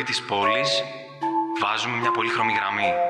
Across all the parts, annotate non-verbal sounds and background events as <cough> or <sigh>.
παιδί της πόλης βάζουμε μια πολύχρωμη γραμμή.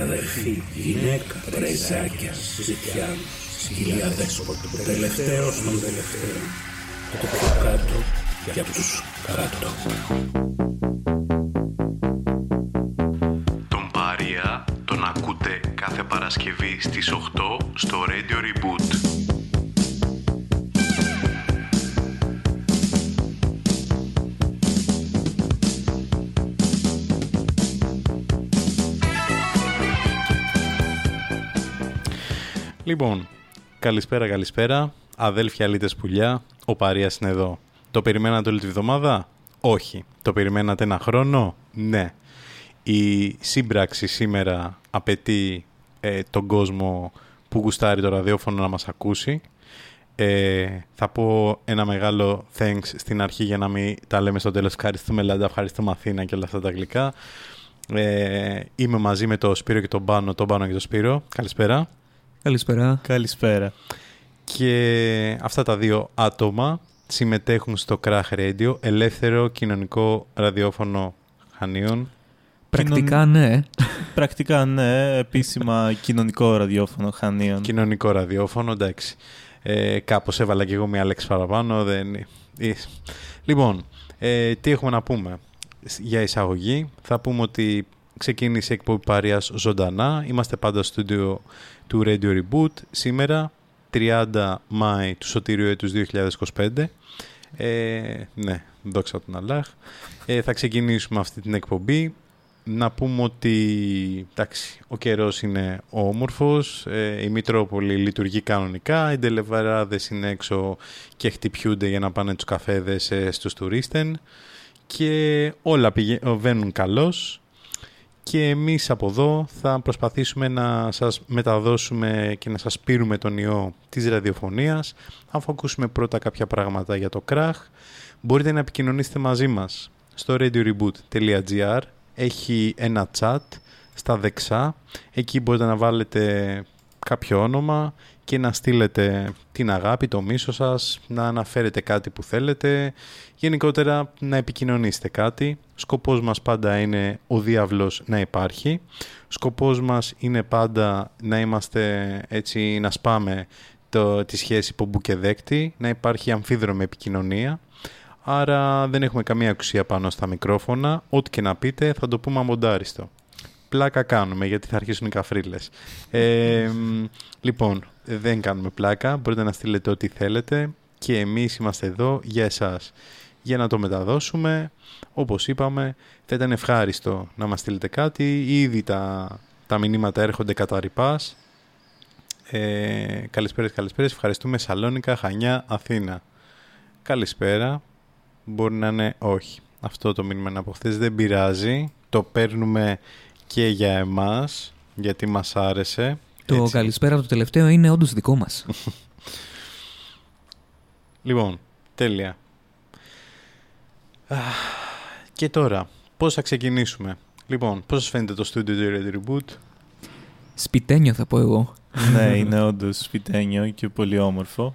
αδερφή, γυναίκα, πρεζάκια, ζητιά, σκυλιά δέσποτο, τελευταίος των τελευταίων, από το κάτω για τους κάτω. Τον Παρία τον ακούτε κάθε Παρασκευή στις 8 Λοιπόν, καλησπέρα, καλησπέρα. Αδέλφια αλήτες πουλιά, ο Παρίας είναι εδώ. Το περιμένατε όλη τη βδομάδα; Όχι. Το περιμένατε ένα χρόνο; Ναι. Η σύμπραξη σήμερα απαιτεί ε, τον κόσμο που γουστάρει το ραδιόφωνο να μας ακούσει. Ε, θα πω ένα μεγάλο thanks στην αρχή για να μην τα λέμε στο τέλος. Ευχαριστούμε Λάντα, ευχαριστούμε Αθήνα και όλα αυτά τα γλυκά. Ε, είμαι μαζί με τον Σπύρο και τον Πάνο, τον Πάνο και τον Σπύρο. Καλησπέρα. Καλησπέρα. Καλησπέρα. Και αυτά τα δύο άτομα συμμετέχουν στο Crash Radio, ελεύθερο κοινωνικό ραδιόφωνο Χανίων. Πρακτικά ναι. Πρακτικά ναι, επίσημα κοινωνικό ραδιόφωνο Χανίων. Κοινωνικό ραδιόφωνο, εντάξει. Ε, κάπως έβαλα και εγώ μια λέξη παραπάνω. Δεν... ε, Λοιπόν, ε, τι έχουμε να πούμε; Για εισαγωγή. Θα πούμε ότι ξεκίνησε η εκπομπή Παρίας ζωντανά. Είμαστε πάντα στο στούντιο του Radio Reboot. Σήμερα, 30 Μάη του Σωτήριου έτους 2025. Ε, ναι, δόξα τον Αλλάχ. Ε, θα ξεκινήσουμε αυτή την εκπομπή. Να πούμε ότι εντάξει, ο καιρός είναι όμορφος, ε, η Μητρόπολη λειτουργεί κανονικά, οι ντελεβαράδες είναι έξω και χτυπιούνται για να πάνε τους καφέδες ε, στους τουρίστεν και όλα πηγαίνουν καλώς και εμείς από εδώ θα προσπαθήσουμε να σας μεταδώσουμε και να σας πείρουμε τον ιό της ραδιοφωνίας. Αφού ακούσουμε πρώτα κάποια πράγματα για το κράχ μπορείτε να επικοινωνήσετε μαζί μας στο radioreboot.gr έχει ένα chat στα δεξά. Εκεί μπορείτε να βάλετε κάποιο όνομα και να στείλετε την αγάπη, το μίσο σας, να αναφέρετε κάτι που θέλετε, γενικότερα να επικοινωνήσετε κάτι. Σκοπός μας πάντα είναι ο διάβλος να υπάρχει. Σκοπός μας είναι πάντα να είμαστε έτσι, να σπάμε το, τη σχέση πομπού και δέκτη, να υπάρχει αμφίδρομη επικοινωνία. Άρα δεν έχουμε καμία αξία πάνω στα μικρόφωνα. Ό,τι και να πείτε θα το πούμε αμοντάριστο. Πλάκα κάνουμε γιατί θα αρχίσουν οι καφρίλες. Ε, λοιπόν, δεν κάνουμε πλάκα. Μπορείτε να στείλετε ό,τι θέλετε και εμείς είμαστε εδώ για εσάς. Για να το μεταδώσουμε, όπως είπαμε, θα ήταν ευχάριστο να μας στείλετε κάτι. Ήδη τα, τα μηνύματα έρχονται κατά ρηπάς. Ε, καλησπέρα, καλησπέρα. Ευχαριστούμε Σαλόνικα, Χανιά, Αθήνα. Καλησπέρα. Μπορεί να είναι όχι. Αυτό το μήνυμα είναι από χθες. Δεν πειράζει. Το παίρνουμε και για εμάς, γιατί μας άρεσε. Το Έτσι. καλησπέρα το τελευταίο είναι όντως δικό μας. <laughs> Λοιπόν, τέλεια. Α, Και τώρα, πώς θα ξεκινήσουμε; Λοιπόν, πώς σας φαίνεται το studio του Red Reboot; Σπιτένιο θα πω εγώ. ναι, είναι όντως σπιτένιο και πολύ όμορφο.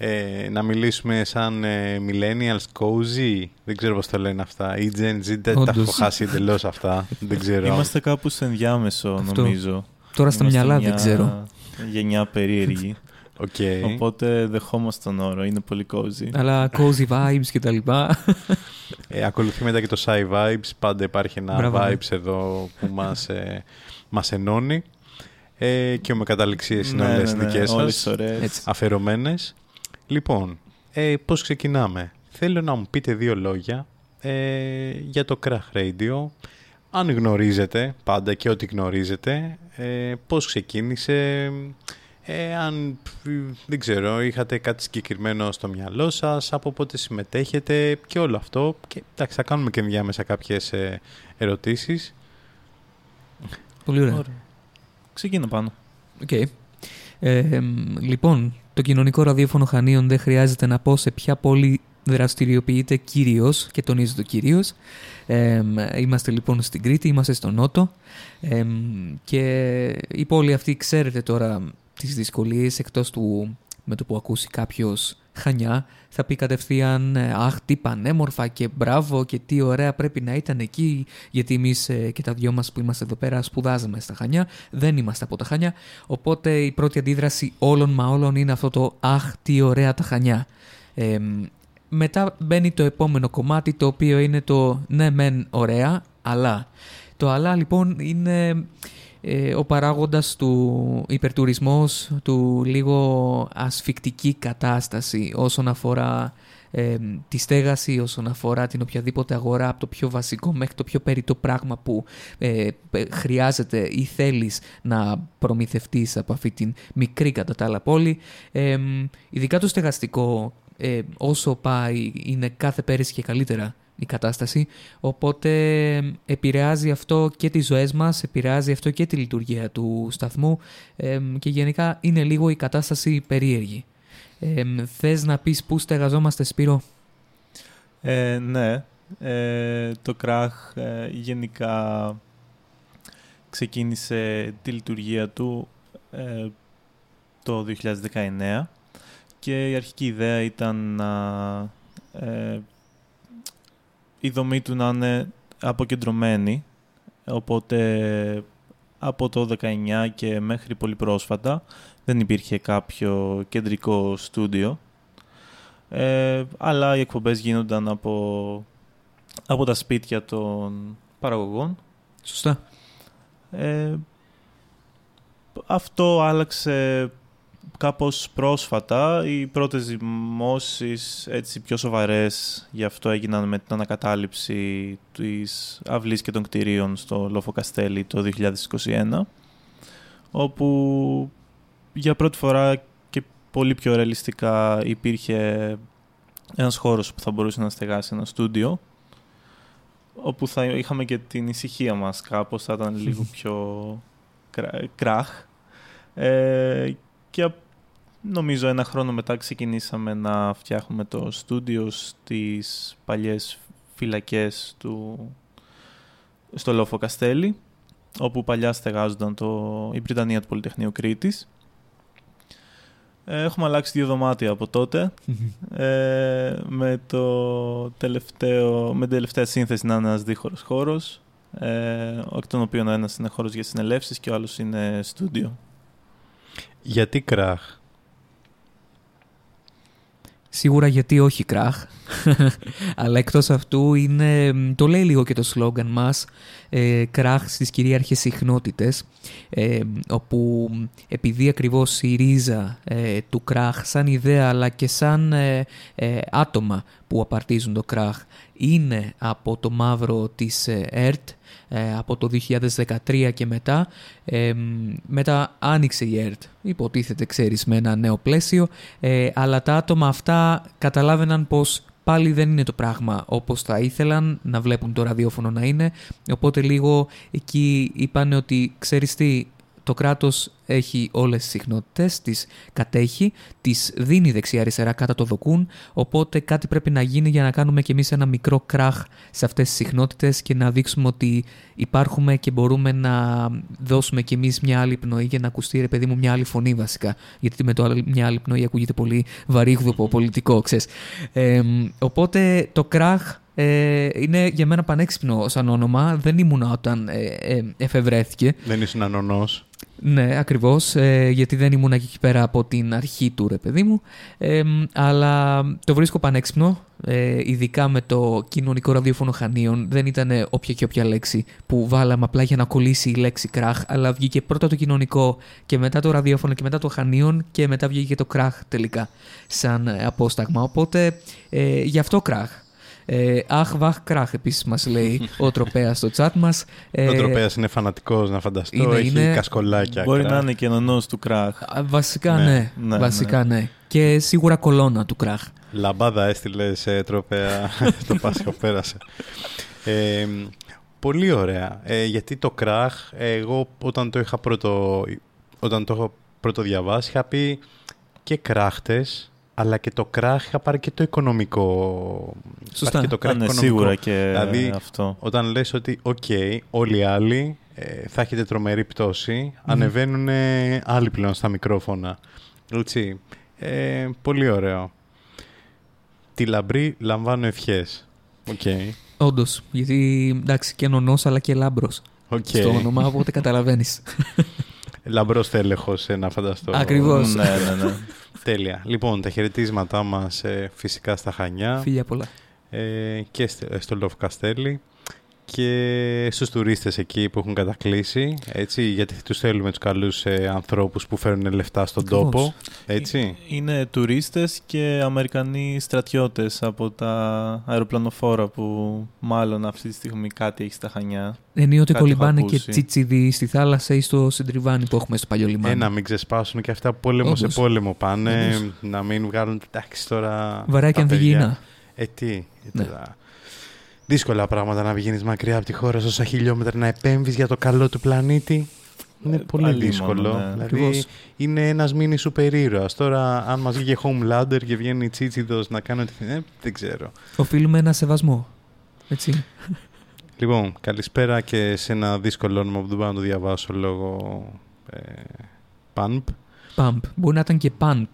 Ε, να μιλήσουμε σαν ε, millennials cozy. Δεν ξέρω πώς το λένε αυτά. Ή Gen Z, δεν τα Όντως. έχω χάσει εντελώς αυτά. δεν ξέρω. Είμαστε κάπου σε ενδιάμεσο, Αυτό. νομίζω. Τώρα στα Είμαστε μυαλά μια δεν ξέρω. Γενιά περίεργη. <laughs> Οκ. Οπότε δεχόμαστε τον όρο, είναι πολύ cozy. Αλλά cozy vibes και τα λοιπά. <laughs> Ε, ακολουθεί μετά και το Sci Vibes. Πάντα υπάρχει ένα Μπράβο, ναι. Vibes εδώ που μας, ε, μας ενώνει. Ε, και με καταλήξεις είναι Ναι, όλες ναι, ναι, δικές όλες σας, ωραίες. Έτσι. αφιερωμένες. Λοιπόν, ε, πώς ξεκινάμε; Θέλω να μου πείτε δύο λόγια ε, για το Κραχ Radio. Αν γνωρίζετε, πάντα και ό,τι γνωρίζετε, ε, πώς ξεκίνησε, ε, αν ε, δεν ξέρω, είχατε κάτι συγκεκριμένο στο μυαλό σας, από πότε συμμετέχετε και όλο αυτό. Και εντάξει, θα κάνουμε και ενδιάμεσα κάποιες ε, ερωτήσεις. Πολύ ωραία. Ωραία. Ξεκίνα πάνω. Οκ. Ε, μ, λοιπόν, το κοινωνικό ραδιόφωνο Χανίων δεν χρειάζεται να πω σε ποια πόλη δραστηριοποιείται κυρίως και τονίζω το κυρίως. Ε, μ, είμαστε λοιπόν στην Κρήτη, είμαστε στο Νότο ε, μ, και η πόλη αυτή ξέρετε τώρα τις δυσκολίες εκτός του με το που ακούσει κάποιος Χανιά θα πει κατευθείαν ε, αχ τι πανέμορφα και μπράβο και τι ωραία πρέπει να ήταν εκεί γιατί εμείς ε, και τα δυο μας που είμαστε εδώ πέρα σπουδάζαμε στα Χανιά δεν είμαστε από τα Χανιά οπότε η πρώτη αντίδραση όλων μα όλων είναι αυτό το αχ τι ωραία τα Χανιά Ε, μ, μετά μπαίνει το επόμενο κομμάτι το οποίο είναι το ναι μεν ωραία αλλά το αλλά λοιπόν είναι ε, ο παράγοντας του υπερτουρισμός, του λίγο ασφικτική κατάσταση όσον αφορά ε, τη στέγαση, όσον αφορά την οποιαδήποτε αγορά από το πιο βασικό μέχρι το πιο περιττό πράγμα που ε, ε, χρειάζεται ή θέλεις να προμηθευτείς από αυτή την μικρή κατά τα άλλα πόλη. Ε, ειδικά το στεγαστικό ε, όσο πάει είναι κάθε πέρυσι και καλύτερα η κατάσταση, οπότε ε, επηρεάζει αυτό και τις ζωές μας, επηρεάζει αυτό και τη λειτουργία του σταθμού ε, και γενικά είναι λίγο η κατάσταση περίεργη. Ε, θες να πεις πού στεγαζόμαστε Σπύρο; Ε, ναι, ε, το κράχ ε, γενικά ξεκίνησε τη λειτουργία του ε, το 2019 και η αρχική ιδέα ήταν να ε, η δομή του να είναι αποκεντρωμένη οπότε από το 19 και μέχρι πολύ πρόσφατα δεν υπήρχε κάποιο κεντρικό στούντιο ε, αλλά οι εκπομπές γίνονταν από, από τα σπίτια των παραγωγών. Σωστά. Ε, αυτό άλλαξε κάπως πρόσφατα. Οι πρώτες δημόσεις έτσι πιο σοβαρές γι' αυτό έγιναν με την ανακατάληψη της αυλής και των κτηρίων στο Λόφο Καστέλη το 2021 όπου για πρώτη φορά και πολύ πιο ρεαλιστικά υπήρχε ένας χώρος που θα μπορούσε να στεγάσει ένα στούντιο όπου θα είχαμε και την ησυχία μας κάπως, θα ήταν <laughs> λίγο πιο κρα- κράχ. Ε, και νομίζω ένα χρόνο μετά ξεκινήσαμε να φτιάχνουμε το στούντιο στις παλιές φυλακές του στο Λόφο Καστέλη όπου παλιά στεγάζονταν το, η Βρυτανία του Πολυτεχνείου Κρήτης. Ε, Έχουμε αλλάξει δύο δωμάτια από τότε <laughs> ε, με, το τελευταίο, με την τελευταία σύνθεση να είναι ένας δίχωρος χώρος ε, εκ των οποίων ο ένας είναι χώρος για συνελεύσεις και ο άλλος είναι στούντιο. Γιατί κράχ; Σίγουρα γιατί όχι κράχ. <laughs> Αλλά εκτός αυτού είναι, το λέει λίγο και το σλόγγαν μας, ε, κράχ στις κυρίαρχες συχνότητες, ε, όπου επειδή ακριβώς η ρίζα ε, του κράχ σαν ιδέα αλλά και σαν ε, ε, άτομα που απαρτίζουν το κράχ είναι από το μαύρο της ε, ΕΡΤ, ε, από το 2013 και μετά. Ε, μετά άνοιξε η ΕΡΤ, υποτίθεται ξέρεις με ένα νέο πλαίσιο, ε, αλλά τα άτομα αυτά καταλάβαιναν πως πάλι δεν είναι το πράγμα όπως θα ήθελαν να βλέπουν το ραδιόφωνο να είναι, οπότε λίγο εκεί είπαν ότι ξέρεις τι, το κράτος έχει όλες τις συχνότητες, τις κατέχει, τις δίνει δεξιά-αριστερά κάτω το δοκούν, οπότε κάτι πρέπει να γίνει για να κάνουμε κι εμείς ένα μικρό κράχ σε αυτές τις συχνότητες και να δείξουμε ότι υπάρχουμε και μπορούμε να δώσουμε κι εμείς μια άλλη πνοή για να ακουστεί ρε παιδί μου μια άλλη φωνή βασικά, γιατί με το άλλο- μια άλλη πνοή ακούγεται πολύ βαρύγδουπο πολιτικό, ξέρεις. Ε, οπότε το κράχ ε, είναι για μένα πανέξυπνο σαν όνομα, δεν ήμουν όταν ε, ε, εφευρέθηκε. Δεν ήσουν ανωνός. Ναι, ακριβώς, ε, γιατί δεν ήμουν εκεί πέρα από την αρχή του, ρε παιδί μου. Ε, μ, αλλά το βρίσκω πανέξυπνο, ε, ειδικά με το κοινωνικό ραδιόφωνο Χανίων. Δεν ήταν όποια και όποια λέξη που βάλαμε απλά για να κολλήσει η λέξη κράχ, αλλά βγήκε πρώτα το κοινωνικό και μετά το ραδιόφωνο και μετά το Χανίων και μετά βγήκε το κράχ τελικά σαν ε, απόσταγμα. Οπότε ε, γι' αυτό κράχ. Ε, αχ, βαχ, κράχ επίσης μας λέει <laughs> ο τροπέας στο chat μας. Ε, Ο τροπέας είναι φανατικός, να φανταστώ. είναι- Έχει είναι- κασκολάκια. Μπορεί κράχ. να είναι και νονός του κράχ. α, Βασικά Ναι, ναι, ναι, βασικά ναι. Και σίγουρα κολόνα του κράχ. Λαμπάδα έστειλε σε τροπέα <laughs> το Πάσχα που πέρασε. Ε, πολύ ωραία. Ε, γιατί το κράχ, εγώ όταν το είχα πρώτο, όταν το είχα πρώτο διαβάσει, είχα πει και κράχτες, αλλά και το κράχ είχα πάρει και το οικονομικό. Σωστά. Υπάρχει και το κράχ Ναι, οικονομικό. σίγουρα και Δηλαδή, αυτό. Όταν λες ότι, οκ, όλοι οι άλλοι ε, θα έχετε τρομερή πτώση, ανεβαίνουν άλλοι πλέον στα μικρόφωνα. Έτσι. Ε, πολύ ωραίο. Τη λαμπρή λαμβάνω ευχές. Οκ. Όντως. Γιατί εντάξει και νονός αλλά και λάμπρος Οκ. στο όνομα, οπότε καταλαβαίνεις. Λαμπρό στέλεχος, ε, να φανταστώ. Ακριβώς. Ναι, ναι, ναι. Τέλεια. Λοιπόν, τα χαιρετίσματά μας ε, φυσικά στα Χανιά Φιλιά πολλά. ε, και στο, στο Λόφο Καστέλι και στους τουρίστες εκεί που έχουν κατακλύσει, έτσι, γιατί τους θέλουμε τους καλούς ε, ανθρώπους που φέρνουν λεφτά στον Ακριβώς. τόπο, έτσι. Είναι τουρίστες και Αμερικανοί στρατιώτες από τα αεροπλανοφόρα που μάλλον αυτή τη στιγμή κάτι έχει στα Χανιά. Ενίοτε Κάτι έχω κολυμπάνε και ακούσει. τσίτσιδι στη θάλασσα ή στο συντριβάνι που έχουμε στο παλιό λιμάνι. Ε, να μην ξεσπάσουν και αυτά πόλεμο Όντως. σε πόλεμο πάνε, Όντως. να μην βγάλουν, εντάξει τώρα... Βαράκι τα παιδιά. ανθυγιεινά. Ε, τι, ε, Ναι. τώρα. Δύσκολα πράγματα να βγαίνεις μακριά από τη χώρα όσα χιλιόμετρα να επέμβεις για το καλό του πλανήτη. Είναι Ε, πολύ αλίμονο, δύσκολο. ναι. Δηλαδή Ακριβώς. είναι ένας μίνι σούπερ ήρωας. Τώρα αν μας βγήκε Homelander και βγαίνει Τσίτσιδος να κάνει ό,τι θέλει, ε, δεν ξέρω. Οφείλουμε ένα σεβασμό. Έτσι. Λοιπόν, καλησπέρα και σε ένα δύσκολο όνομα που δεν μπορώ να το διαβάσω λόγω ε, Pump. Pump. Μπορεί να ήταν και Pump.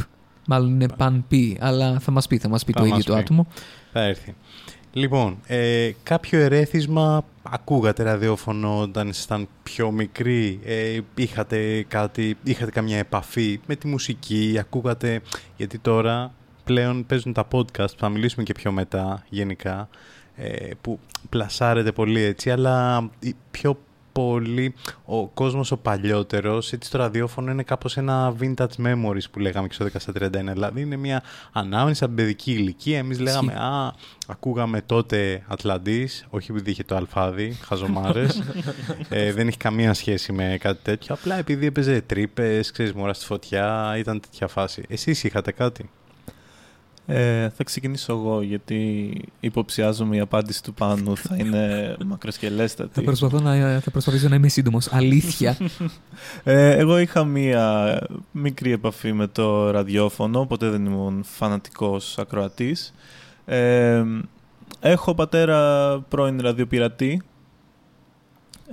Μάλλον είναι Pan-P, αλλά θα μας πει, θα μας πει Θα το ίδιο μας το πει. άτομο. Θα έρθει. Λοιπόν, ε, κάποιο ερέθισμα ακούγατε ραδιόφωνο όταν ήσασταν πιο μικροί, ε, είχατε κάτι, είχατε καμιά επαφή με τη μουσική, ακούγατε, γιατί τώρα πλέον παίζουν τα podcast, που θα μιλήσουμε και πιο μετά γενικά, ε, που πλασάρεται πολύ έτσι, αλλά η πιο πολύ. Ο κόσμος ο παλιότερος, έτσι το ραδιόφωνο είναι κάπως ένα vintage memories που λέγαμε και στο 1431, δηλαδή είναι μια ανάμνηση από την παιδική ηλικία, εμείς λέγαμε «Α, ακούγαμε τότε Ατλαντής», όχι επειδή είχε το αλφάδι, χαζομάρες, <laughs> ε, δεν έχει καμία σχέση με κάτι τέτοιο, απλά επειδή έπαιζε τρύπες, ξέρεις, μωρά στη φωτιά, ήταν τέτοια φάση. Εσείς είχατε κάτι; Ε, θα ξεκινήσω εγώ γιατί υποψιάζομαι η απάντηση του Πάνου θα είναι <laughs> Θα, μακροσκελέστατη. προσπαθώ να, θα προσπαθήσω να είμαι σύντομος. Αλήθεια. <laughs> Ε, εγώ είχα μία μικρή επαφή με το ραδιόφωνο, ποτέ δεν ήμουν φανατικός ακροατής. Ε, έχω πατέρα πρώην ραδιοπειρατή,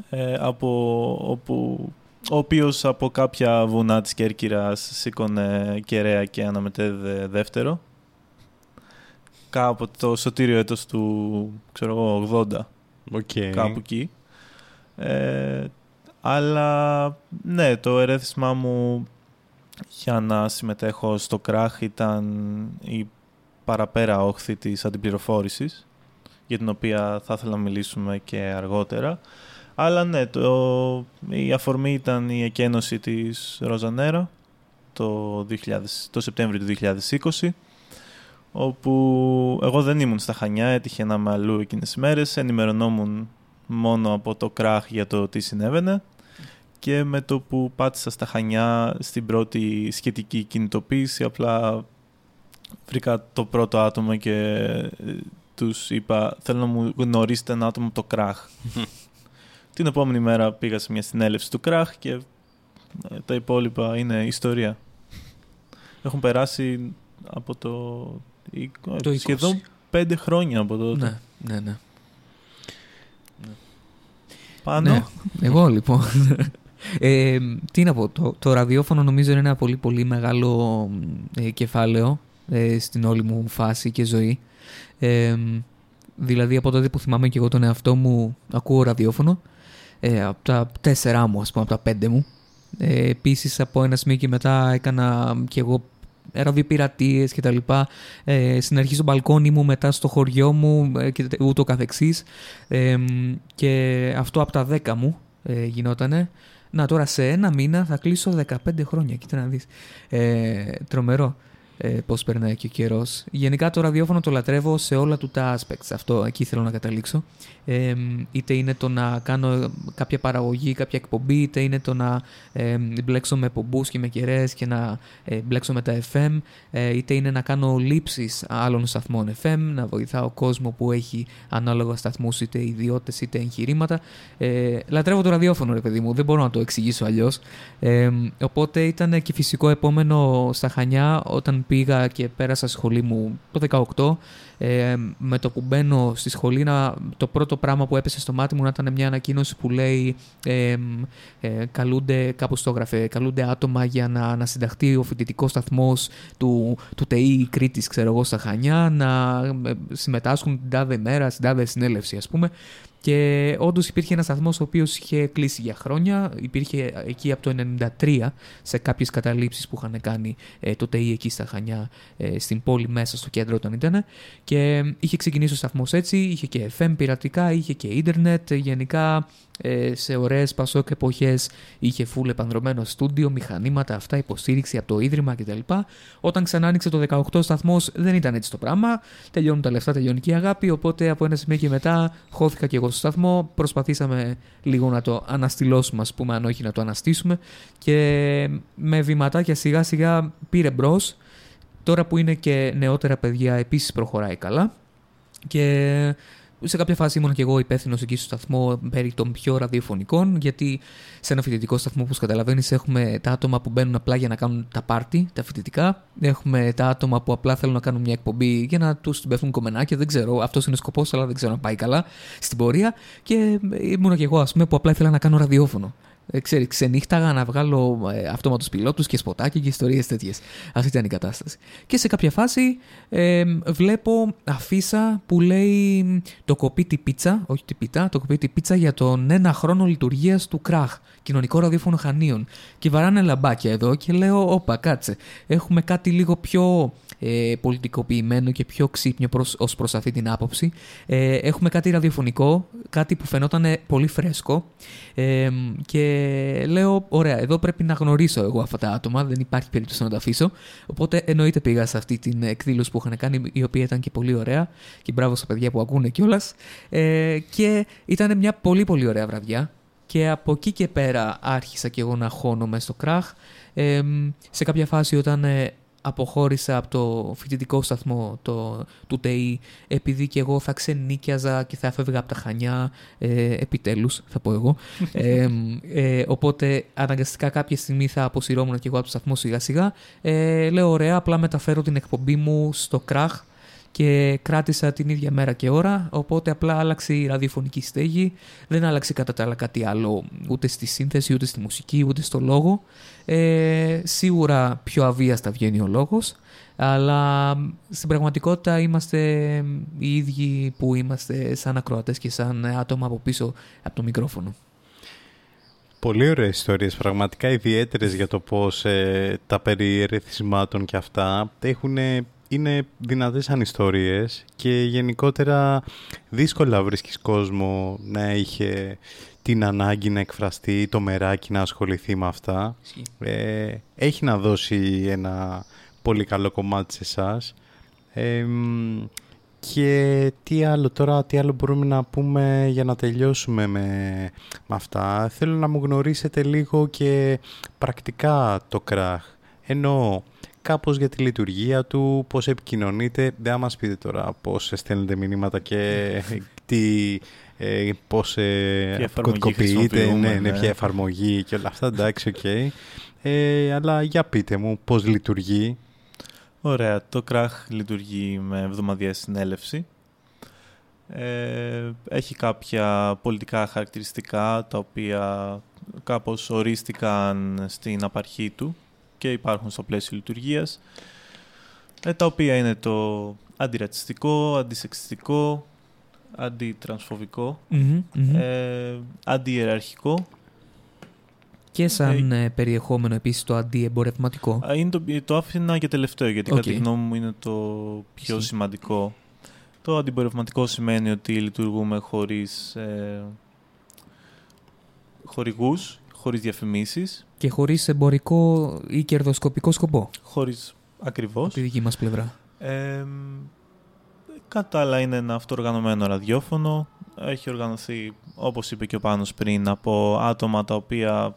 ε, από, όπου, ο οποίος από κάποια βουνά της Κέρκυρας σήκωνε κεραία και αναμετέδε δεύτερο. Κάπου το σωτήριο έτος του, ξέρω εγώ, 80 Οκ. κάπου εκεί. Ε, αλλά ναι, το ερέθισμά μου για να συμμετέχω στο κράχ ήταν η παραπέρα όχθη της αντιπληροφόρησης για την οποία θα ήθελα να μιλήσουμε και αργότερα. Αλλά ναι, το, η αφορμή ήταν η εκκένωση της Rosa Nera το, 2000, το Σεπτέμβριο του 2020 όπου εγώ δεν ήμουν στα Χανιά, έτυχε να είμαι αλλού εκείνες τις μέρες, ενημερωνόμουν μόνο από το κράχ για το τι συνέβαινε και με το που πάτησα στα Χανιά στην πρώτη σχετική κινητοποίηση απλά βρήκα το πρώτο άτομο και ε, τους είπα θέλω να μου γνωρίσετε ένα άτομο από το κράχ. <laughs> Την επόμενη μέρα πήγα σε μια συνέλευση του κράχ και ε, τα υπόλοιπα είναι ιστορία. <laughs> Έχουν περάσει από το, η- Το 20. σχεδόν πέντε χρόνια από τότε. ναι, ναι, ναι. Πάνω. Ναι, εγώ λοιπόν. Ε, τι να πω, το, το ραδιόφωνο νομίζω είναι ένα πολύ πολύ μεγάλο ε, κεφάλαιο ε, στην όλη μου φάση και ζωή. Ε, δηλαδή από τότε που θυμάμαι και εγώ τον εαυτό μου ακούω ραδιόφωνο, ε, από τα τέσσερά μου ας πούμε, από τα πέντε μου, Ε, επίσης από ένα σημείο και μετά έκανα και εγώ ραδιοπειρατείε και τα λοιπά. Ε, στην αρχή στο μπαλκόνι μου, μετά στο χωριό μου ε, και ούτω καθεξής. Ε, και αυτό από τα 10 μου ε, γινότανε. Να τώρα σε ένα μήνα θα κλείσω 15 χρόνια. Κοίτα να δεις. Ε, τρομερό ε, πώς περνάει και ο καιρός. Γενικά το ραδιόφωνο το λατρεύω σε όλα του τα aspects. Αυτό εκεί θέλω να καταλήξω. Ε, είτε είναι το να κάνω κάποια παραγωγή, κάποια εκπομπή, είτε είναι το να ε, μπλέξω με πομπούς και με κεραίες και να ε, μπλέξω με τα FM, ε, είτε είναι να κάνω λήψεις άλλων σταθμών FM, να βοηθάω κόσμο που έχει ανάλογα σταθμούς, είτε ιδιώτες είτε εγχειρήματα. Ε, λατρεύω το ραδιόφωνο, ρε παιδί μου, δεν μπορώ να το εξηγήσω αλλιώς. Ε, οπότε ήταν και φυσικό επόμενο στα Χανιά όταν πήγα και πέρασα σχολή μου το 18 ε, με το που μπαίνω στη σχολή να, το πρώτο πράγμα που έπεσε στο μάτι μου να ήταν μια ανακοίνωση που λέει ε, ε, καλούνται, κάπως το έγραφε, καλούνται άτομα για να, να συνταχθεί ο φοιτητικός σταθμός του, του ΤΕΗ Κρήτης ξέρω εγώ στα Χανιά να ε, συμμετάσχουν την τάδε μέρα, στην τάδε συνέλευση ας πούμε και όντως υπήρχε ένας σταθμός ο οποίος είχε κλείσει για χρόνια. Υπήρχε εκεί από το 1993 σε κάποιες καταλήψεις που είχαν κάνει ε, το ΤΕΙ εκεί στα Χανιά, ε, στην πόλη μέσα στο κέντρο όταν ήταν. Και είχε ξεκινήσει ο σταθμός έτσι. Είχε και FM πειρατικά, είχε και ίντερνετ. Γενικά ε, σε ωραίες πασόκ εποχές είχε φουλ επανδρομένο στούντιο, μηχανήματα, αυτά, υποστήριξη από το ίδρυμα κτλ. Όταν ξανά άνοιξε το 18 σταθμός δεν ήταν έτσι το πράγμα. Τελειώνουν τα λεφτά, τελειώνει και η αγάπη. Οπότε από ένα σημείο και μετά χώθηκα και εγώ στο σταθμό. Προσπαθήσαμε λίγο να το αναστηλώσουμε, ας πούμε, αν όχι να το αναστήσουμε. Και με βηματάκια σιγά σιγά πήρε μπρος. Τώρα που είναι και νεότερα παιδιά, επίσης προχωράει καλά. Και σε κάποια φάση ήμουν και εγώ υπεύθυνος εκεί στο σταθμό περί των πιο ραδιοφωνικών, γιατί σε ένα φοιτητικό σταθμό, όπως καταλαβαίνεις, έχουμε τα άτομα που μπαίνουν απλά για να κάνουν τα πάρτι, τα φοιτητικά. Έχουμε τα άτομα που απλά θέλουν να κάνουν μια εκπομπή για να τους την πέφτουν κομμενάκια. Δεν ξέρω, αυτός είναι ο σκοπός, αλλά δεν ξέρω να πάει καλά στην πορεία. Και ήμουν και εγώ, ας πούμε, που απλά ήθελα να κάνω ραδιόφωνο. Ε, ξέρει, ξενύχταγα να βγάλω ε, αυτόματου πιλότους και σποτάκια και ιστορίες τέτοιες. Αυτή ήταν η κατάσταση. Και σε κάποια φάση ε, βλέπω αφίσα που λέει το κοπίτι πίτσα, όχι την πίτα, το κοπίτι πίτσα για τον ένα χρόνο λειτουργίας του ΚΡΑΧ, κοινωνικό ραδιόφωνο Χανίων. Και βαράνε λαμπάκια εδώ και λέω, όπα, κάτσε. Έχουμε κάτι λίγο πιο ε, πολιτικοποιημένο και πιο ξύπνιο προς, ως προς αυτή την άποψη. Ε, έχουμε κάτι ραδιοφωνικό, κάτι που φαινόταν πολύ φρέσκο ε, και λέω, ωραία, εδώ πρέπει να γνωρίσω εγώ αυτά τα άτομα, δεν υπάρχει περίπτωση να τα αφήσω. Οπότε εννοείται πήγα σε αυτή την εκδήλωση που είχαν κάνει, η οποία ήταν και πολύ ωραία και μπράβο στα παιδιά που ακούνε κιόλας. Ε, και ήταν μια πολύ πολύ ωραία βραδιά και από εκεί και πέρα άρχισα και εγώ να χώνομαι στο κράχ. Ε, σε κάποια φάση όταν ε, αποχώρησα από το φοιτητικό σταθμό το, του ΤΕΙ επειδή και εγώ θα ξενίκιαζα και θα έφευγα από τα Χανιά. Ε, επιτέλους θα πω εγώ. <laughs> Ε, ε, οπότε αναγκαστικά κάποια στιγμή θα αποσυρώμουν και εγώ από το σταθμό σιγά σιγά. Ε, λέω ωραία απλά μεταφέρω την εκπομπή μου στο κράχ και κράτησα την ίδια μέρα και ώρα, οπότε απλά άλλαξε η ραδιοφωνική στέγη, δεν άλλαξε κατά τα άλλα κάτι άλλο ούτε στη σύνθεση, ούτε στη μουσική, ούτε στο λόγο. Ε, σίγουρα πιο αβίαστα βγαίνει ο λόγος, αλλά στην πραγματικότητα είμαστε οι ίδιοι που είμαστε σαν ακροατές και σαν άτομα από πίσω από το μικρόφωνο. Πολύ ωραίες ιστορίες, πραγματικά ιδιαίτερες για το πώς ε, τα περί ερεθισμάτων και αυτά έχουν είναι δυνατές σαν ιστορίες και γενικότερα δύσκολα βρίσκεις κόσμο να είχε την ανάγκη να εκφραστεί, το μεράκι να ασχοληθεί με αυτά. Ε, έχει να δώσει ένα πολύ καλό κομμάτι σε εσάς. και τι άλλο τώρα, τι άλλο μπορούμε να πούμε για να τελειώσουμε με, με αυτά. Θέλω να μου γνωρίσετε λίγο και πρακτικά το κράχ. Ενώ κάπως για τη λειτουργία του, πώς επικοινωνείτε. Δεν μας πείτε τώρα πώς στέλνετε μηνύματα και <laughs> τι, ε, πώς ε, κωδικοποιείτε, ναι, ναι, ναι, ποια εφαρμογή και όλα αυτά, εντάξει, OK. Okay. Ε, αλλά για πείτε μου πώς λειτουργεί; Ωραία, το κράχ λειτουργεί με εβδομαδιαία συνέλευση. Ε, έχει κάποια πολιτικά χαρακτηριστικά τα οποία κάπως ορίστηκαν στην απαρχή του και υπάρχουν στο πλαίσιο λειτουργίας, ε, τα οποία είναι το αντιρατσιστικό, αντισεξιστικό, αντιτρανσφοβικό, mm-hmm, mm-hmm. Ε, αντιεραρχικό και σαν ε, περιεχόμενο επίσης το αντιεμπορευματικό. Α, Είναι το, το άφηνα και τελευταίο, γιατί Οκ. κατά τη γνώμη μου είναι το πιο Ισχύει. σημαντικό. Το αντιεμπορευματικό σημαίνει ότι λειτουργούμε χωρίς ε, χορηγούς, χωρίς διαφημίσεις, Και χωρίς εμπορικό ή κερδοσκοπικό σκοπό, χωρίς ακριβώς. από τη δική μας πλευρά. Ε, κατά άλλα είναι ένα αυτοοργανωμένο ραδιόφωνο. Έχει οργανωθεί, όπως είπε και ο Πάνος πριν, από άτομα τα οποία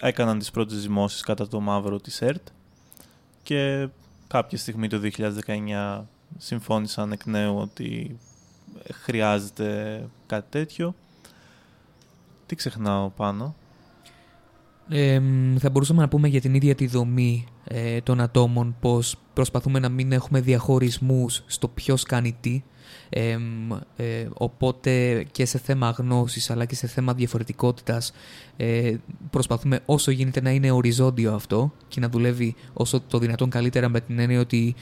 έκαναν τις πρώτες δημόσεις κατά το μαύρο της ΕΡΤ και κάποια στιγμή το 2019 συμφώνησαν εκ νέου ότι χρειάζεται κάτι τέτοιο. Τι ξεχνάω πάνω. Ε, μ, θα μπορούσαμε να πούμε για την ίδια τη δομή ε, των ατόμων πως προσπαθούμε να μην έχουμε διαχωρισμούς στο ποιος κάνει τι. Ε, μ, ε, οπότε και σε θέμα γνώσης αλλά και σε θέμα διαφορετικότητας ε, προσπαθούμε όσο γίνεται να είναι οριζόντιο αυτό και να δουλεύει όσο το δυνατόν καλύτερα με την έννοια ότι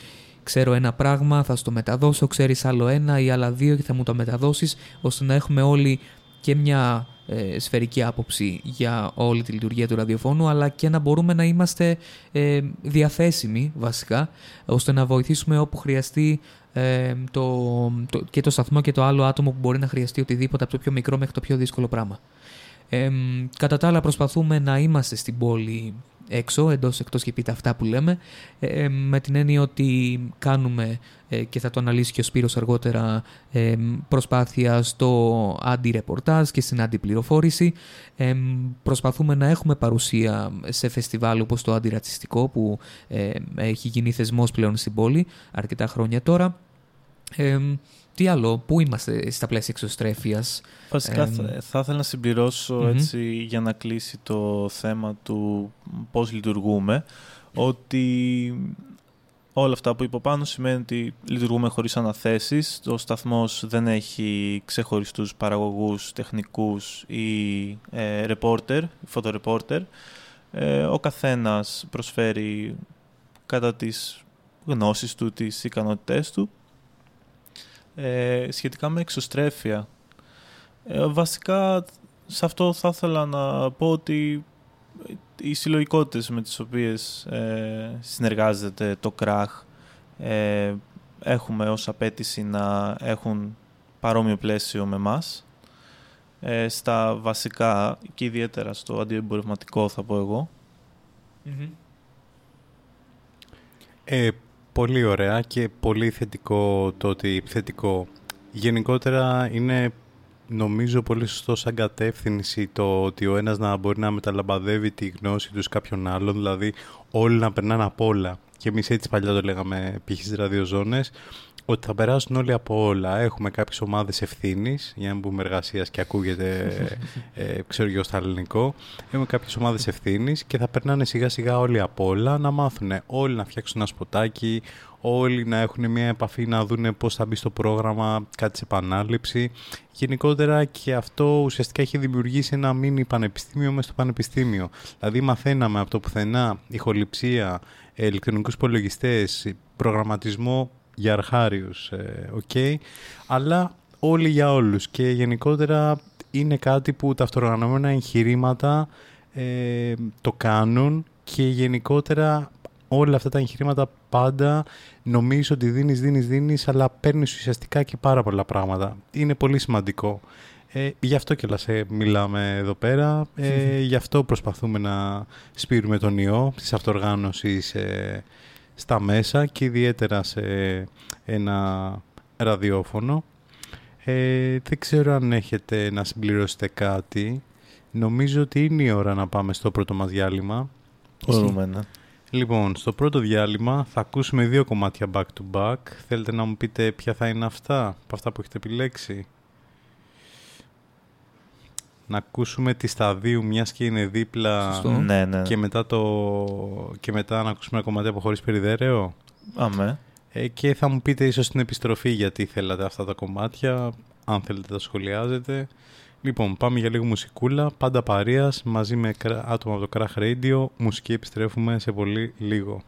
ξέρω ένα πράγμα, θα στο μεταδώσω, ξέρεις άλλο ένα ή άλλα δύο και θα μου το μεταδώσεις ώστε να έχουμε όλοι και μια ε, σφαιρική άποψη για όλη τη λειτουργία του ραδιοφώνου αλλά και να μπορούμε να είμαστε ε, διαθέσιμοι βασικά ώστε να βοηθήσουμε όπου χρειαστεί ε, το, το, και το σταθμό και το άλλο άτομο που μπορεί να χρειαστεί οτιδήποτε από το πιο μικρό μέχρι το πιο δύσκολο πράγμα. Ε, κατά τα άλλα προσπαθούμε να είμαστε στην πόλη έξω, εντός εκτός και πείτε αυτά που λέμε, ε, με την έννοια ότι κάνουμε ε, και θα το αναλύσει και ο Σπύρος αργότερα ε, προσπάθεια στο αντι-ρεπορτάζ και στην αντιπληροφόρηση. Ε, προσπαθούμε να έχουμε παρουσία σε φεστιβάλ όπως το αντιρατσιστικό που ε, έχει γίνει θεσμός πλέον στην πόλη αρκετά χρόνια τώρα. Ε, τι άλλο, πού είμαστε στα πλαίσια εξωστρέφειας; Βασικά Εμ, θα, θα ήθελα να συμπληρώσω μμμ. έτσι για να κλείσει το θέμα του πώς λειτουργούμε ότι όλα αυτά που είπα πάνω σημαίνει ότι λειτουργούμε χωρίς αναθέσεις. Ο σταθμός δεν έχει ξεχωριστούς παραγωγούς, τεχνικούς ή ε, reporter, φωτορεπόρτερ. Ε, ο καθένας προσφέρει κατά τις γνώσεις του, τις ικανότητές του. Ε, σχετικά με εξωστρέφεια, ε, βασικά σε αυτό θα ήθελα να πω ότι οι συλλογικότητες με τις οποίες ε, συνεργάζεται το ΚΡΑΧ ε, έχουμε ως απέτηση να έχουν παρόμοιο πλαίσιο με μας. Ε, στα βασικά και ιδιαίτερα στο αντιεμπορευματικό θα πω εγώ. Ε, πολύ ωραία και πολύ θετικό το ότι θετικό. Γενικότερα είναι νομίζω πολύ σωστό σαν κατεύθυνση το ότι ο ένας να μπορεί να μεταλαμπαδεύει τη γνώση του σε κάποιον άλλον, δηλαδή όλοι να περνάνε από όλα. Και εμείς έτσι παλιά το λέγαμε π.χ. στις ραδιοζώνες, ότι θα περάσουν όλοι από όλα. Έχουμε κάποιες ομάδες ευθύνης, για να μην πούμε εργασίας και ακούγεται, ε, ξέρω εγώ στα ελληνικό. Έχουμε κάποιες ομάδες ευθύνης και θα περνάνε σιγά σιγά όλοι από όλα να μάθουν όλοι να φτιάξουν ένα σποτάκι, όλοι να έχουν μια επαφή να δουν πώς θα μπει στο πρόγραμμα, κάτι σε επανάληψη. Γενικότερα και αυτό ουσιαστικά έχει δημιουργήσει ένα μίνι πανεπιστήμιο μέσα στο πανεπιστήμιο. Δηλαδή μαθαίναμε από το πουθενά ηχοληψία, ε, ηλεκτρονικούς υπολογιστές, προγραμματισμό για αρχάριους, ε, οκ, αλλά όλοι για όλους και γενικότερα είναι κάτι που τα αυτοοργανωμένα εγχειρήματα ε, το κάνουν και γενικότερα όλα αυτά τα εγχειρήματα πάντα νομίζω ότι δίνεις, δίνεις, δίνεις αλλά παίρνεις ουσιαστικά και πάρα πολλά πράγματα. Είναι πολύ σημαντικό. Ε, γι' αυτό και ε, μιλάμε εδώ πέρα, ε, γι' αυτό προσπαθούμε να σπείρουμε τον ιό της αυτοργάνωσης ε, στα μέσα και ιδιαίτερα σε ένα ραδιόφωνο. Ε, δεν ξέρω αν έχετε να συμπληρώσετε κάτι. Νομίζω ότι είναι η ώρα να πάμε στο πρώτο μας διάλειμμα. Μπορούμε να. Λοιπόν, στο πρώτο διάλειμμα θα ακούσουμε δύο κομμάτια back to back. Θέλετε να μου πείτε ποια θα είναι αυτά, από αυτά που έχετε επιλέξει; Να ακούσουμε τη σταδίου μιας και είναι δίπλα Σωστό. Ναι, ναι. και μετά, το... και μετά να ακούσουμε ένα κομμάτι από χωρίς περιδέρεο. Αμέ. Ε, και θα μου πείτε ίσως στην επιστροφή γιατί θέλατε αυτά τα κομμάτια, αν θέλετε τα σχολιάζετε. Λοιπόν, πάμε για λίγο μουσικούλα, πάντα παρείας, μαζί με κρα- άτομα από το Crash Radio. Μουσική επιστρέφουμε σε πολύ λίγο.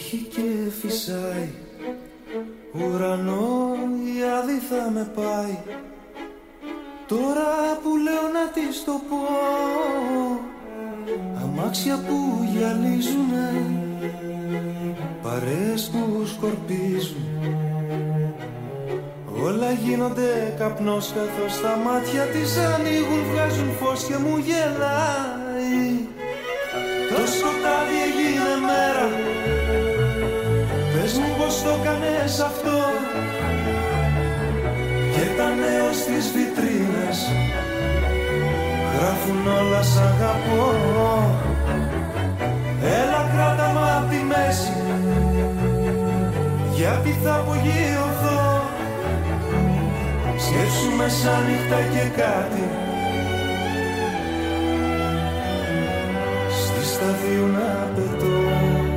Τρέχει και φυσάει. Ουρανό η άδη θα με πάει. Τώρα που λέω να τη το πω Αμάξια που γυαλίζουνε Παρέες που σκορπίζουν. Όλα γίνονται καπνός καθώς τα μάτια της ανοίγουν Βγάζουν φως και μου γελάει. Το σκοτάδι έγινε μέρα Πες μου πως το κάνες αυτό. Και τα νέο στις βιτρίνες Γράφουν όλα σ' αγαπώ. Έλα κράτα μ' απ' τη μέση Γιατί θα απογειωθώ Σκέψου μεσάνυχτα και κάτι. Στη σταδίου να πετώ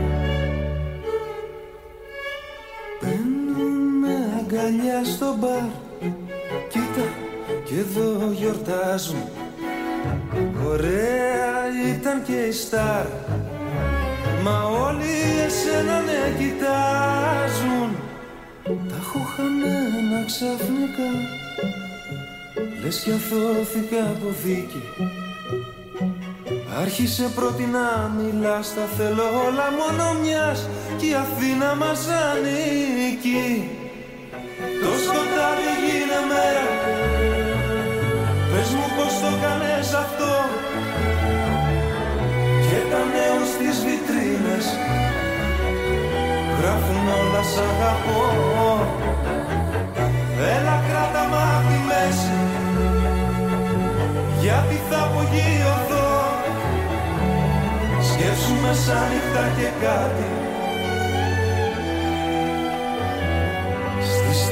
αγκαλιά στο μπαρ. Κοίτα και εδώ γιορτάζουν. Ωραία ήταν και η στάρ. Μα όλοι εσένα με κοιτάζουν. Τα έχω χαμένα ξαφνικά. Λες κι αθώθηκα από δίκη. Άρχισε πρώτη να μιλάς Τα θέλω όλα μόνο μιας. Κι η Αθήνα μας ανήκει Το σκοτάδι γίνε μέρα Πες μου πως το κάνες αυτό. Και τα νέο στις βιτρίνες. Γράφουν όλα σ' αγαπώ. Έλα κράτα μ' απ' τη μέση Γιατί θα απογειωθώ Σκέψου μεσάνυχτα και κάτι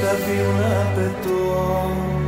Στη σταδίου να πετώ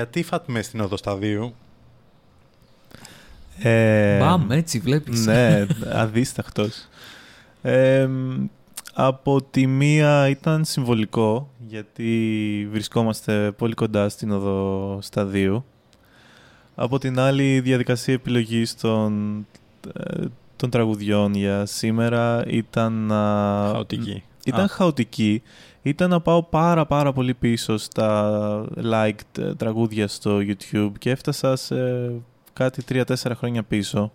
γιατί Φατμέ στην οδό σταδίου; Ε, Μπαμ, έτσι βλέπεις. Ναι, αδίσταχτος. Ε, από τη μία ήταν συμβολικό, γιατί βρισκόμαστε πολύ κοντά στην οδό σταδίου. Από την άλλη, η διαδικασία επιλογής των, ε, των τραγουδιών για σήμερα ήταν να... Χαοτική. Ήταν Α. χαοτική. Ήταν να πάω πάρα πάρα πολύ πίσω στα liked ε, τραγούδια στο YouTube και έφτασα σε κάτι 3-4 χρόνια πίσω.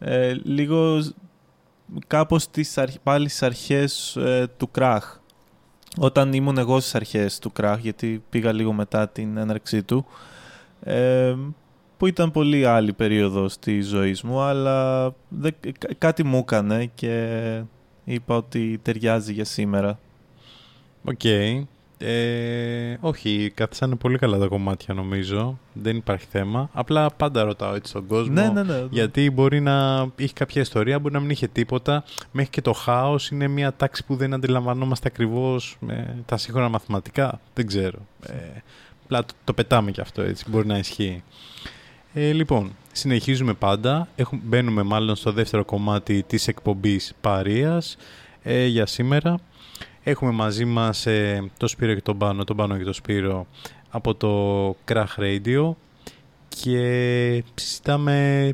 Ε, λίγο σ- κάπως στις αρχ- πάλι στις αρχές ε, του κράχ. Όταν ήμουν εγώ στις αρχές του κράχ, γιατί πήγα λίγο μετά την έναρξή του, ε, που ήταν πολύ άλλη περίοδος της ζωής μου, αλλά δε- κά- κάτι μου έκανε και είπα ότι ταιριάζει για σήμερα. Οκ. Ε, όχι, κάθισαν πολύ καλά τα κομμάτια νομίζω. Δεν υπάρχει θέμα. Απλά πάντα ρωτάω έτσι στον κόσμο. Ναι, ναι, ναι. Γιατί μπορεί να έχει κάποια ιστορία, μπορεί να μην είχε τίποτα. Μέχρι και το χάος είναι μια τάξη που δεν αντιλαμβανόμαστε ακριβώς με τα σύγχρονα μαθηματικά. Δεν ξέρω. Ε, απλά το, το πετάμε κι αυτό έτσι. Μπορεί να ισχύει. Ε, λοιπόν, συνεχίζουμε πάντα. Έχουμε, μπαίνουμε μάλλον στο δεύτερο κομμάτι της εκπομπής Παρίας ε, για σήμερα. Έχουμε μαζί μας ε, το Σπύρο και τον Πάνο, τον Πάνο και τον Σπύρο από το Crash Radio και συζητάμε,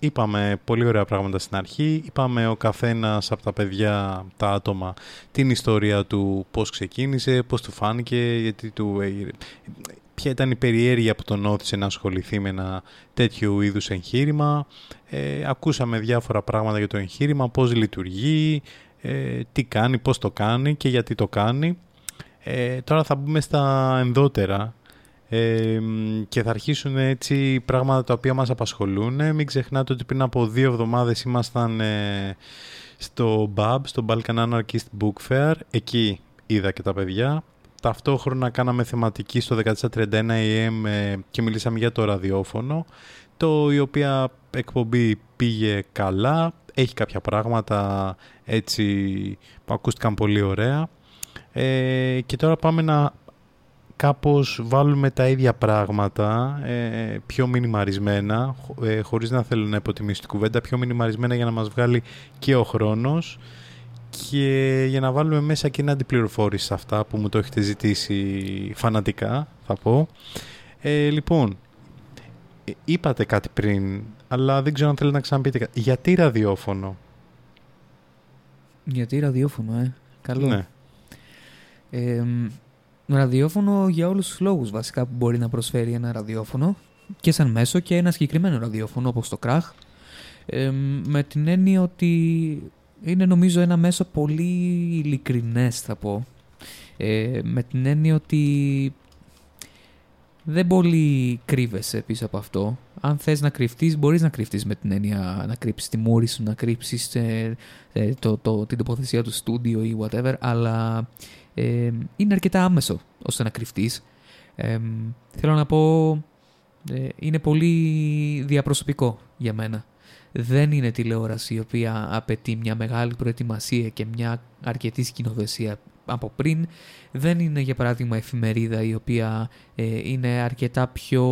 είπαμε πολύ ωραία πράγματα στην αρχή, είπαμε ο καθένας από τα παιδιά, τα άτομα, την ιστορία του πώς ξεκίνησε, πώς του φάνηκε, γιατί του, ε, ποια ήταν η περιέργεια που τον όθησε να ασχοληθεί με ένα τέτοιο είδους εγχείρημα. Ε, ακούσαμε διάφορα πράγματα για το εγχείρημα, πώς λειτουργεί, ε, τι κάνει, πώς το κάνει και γιατί το κάνει. Ε, τώρα θα μπούμε στα ενδότερα ε, μ, και θα αρχίσουν έτσι πράγματα τα οποία μας απασχολούν. Μην ξεχνάτε ότι πριν από δύο εβδομάδες ήμασταν ε, στο BAB, στο Balkan Anarchist Book Fair. Εκεί είδα και τα παιδιά. Ταυτόχρονα κάναμε θεματική στο 1431 AM ε, και μιλήσαμε για το ραδιόφωνο, το η οποία εκπομπή πήγε καλά, έχει κάποια πράγματα έτσι που ακούστηκαν πολύ ωραία. Ε, και τώρα πάμε να κάπως βάλουμε τα ίδια πράγματα ε, πιο μινιμαρισμένα χω- ε, χωρίς να θέλω να υποτιμήσω την κουβέντα πιο μινιμαρισμένα για να μας βγάλει και ο χρόνος και για να βάλουμε μέσα και ένα αντιπληροφόρηση σε αυτά που μου το έχετε ζητήσει φανατικά θα πω ε, λοιπόν ε, είπατε κάτι πριν αλλά δεν ξέρω αν θέλετε να ξαναπείτε κάτι γιατί ραδιόφωνο; Γιατί ραδιόφωνο, ε. Καλό. ναι. Ε, μ, ραδιόφωνο για όλους τους λόγους βασικά που μπορεί να προσφέρει ένα ραδιόφωνο και σαν μέσο και ένα συγκεκριμένο ραδιόφωνο όπως το κράχ ε, μ, με την έννοια ότι είναι νομίζω ένα μέσο πολύ ειλικρινές θα πω ε, με την έννοια ότι δεν πολύ κρύβεσαι πίσω από αυτό. Αν θες να κρυφτείς, μπορείς να κρυφτείς με την έννοια να κρύψεις τη μούρη σου, να κρύψεις ε, ε, το, το, την τοποθεσία του στούντιο ή whatever, αλλά ε, είναι αρκετά άμεσο ώστε να κρυφτείς. Ε, θέλω να πω, ε, είναι πολύ διαπροσωπικό για μένα. Δεν είναι τηλεόραση η οποία απαιτεί μια μεγάλη προετοιμασία και μια αρκετή σκηνοθεσία από πριν. Δεν είναι για παράδειγμα εφημερίδα η οποία ε, είναι αρκετά πιο,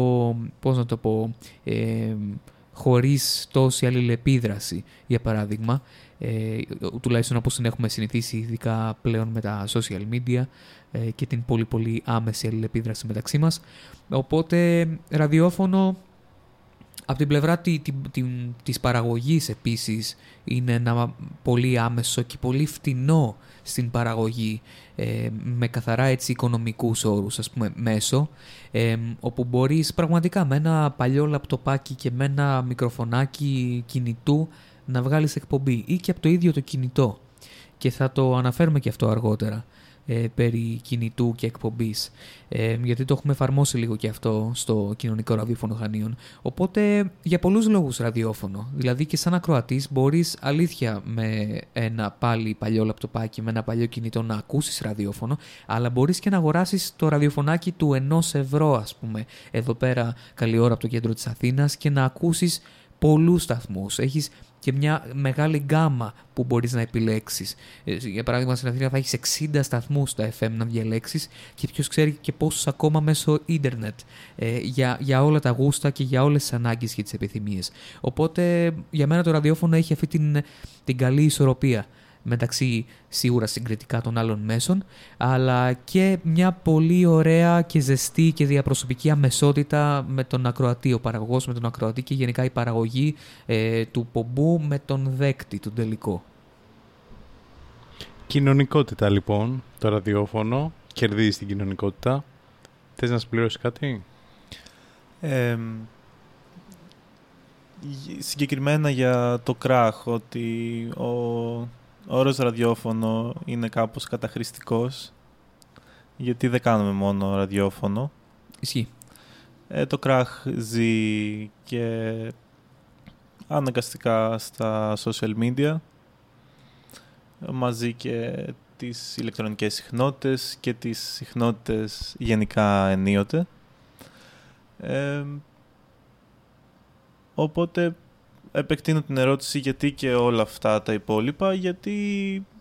πώς να το πω, ε, χωρίς τόση αλληλεπίδραση για παράδειγμα. Ε, τουλάχιστον όπως την έχουμε συνηθίσει ειδικά πλέον με τα social media ε, και την πολύ πολύ άμεση αλληλεπίδραση μεταξύ μας. Οπότε ραδιόφωνο από την πλευρά τη, τη, τη, της παραγωγής επίσης είναι ένα πολύ άμεσο και πολύ φτηνό στην παραγωγή ε, με καθαρά έτσι οικονομικούς όρους ας πούμε μέσο ε, όπου μπορείς πραγματικά με ένα παλιό λαπτοπάκι και με ένα μικροφωνάκι κινητού να βγάλεις εκπομπή ή και από το ίδιο το κινητό. Και θα το αναφέρουμε και αυτό αργότερα ε, περί κινητού και εκπομπής. Ε, γιατί το έχουμε εφαρμόσει λίγο και αυτό στο κοινωνικό ραδιόφωνο Χανίων. Οπότε για πολλούς λόγους ραδιόφωνο. Δηλαδή και σαν ακροατής μπορείς αλήθεια με ένα πάλι παλιό λαπτοπάκι με ένα παλιό κινητό να ακούσεις ραδιόφωνο αλλά μπορείς και να αγοράσεις το ραδιοφωνάκι του ενός ευρώ ας πούμε εδώ πέρα καλή ώρα από το κέντρο της Αθήνας και να ακούσεις πολλούς σταθμούς. Έχεις και μια μεγάλη γκάμα που μπορείς να επιλέξεις. Ε, Για παράδειγμα, στην Αθήνα θα έχεις 60 σταθμούς στα FM να διαλέξεις και ποιος ξέρει και πόσους ακόμα μέσω ίντερνετ ε, για, για όλα τα γούστα και για όλες τις ανάγκες και τις επιθυμίες. Οπότε για μένα το ραδιόφωνο έχει αυτή την, την καλή ισορροπία μεταξύ σίγουρα συγκριτικά των άλλων μέσων, αλλά και μια πολύ ωραία και ζεστή και διαπροσωπική αμεσότητα με τον ακροατή, ο παραγωγός με τον ακροατή και γενικά η παραγωγή ε, του πομπού με τον δέκτη, τον τελικό. Κοινωνικότητα λοιπόν, το ραδιόφωνο, κερδίζει την κοινωνικότητα. Θες να συμπληρώσεις κάτι; Ε, συγκεκριμένα για το κράχ, ότι ο όρος ραδιόφωνο είναι κάπως καταχρηστικός, γιατί δεν κάνουμε μόνο ραδιόφωνο. Ισχύει. Ε, το κράχ ζει και αναγκαστικά στα social media, μαζί και τις ηλεκτρονικές συχνότητες και τις συχνότητες γενικά ενίοτε. Ε, οπότε επεκτείνω την ερώτηση γιατί και όλα αυτά τα υπόλοιπα, γιατί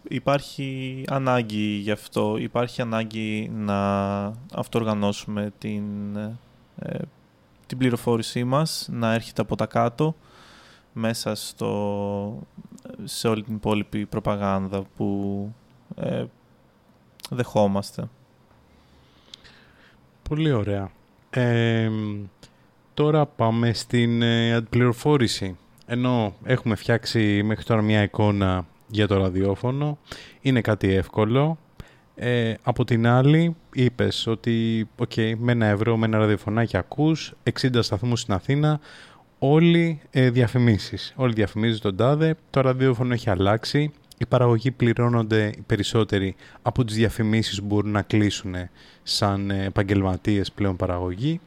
υπάρχει ανάγκη γι' αυτό, υπάρχει ανάγκη να αυτοργανώσουμε την, ε, την πληροφόρησή μας, να έρχεται από τα κάτω, μέσα στο, σε όλη την υπόλοιπη προπαγάνδα που ε, δεχόμαστε. Πολύ ωραία. Ε, τώρα πάμε στην ε, αντιπληροφόρηση. Ενώ έχουμε φτιάξει μέχρι τώρα μια εικόνα για το ραδιόφωνο, είναι κάτι εύκολο. Ε, από την άλλη, είπες ότι okay, με ένα ευρώ, με ένα ραδιοφωνάκι ακούς, 60 σταθμούς στην Αθήνα, όλοι ε, διαφημίσεις. Όλοι διαφημίζουν τον τάδε, το ραδιόφωνο έχει αλλάξει, οι παραγωγοί πληρώνονται οι περισσότεροι από τις διαφημίσεις που μπορούν να κλείσουν σαν επαγγελματίες πλέον παραγωγή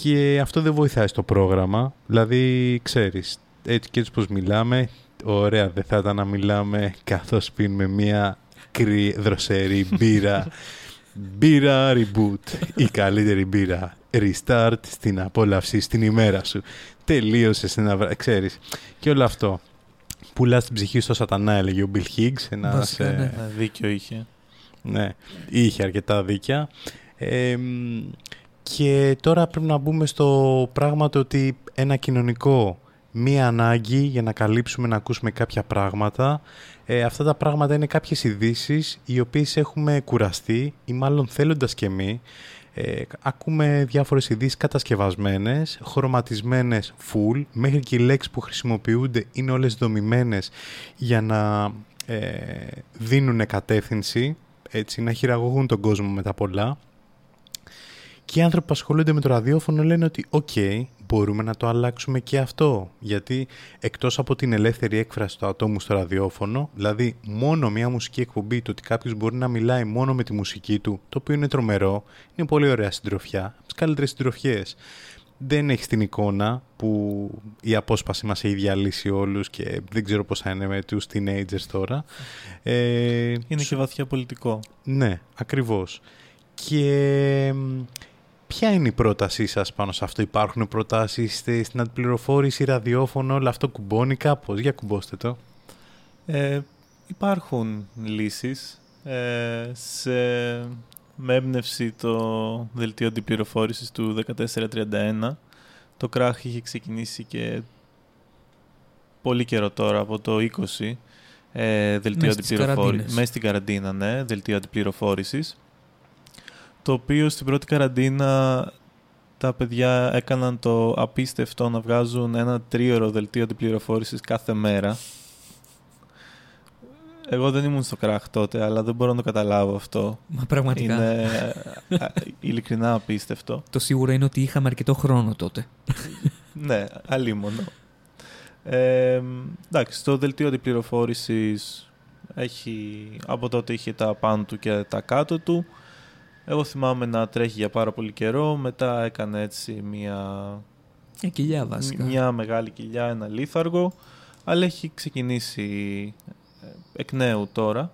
και αυτό δεν βοηθάει στο πρόγραμμα. Δηλαδή, ξέρεις, έτσι και έτσι πως μιλάμε, ωραία δεν θα ήταν να μιλάμε καθώς πίνουμε μια κρύ, δροσερή μπύρα. <laughs> μπύρα reboot, η καλύτερη μπύρα. Restart στην απόλαυση, στην ημέρα σου. Τελείωσε ένα βράδυ, ξέρεις. Και όλο αυτό. Πουλάς την ψυχή στο σατανά, έλεγε ο Bill Higgs. Ένας, Βασικά, ναι. Ε, δίκιο είχε. ναι, είχε αρκετά δίκια. Ε, και τώρα πρέπει να μπούμε στο πράγμα το ότι ένα κοινωνικό, μία ανάγκη για να καλύψουμε να ακούσουμε κάποια πράγματα. Ε, αυτά τα πράγματα είναι κάποιες ειδήσεις οι οποίες έχουμε κουραστεί ή μάλλον θέλοντας και εμείς. Ε, ακούμε διάφορες ειδήσεις κατασκευασμένες, χρωματισμένες full, μέχρι και οι λέξεις που χρησιμοποιούνται είναι όλες δομημένες για να ε, δίνουν κατεύθυνση, έτσι, να χειραγωγούν τον κόσμο με τα πολλά. Και οι άνθρωποι που ασχολούνται με το ραδιόφωνο λένε ότι «ΟΚ, μπορούμε να το αλλάξουμε και αυτό». Γιατί εκτός από την ελεύθερη έκφραση του ατόμου στο ραδιόφωνο, δηλαδή μόνο μια μουσική εκπομπή, το ότι κάποιος μπορεί να μιλάει μόνο με τη μουσική του, το οποίο είναι τρομερό, είναι πολύ ωραία συντροφιά, από τις καλύτερες συντροφιές. Δεν έχει την εικόνα που η απόσπαση μας έχει διαλύσει όλους και δεν ξέρω πώς θα είναι με τους teenagers τώρα. Ε, Είναι και βαθιά πολιτικό. ναι, ακριβώς. Και ποια είναι η πρότασή σας πάνω σε αυτό; Υπάρχουν προτάσεις στη- στην αντιπληροφόρηση, ραδιόφωνο, όλο αυτό κουμπώνει κάπως; Για κουμπώστε το. Ε, υπάρχουν λύσεις. Ε, σε, με έμπνευση το δελτίο αντιπληροφόρησης του 1431, το κράχ είχε ξεκινήσει και πολύ καιρό τώρα, από το 20, ε, δελτίο Μες στις αντιπληροφόρησης. καραντίνες. Μέσα στην καραντίνα, ναι, δελτίο αντιπληροφόρησης. Το οποίο στην πρώτη καραντίνα τα παιδιά έκαναν το απίστευτο να βγάζουν ένα τρίωρο δελτίο αντιπληροφόρησης κάθε μέρα. Εγώ δεν ήμουν στο κράχ τότε, αλλά δεν μπορώ να το καταλάβω αυτό. Μα πραγματικά. Είναι α, ειλικρινά απίστευτο. Το σίγουρο είναι ότι είχαμε αρκετό χρόνο τότε. ναι, αλίμονο. Ε, εντάξει, το δελτίο αντιπληροφόρησης έχει, από τότε είχε τα πάνω του και τα κάτω του. Εγώ θυμάμαι να τρέχει για πάρα πολύ καιρό, μετά έκανε έτσι μια, Ε, κοιλιά βασικά. μια μεγάλη κοιλιά, ένα λίθαργο, αλλά έχει ξεκινήσει ε, εκ νέου τώρα.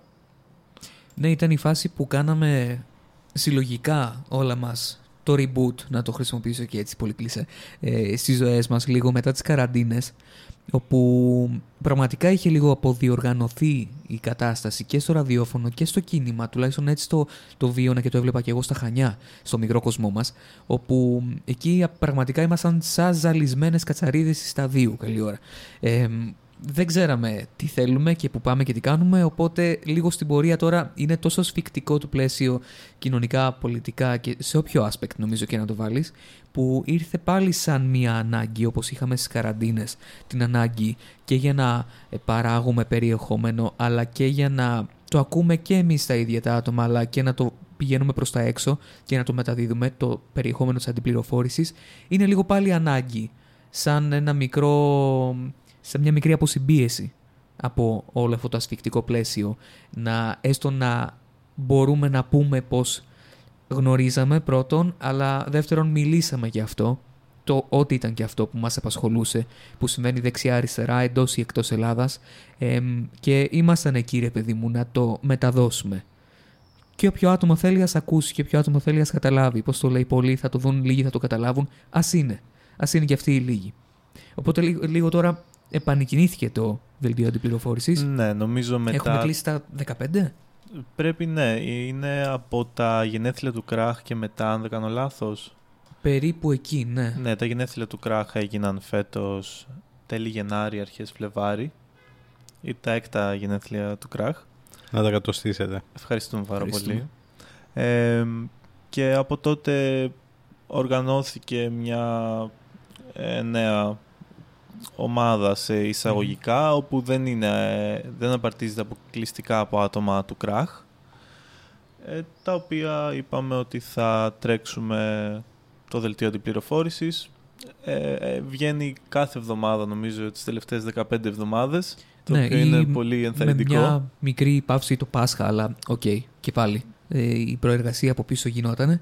Ναι, ήταν η φάση που κάναμε συλλογικά όλα μας το reboot, να το χρησιμοποιήσω και έτσι πολύ κλεισέ, ε, στις ζωές μας λίγο μετά τις καραντίνες, όπου πραγματικά είχε λίγο αποδιοργανωθεί η κατάσταση και στο ραδιόφωνο και στο κίνημα, τουλάχιστον έτσι το, το βίωνα και το έβλεπα και εγώ στα Χανιά, στο μικρό κοσμό μας, όπου εκεί πραγματικά ήμασταν σαν ζαλισμένες κατσαρίδες σταδίου καλή ώρα. Ε, δεν ξέραμε τι θέλουμε και που πάμε και τι κάνουμε, οπότε λίγο στην πορεία τώρα είναι τόσο σφιχτικό το πλαίσιο κοινωνικά, πολιτικά και σε όποιο aspect νομίζω και να το βάλεις, που ήρθε πάλι σαν μια ανάγκη όπως είχαμε στις καραντίνες, την ανάγκη και για να ε, παράγουμε περιεχόμενο αλλά και για να το ακούμε και εμείς τα ίδια τα άτομα αλλά και να το πηγαίνουμε προς τα έξω και να το μεταδίδουμε, το περιεχόμενο της αντιπληροφόρησης, είναι λίγο πάλι ανάγκη, σαν ένα μικρό σε μια μικρή αποσυμπίεση από όλο αυτό το ασφικτικό πλαίσιο. Να, έστω να μπορούμε να πούμε πως γνωρίζαμε πρώτον, αλλά δεύτερον μιλήσαμε για αυτό, το ό,τι ήταν και αυτό που μας απασχολούσε, που σημαίνει δεξιά-αριστερά, εντός ή εκτός Ελλάδας, και ήμασταν εκεί ρε παιδί μου να το μεταδώσουμε. Και όποιο άτομο θέλει ας ακούσει και όποιο άτομο θέλει ας καταλάβει. Πώς το λέει πολλοί, θα το δουν λίγοι, θα το καταλάβουν. Ας είναι. Ας είναι και αυτοί οι λίγοι. Οπότε λίγο τώρα επανεκκινήθηκε το δελτίο αντιπληροφόρησης. Ναι, νομίζω μετά. Έχουμε κλείσει τα 15. Πρέπει, ναι. Είναι από τα γενέθλια του Κράχ και μετά, αν δεν κάνω λάθος. Περίπου εκεί, ναι. Ναι, τα γενέθλια του Κράχ έγιναν φέτος τέλη Γενάρη, αρχές Φλεβάρι. Ή τα έκτα γενέθλια του Κράχ. Να τα κατοστήσετε. Ευχαριστούμε πάρα πολύ. Ε, και από τότε οργανώθηκε μια ε, νέα ομάδα σε εισαγωγικά, όπου δεν, είναι, δεν απαρτίζεται αποκλειστικά από άτομα του κράχ, ε, τα οποία είπαμε ότι θα τρέξουμε το δελτίο αντιπληροφόρησης. Ε, ε, βγαίνει κάθε εβδομάδα, νομίζω, τις τελευταίες 15 εβδομάδες, το ναι, οποίο είναι πολύ ενθαρρυντικό. Με μια μικρή παύση το Πάσχα, αλλά OK, okay, και πάλι. Ε, η προεργασία από πίσω γινότανε.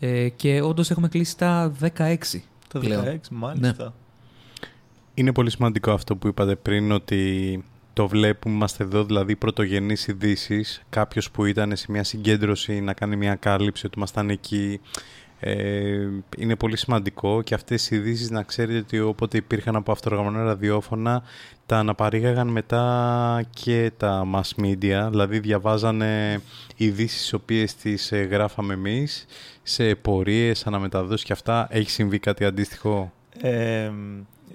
Ε, και όντως έχουμε κλείσει τα 16. Τα 16, μάλιστα. Ναι. Είναι πολύ σημαντικό αυτό που είπατε πριν ότι το βλέπουμε, είμαστε εδώ δηλαδή πρωτογενείς ειδήσεις. Κάποιος που ήταν σε μια συγκέντρωση να κάνει μια κάλυψη ότι ήμασταν εκεί ε, είναι πολύ σημαντικό και αυτές οι ειδήσεις να ξέρετε ότι όποτε υπήρχαν από αυτοργανωμένα ραδιόφωνα τα αναπαρήγαγαν μετά και τα mass media, δηλαδή διαβάζανε ειδήσεις τις οποίες τις ε, γράφαμε εμείς σε πορείες, αναμεταδόσεις και αυτά. Έχει συμβεί κάτι αντίστοιχο; Ε,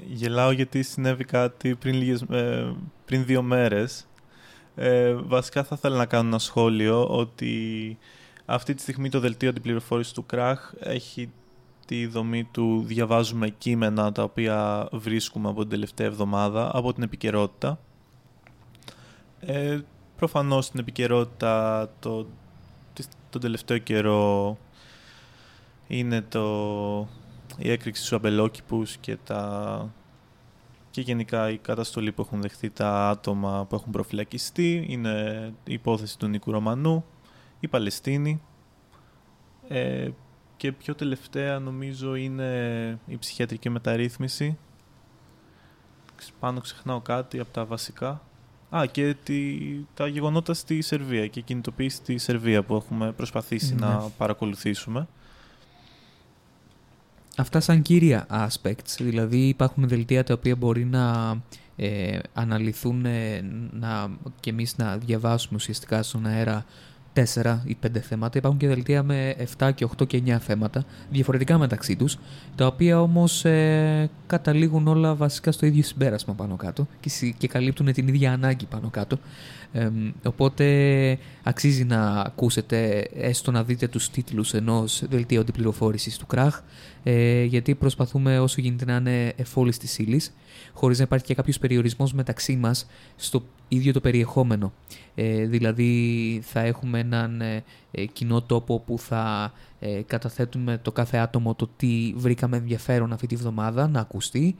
Γελάω γιατί συνέβη κάτι πριν, λίγες, ε, πριν δύο μέρες. Ε, βασικά θα ήθελα να κάνω ένα σχόλιο ότι αυτή τη στιγμή το δελτίο αντιπληροφόρησης του ΚΡΑΧ έχει τη δομή του διαβάζουμε κείμενα τα οποία βρίσκουμε από την τελευταία εβδομάδα από την επικαιρότητα. Ε, προφανώς την επικαιρότητα το, τον τελευταίο καιρό είναι το η έκρηξη στους αμπελόκηπους και, τα... και γενικά η καταστολή που έχουν δεχτεί τα άτομα που έχουν προφυλακιστεί είναι η υπόθεση του Νίκου Ρωμανού, η Παλαιστίνη ε, και πιο τελευταία νομίζω είναι η ψυχιατρική μεταρρύθμιση πάνω ξεχνάω κάτι από τα βασικά Α, και τη, τα γεγονότα στη Σερβία και η κινητοποίηση στη Σερβία που έχουμε προσπαθήσει να ναι. παρακολουθήσουμε. Αυτά σαν κύρια aspects, δηλαδή υπάρχουν δελτία τα οποία μπορεί να ε, αναλυθούν ε, να, και εμείς να διαβάσουμε ουσιαστικά στον αέρα 4 ή 5 θέματα. Υπάρχουν και δελτία με 7 και 8 και 9 θέματα, διαφορετικά μεταξύ τους, τα οποία όμως ε, καταλήγουν όλα βασικά στο ίδιο συμπέρασμα πάνω κάτω και, και καλύπτουν την ίδια ανάγκη πάνω κάτω. Ε, οπότε αξίζει να ακούσετε, έστω να δείτε τους τίτλους ενός δελτίου αντιπληροφόρησης του ΚΡΑΧ, ε, γιατί προσπαθούμε όσο γίνεται να είναι εφόλης της ύλης, χωρίς να υπάρχει και κάποιος περιορισμός μεταξύ μας στο ίδιο το περιεχόμενο. Ε, δηλαδή θα έχουμε έναν ε, ε, κοινό τόπο που θα ε, καταθέτουμε το κάθε άτομο το τι βρήκαμε ενδιαφέρον αυτή τη βδομάδα να ακουστεί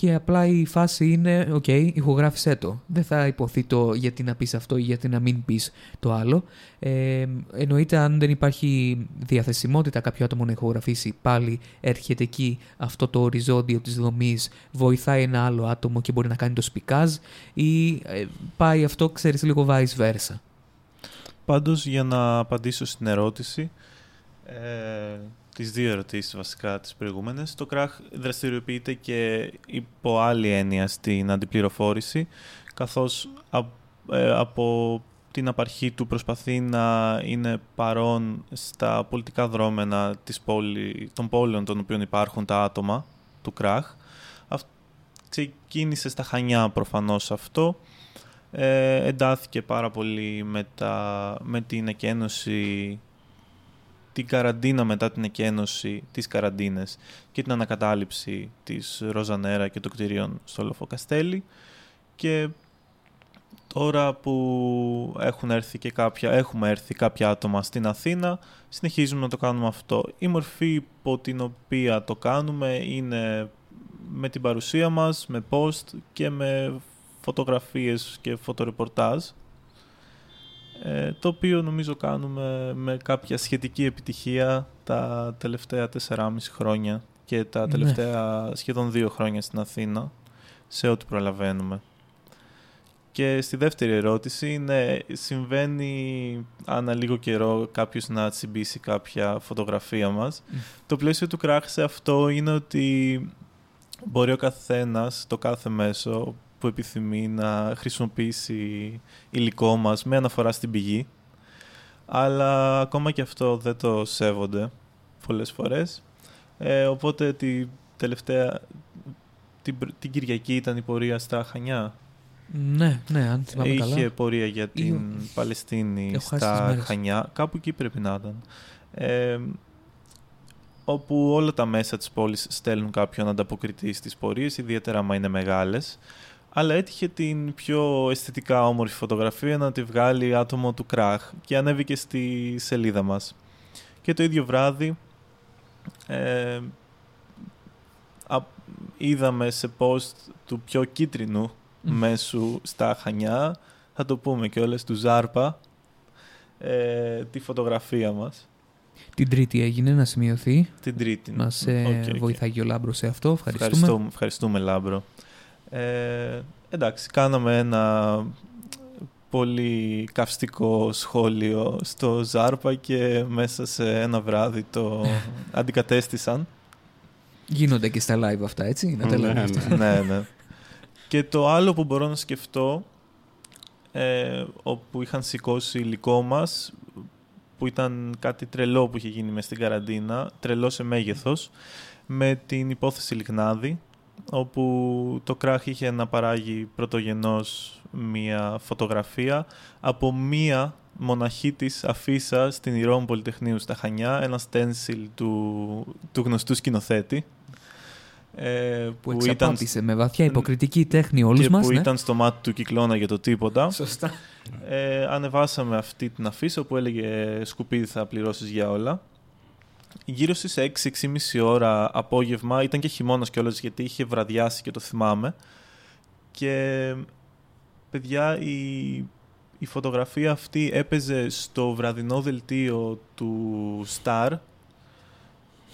και απλά η φάση είναι, OK, okay, ηχογράφησέ το. Δεν θα ειπωθεί το γιατί να πεις αυτό ή γιατί να μην πεις το άλλο. Ε, εννοείται αν δεν υπάρχει διαθεσιμότητα κάποιο άτομο να ηχογραφήσει, πάλι έρχεται εκεί αυτό το οριζόντιο της δομής, βοηθάει ένα άλλο άτομο και μπορεί να κάνει το σπικάζ ή ε, πάει αυτό, ξέρεις, λίγο vice versa. Πάντως, για να απαντήσω στην ερώτηση, ε, τις δύο ερωτήσεις βασικά τις προηγούμενες. Το κράχ δραστηριοποιείται και υπό άλλη έννοια στην αντιπληροφόρηση, καθώς ε, από την απαρχή του προσπαθεί να είναι παρόν στα πολιτικά δρόμενα της πόλη, των πόλεων των οποίων υπάρχουν τα άτομα του κράχ. Ξεκίνησε στα Χανιά προφανώς αυτό. Ε, εντάθηκε πάρα πολύ με, με την εκένωση την καραντίνα μετά την εκένωση της καραντίνες και την ανακατάληψη της Ροζανέρα και των κτηρίων στο Λοφοκαστέλι και τώρα που έχουν έρθει και κάποια, έχουμε έρθει κάποια άτομα στην Αθήνα συνεχίζουμε να το κάνουμε αυτό. Η μορφή υπό την οποία το κάνουμε είναι με την παρουσία μας, με post και με φωτογραφίες και φωτορεπορτάζ ε, το οποίο νομίζω κάνουμε με κάποια σχετική επιτυχία τα τελευταία 4,5 χρόνια και τα ναι. τελευταία σχεδόν 2 χρόνια στην Αθήνα σε ό,τι προλαβαίνουμε. Και στη δεύτερη ερώτηση, είναι συμβαίνει ανά λίγο καιρό κάποιος να τσιμπήσει κάποια φωτογραφία μας. Το πλαίσιο του κράχ σε αυτό είναι ότι μπορεί ο καθένας, το κάθε μέσο, που επιθυμεί να χρησιμοποιήσει υλικό μας με αναφορά στην πηγή. Αλλά ακόμα και αυτό δεν το σέβονται πολλές φορές. Ε, οπότε τη τελευταία, την, την Κυριακή ήταν η πορεία στα Χανιά. Ναι, ναι, αν θυμάμαι Είχε καλά. πορεία για την Παλαιστίνη στα Χανιά. Κάπου εκεί πρέπει να ήταν. Ε, όπου όλα τα μέσα της πόλης στέλνουν κάποιον ανταποκριτή στις πορείες, ιδιαίτερα άμα είναι μεγάλες αλλά έτυχε την πιο αισθητικά όμορφη φωτογραφία να τη βγάλει άτομο του Κράχ και ανέβηκε στη σελίδα μας. Και το ίδιο βράδυ ε, είδαμε σε post του πιο κίτρινου μέσου στα Χανιά, θα το πούμε και όλες του Ζάρπα, ε, τη φωτογραφία μας. Την τρίτη έγινε να σημειωθεί. Την τρίτη. Μας ε, βοηθάει ο Λάμπρος σε αυτό. Ευχαριστούμε. Ευχαριστούμε, ευχαριστούμε Λάμπρο. Ε, εντάξει, κάναμε ένα πολύ καυστικό σχόλιο στο Ζάρπα και μέσα σε ένα βράδυ το <laughs> αντικατέστησαν. Γίνονται και στα live αυτά, έτσι, να τα ναι, ναι, ναι, ναι. Και το άλλο που μπορώ να σκεφτώ, ε, όπου είχαν σηκώσει υλικό μας, που ήταν κάτι τρελό που είχε γίνει μες στην καραντίνα, τρελό σε μέγεθος, με την υπόθεση Λιγνάδη, όπου το κράχ είχε να παράγει πρωτογενώς μία φωτογραφία από μία μοναχή της αφίσα στην Ηρώμη Πολυτεχνείου στα Χανιά, ένα στένσιλ του, του γνωστού σκηνοθέτη. Ε, που, που ήταν με βαθιά υποκριτική τέχνη όλους και μας. που ναι. ήταν στο μάτι του κυκλώνα για το τίποτα. Σωστά. Ε, ανεβάσαμε αυτή την αφίσα που έλεγε «Σκουπίδι θα πληρώσεις για όλα» γύρω στις 6-6,5 ώρα απόγευμα, ήταν και χειμώνας κιόλας γιατί είχε βραδιάσει και το θυμάμαι. Και παιδιά, η, η φωτογραφία αυτή έπαιζε στο βραδινό δελτίο του Star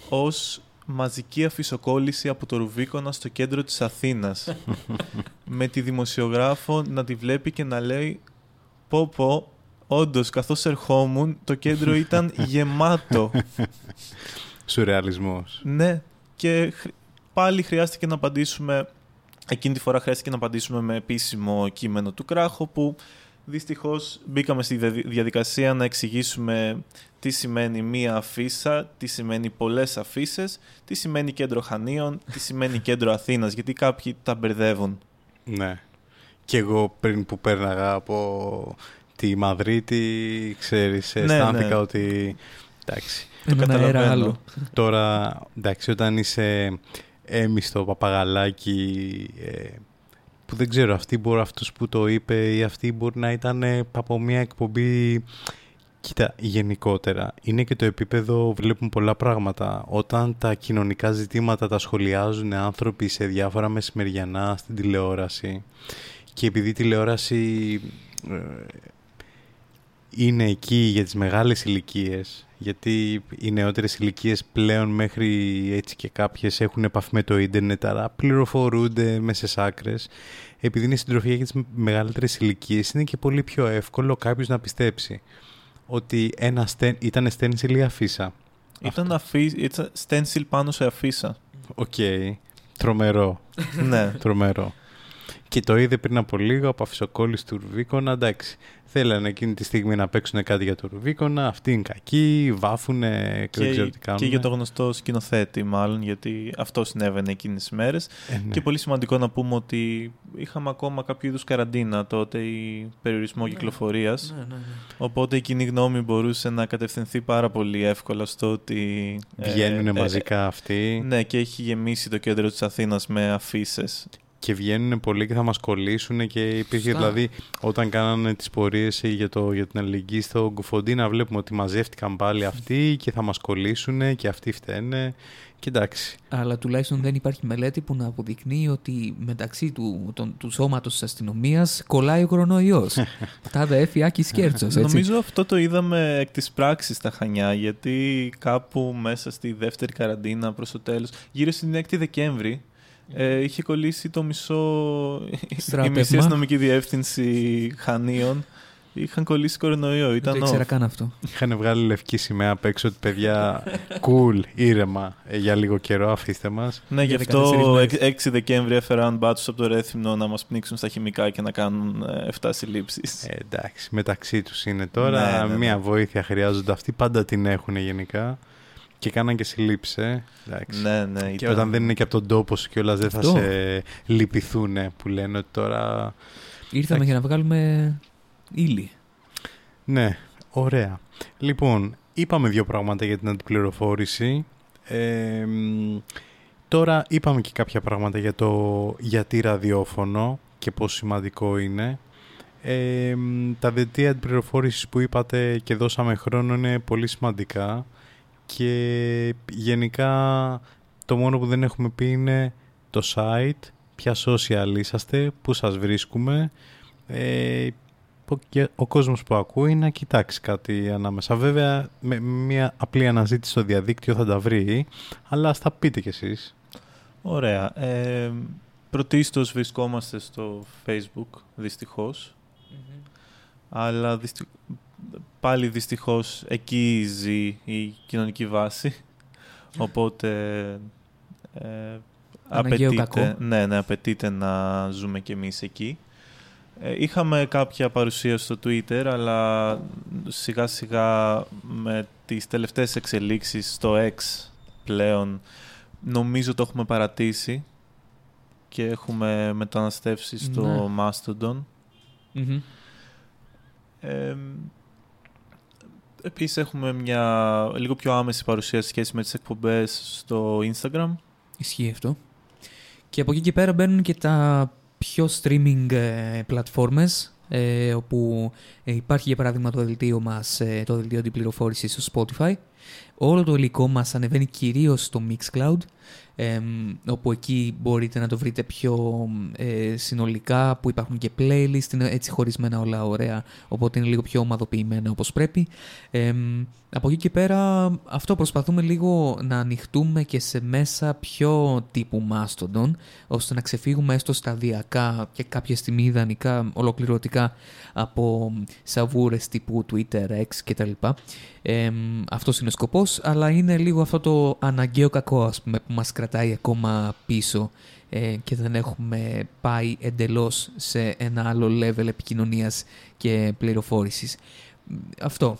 ως μαζική αφισοκόλληση από το Ρουβίκονα στο κέντρο της Αθήνας. <laughs> με τη δημοσιογράφο να τη βλέπει και να λέει πω πω Όντως, καθώς ερχόμουν, το κέντρο ήταν <laughs> γεμάτο. Σουρεαλισμός. Ναι, και πάλι χρειάστηκε να απαντήσουμε. Εκείνη τη φορά χρειάστηκε να απαντήσουμε με επίσημο κείμενο του Κράχου που δυστυχώς μπήκαμε στη διαδικασία να εξηγήσουμε τι σημαίνει μία αφίσα, τι σημαίνει πολλές αφίσες, τι σημαίνει κέντρο Χανίων, τι σημαίνει κέντρο Αθήνας, γιατί κάποιοι τα μπερδεύουν. Ναι. Και εγώ πριν που πέρναγα από τη Μαδρίτη, ξέρεις, ναι, αισθάνθηκα ναι. ότι... Εντάξει. Το καταλαβαίνω. Άλλο. Τώρα, εντάξει, όταν είσαι έμιστο παπαγαλάκι, ε, που δεν ξέρω, αυτή μπορεί, αυτός που το είπε ή αυτή μπορεί να ήταν από μια εκπομπή... Κοίτα, γενικότερα, είναι και το επίπεδο, βλέπουν πολλά πράγματα. Όταν τα κοινωνικά ζητήματα τα σχολιάζουν άνθρωποι σε διάφορα μεσημεριανά στην τηλεόραση και επειδή η τηλεόραση ε, είναι εκεί για τις μεγάλες ηλικίες, γιατί οι νεότερες ηλικίες πλέον μέχρι έτσι και κάποιες έχουν επαφή με το ίντερνετ, αλλά πληροφορούνται μέσα σε άκρες. Επειδή είναι συντροφία για τις μεγαλύτερες ηλικίες, είναι και πολύ πιο εύκολο κάποιος να πιστέψει ότι ένα sten, ήταν stencil ή αφίσα Ήταν, αφή... ήταν stencil πάνω σε αφίσα. Οκ. Τρομερό. ναι. Τρομερό. Και το είδε πριν από λίγο από αφισοκόλληση του Ρουβίκονα. Εντάξει. Θέλανε εκείνη τη στιγμή να παίξουν κάτι για το Ρουβίκονα. Αυτοί είναι κακοί, βάφουνε και, δεν ξέρω τι κάνουν. Και για το γνωστό σκηνοθέτη, μάλλον, γιατί αυτό συνέβαινε εκείνες τις μέρες. Ε, ναι. Και πολύ σημαντικό να πούμε ότι είχαμε ακόμα κάποιο είδους καραντίνα τότε ή περιορισμό κυκλοφορίας. Ναι, ναι, ναι. Οπότε η κοινή γνώμη μπορούσε να κατευθυνθεί πάρα πολύ εύκολα στο ότι. ε, Βγαίνουν ε, μαζικά αυτοί Ναι, και έχει γεμίσει το κέντρο της Αθήνας με αφήσεις. Και βγαίνουν πολλοί και θα μας κολλήσουν και υπήρχε Σωστά. δηλαδή όταν κάνανε τις πορείες για, το, για την αλληλεγγύη στο Γκουφοντί να βλέπουμε ότι μαζεύτηκαν πάλι αυτοί και θα μας κολλήσουν και αυτοί φταίνε και εντάξει. Αλλά τουλάχιστον δεν υπάρχει μελέτη που να αποδεικνύει ότι μεταξύ του, τον, του σώματος της αστυνομίας κολλάει ο κορονοϊός. <laughs> Τάδε έφη Άκης Σκέρτσος, έτσι. Νομίζω αυτό το είδαμε εκ της πράξης στα Χανιά, γιατί κάπου μέσα στη δεύτερη καραντίνα προς το τέλος, γύρω στην 6η Δεκέμβρη, ε, είχε κολλήσει το μισό, η Στράτευμα. μισή αστυνομική διεύθυνση Χανίων, είχαν κολλήσει κορονοϊό. Δεν Ήταν το off. ήξερα καν αυτό. Είχαν βγάλει λευκή σημαία απ' έξω ότι παιδιά cool, ήρεμα ε, για λίγο καιρό αφήστε μας. Ναι, γι' Για αυτό 14 μέρες. 6 Δεκέμβρη έφεραν μπάτσους από το Ρέθυμνο να μας πνίξουν στα χημικά και να κάνουν ε, 7 συλλήψεις. Ε, εντάξει, μεταξύ τους είναι τώρα. Ναι, ναι, ναι. Μία βοήθεια χρειάζονται αυτοί, πάντα την έχουν γενικά. Και κάναν και συλλήψεις, ε. Εντάξει. ναι, ναι. Και ήταν- όταν δεν είναι και από τον τόπο σου κιόλας δεν θα Αυτό. σε λυπηθούν που λένε ότι τώρα... Ήρθαμε Εντάξει. για να βγάλουμε ύλη. Ναι, ωραία. Λοιπόν, είπαμε δύο πράγματα για την αντιπληροφόρηση. Ε, μ, τώρα είπαμε και κάποια πράγματα για το γιατί ραδιόφωνο και πόσο σημαντικό είναι. Ε, μ, τα δελτία αντιπληροφόρησης που είπατε και δώσαμε χρόνο είναι πολύ σημαντικά και γενικά το μόνο που δεν έχουμε πει είναι το site, ποια social είσαστε, πού σας βρίσκουμε ε, ο- και ο κόσμος που ακούει να κοιτάξει κάτι ανάμεσα. Βέβαια, με μια απλή αναζήτηση στο διαδίκτυο θα τα βρει, αλλά ας τα πείτε κι εσείς. Ωραία. Ε, πρωτίστως βρισκόμαστε στο Facebook, δυστυχώς. Αλλά δυστι... πάλι δυστυχώς εκεί ζει η κοινωνική βάση. Οπότε ε, Αναγκαίο απαιτείται, κακό. ναι, ναι, απαιτείται να ζούμε κι εμείς εκεί. Ε, είχαμε κάποια παρουσία στο Twitter, αλλά σιγά σιγά με τις τελευταίες εξελίξεις στο X πλέον νομίζω το έχουμε παρατήσει και έχουμε μεταναστεύσει στο Mastodon. Μμμ. Ε, επίσης έχουμε μια λίγο πιο άμεση παρουσία σε σχέση με τις εκπομπές στο Instagram. Ισχύει αυτό. Και από εκεί και πέρα μπαίνουν και τα πιο streaming ε, πλατφόρμες ε, όπου ε, υπάρχει για παράδειγμα το δελτίο μας, ε, το δελτίο αντιπληροφόρησης στο Spotify. Όλο το υλικό μας ανεβαίνει κυρίως στο Mixcloud ε, όπου εκεί μπορείτε να το βρείτε πιο ε, συνολικά που υπάρχουν και playlist, είναι έτσι χωρισμένα όλα ωραία οπότε είναι λίγο πιο ομαδοποιημένα όπως πρέπει. Ε, από εκεί και πέρα αυτό προσπαθούμε λίγο να ανοιχτούμε και σε μέσα πιο τύπου Mastodon ώστε να ξεφύγουμε έστω σταδιακά και κάποια στιγμή ιδανικά ολοκληρωτικά από σαβούρες τύπου Twitter, X κτλ. Ε, αυτός είναι ο σκοπός, αλλά είναι λίγο αυτό το αναγκαίο κακό ας πούμε, που μας κρατάει ακόμα πίσω ε, και δεν έχουμε πάει εντελώς σε ένα άλλο level επικοινωνίας και πληροφόρησης. Αυτό.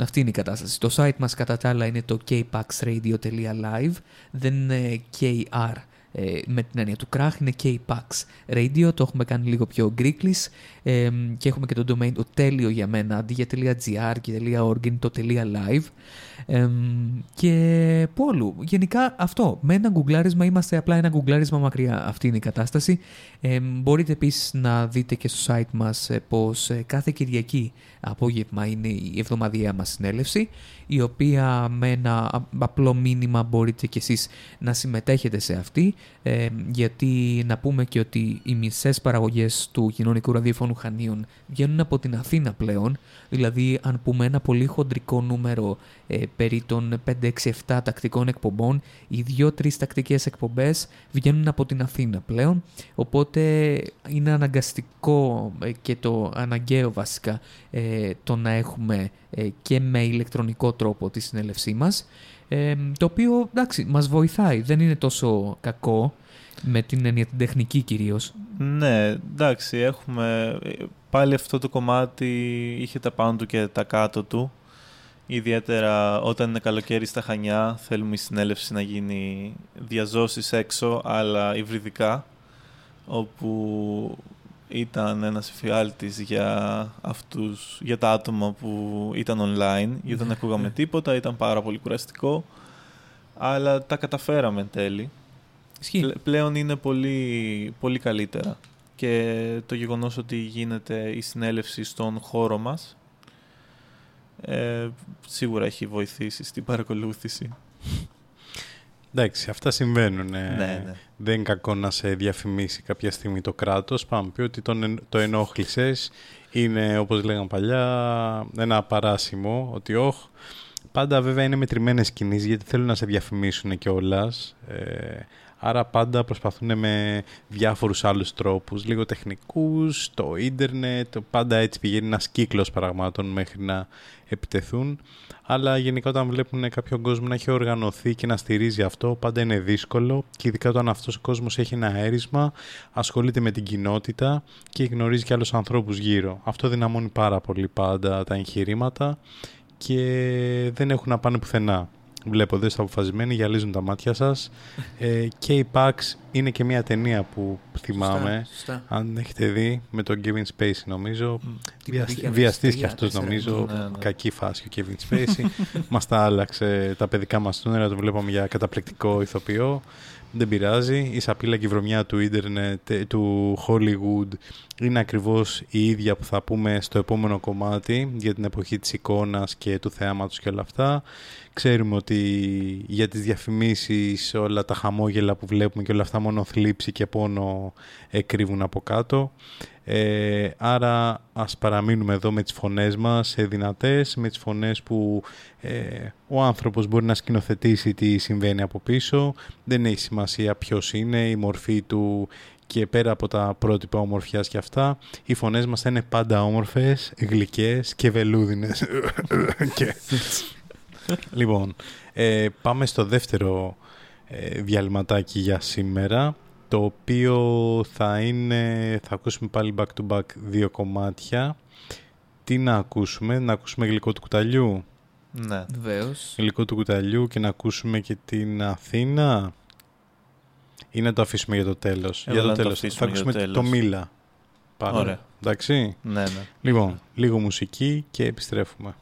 Αυτή είναι η κατάσταση. Το site μας κατά τα άλλα είναι το kpaxradio.live. Δεν είναι KR ε, με την έννοια του κράχ, είναι kpax radio. Το έχουμε κάνει λίγο πιο γκρίκλις ε, και έχουμε και το domain το τέλειο για μένα αντί για .gr και .org είναι το .live. Ε, και που όλου. Γενικά αυτό. Με ένα γκουγκλάρισμα είμαστε απλά ένα γκουγκλάρισμα μακριά. Αυτή είναι η κατάσταση. Ε, μπορείτε επίσης να δείτε και στο site μας ε, πως ε, κάθε Κυριακή απόγευμα είναι η εβδομαδιαία μας συνέλευση η οποία με ένα α- απλό μήνυμα μπορείτε κι εσείς να συμμετέχετε σε αυτή ε, γιατί να πούμε και ότι οι μισές παραγωγές του κοινωνικού ραδιοφώνου Χανίων βγαίνουν από την Αθήνα πλέον δηλαδή αν πούμε ένα πολύ χοντρικό νούμερο ε, περί των 5-6-7 τακτικών εκπομπών οι 2-3 τακτικές εκπομπές βγαίνουν από την Αθήνα πλέον οπότε είναι αναγκαστικό ε, και το αναγκαίο βασικά ε, το να έχουμε ε, και με ηλεκτρονικό τρόπο τη συνέλευσή μας Ε, το οποίο, εντάξει, μας βοηθάει. Δεν είναι τόσο κακό, με την έννοια την τεχνική κυρίως. Ναι, εντάξει, έχουμε... Πάλι αυτό το κομμάτι είχε τα πάνω του και τα κάτω του. Ιδιαίτερα όταν είναι καλοκαίρι στα Χανιά, θέλουμε η συνέλευση να γίνει διαζώσεις έξω, αλλά υβριδικά, όπου ήταν ένας εφιάλτης για, αυτούς, για τα άτομα που ήταν online, γιατί δεν ακούγαμε τίποτα, ήταν πάρα πολύ κουραστικό, αλλά τα καταφέραμε εν τέλει. Ισχύει. Πλέ- πλέον είναι πολύ, πολύ καλύτερα. Και το γεγονός ότι γίνεται η συνέλευση στον χώρο μας ε, σίγουρα έχει βοηθήσει στην παρακολούθηση. Εντάξει, αυτά συμβαίνουν. ε. Ναι, ναι. Δεν είναι κακό να σε διαφημίσει κάποια στιγμή το κράτος. Πάμε πει ότι τον, εν- το ενόχλησες. Είναι, όπως λέγαμε παλιά, ένα παράσημο. Ότι όχ, πάντα βέβαια είναι μετρημένες κινήσεις γιατί θέλουν να σε διαφημίσουν κιόλας. Ε, άρα πάντα προσπαθούν με διάφορους άλλους τρόπους, λίγο τεχνικούς, το ίντερνετ, πάντα έτσι πηγαίνει ένας κύκλος πραγμάτων μέχρι να επιτεθούν. Αλλά γενικά όταν βλέπουν κάποιον κόσμο να έχει οργανωθεί και να στηρίζει αυτό, πάντα είναι δύσκολο και ειδικά όταν αυτός ο κόσμος έχει ένα αέρισμα, ασχολείται με την κοινότητα και γνωρίζει και άλλους ανθρώπους γύρω. Αυτό δυναμώνει πάρα πολύ πάντα τα εγχειρήματα και δεν έχουν να πάνε πουθενά. Βλέπω εδώ είστε αποφασισμένοι, γυαλίζουν τα μάτια σας. <laughs> ε, και η Pax είναι και μια ταινία που θυμάμαι. Σωστά, σωστά. Αν έχετε δει με τον Kevin Spacey νομίζω. Τι Βιασ... είχε Βιαστής και τρία, αυτός τέσσερα, νομίζω. ναι, ναι. Κακή φάση ο Kevin Spacey. <laughs> μας τα άλλαξε τα παιδικά μας τούνερα. Το βλέπαμε για καταπληκτικό ηθοποιό. Δεν πειράζει. Η σαπίλα και η βρωμιά του ίντερνετ, ε, του Hollywood είναι ακριβώς η ίδια που θα πούμε στο επόμενο κομμάτι για την εποχή της εικόνας και του θεάματος και όλα αυτά. Ξέρουμε ότι για τις διαφημίσεις όλα τα χαμόγελα που βλέπουμε και όλα αυτά μόνο θλίψη και πόνο ε, κρύβουν από κάτω. Ε, άρα ας παραμείνουμε εδώ με τις φωνές μας ε, δυνατές, με τις φωνές που ε, ο άνθρωπος μπορεί να σκηνοθετήσει τι συμβαίνει από πίσω. Δεν έχει σημασία ποιος είναι, η μορφή του και πέρα από τα πρότυπα ομορφιάς και αυτά, οι φωνές μας θα είναι πάντα όμορφες, γλυκές και βελούδινες. <laughs> και... λοιπόν, ε, πάμε στο δεύτερο ε, διαλυματάκι για σήμερα το οποίο θα είναι, θα ακούσουμε πάλι back to back δύο κομμάτια. Τι να ακούσουμε, να ακούσουμε γλυκό του κουταλιού; Ναι. Βεβαίως. Γλυκό του κουταλιού και να ακούσουμε και την Αθήνα. Ή να το αφήσουμε για το τέλος. Εγώ για το να το τέλος. αφήσουμε θα για ακούσουμε το το, τέλος. Μίλα. Πάρα. Ωραία. Εντάξει. Ναι, ναι. Λοιπόν, λίγο μουσική και επιστρέφουμε.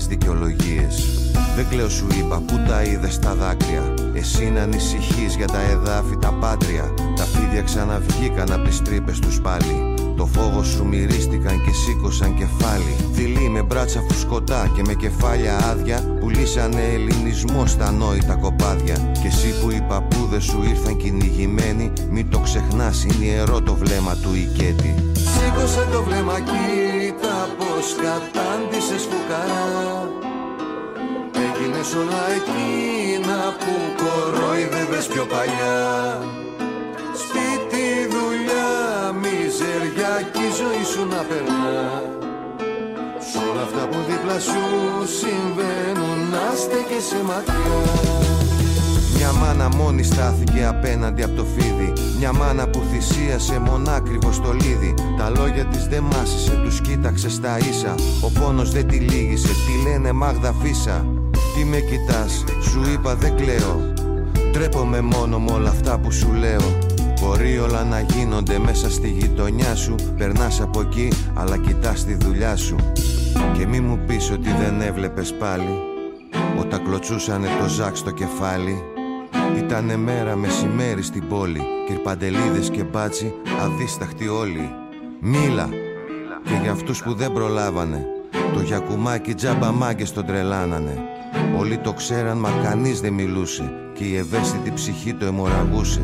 Στιγμή, μη λες δικαιολογίες. Δεν κλαίω σου είπα που τα είδες στα δάκρυα. Εσύ να ανησυχείς για τα εδάφη τα πάτρια. Τα φίδια ξαναβγήκαν από τις τρύπες τους πάλι. Το φόβο σου μυρίστηκαν και σήκωσαν κεφάλι. Δειλοί με μπράτσα φουσκωτά και με κεφάλια άδεια Πουλήσανε ελληνισμό στα νόητα κοπάδια. Και εσύ που οι παππούδες σου ήρθαν κυνηγημένοι Μην το ξεχνάς είναι ιερό το βλέμμα του Ικέτη. Σήκωσε το βλέμμα κοίτα πως κατάντησες φουκαρά Έγινες όλα εκείνα που κορόιδευες πιο παλιά. Σπίτι, δουλειά, μιζεριά κι η ζωή σου να περνά. Σ' όλα αυτά που δίπλα σου συμβαίνουν να στέκεσαι μακριά μια μάνα μόνη στάθηκε απέναντι από το φίδι. Μια μάνα που θυσίασε μονάκριβο στο λίδι. Τα λόγια της δεν μάσησε, τους κοίταξε στα ίσα. Ο πόνος δεν τη λύγησε, τη λένε Μάγδα Φίσα. Τι με κοιτάς, σου είπα δεν κλαίω. Τρέπομαι μόνο με όλα αυτά που σου λέω. Μπορεί όλα να γίνονται μέσα στη γειτονιά σου. Περνάς από εκεί αλλά κοιτάς τη δουλειά σου. Και μη μου πεις ότι δεν έβλεπες πάλι. Όταν κλωτσούσανε το ζάκ στο κεφάλι Ήτανε μέρα μεσημέρι στην πόλη Κυρπαντελίδες και μπάτσι αδίσταχτοι όλοι. Μίλα Και για αυτούς που δεν προλάβανε Το γιακουμάκι τζάμπα μάγκες τον τρελάνανε. Όλοι το ξέραν μα κανείς δεν μιλούσε Και η ευαίσθητη ψυχή το αιμορραγούσε.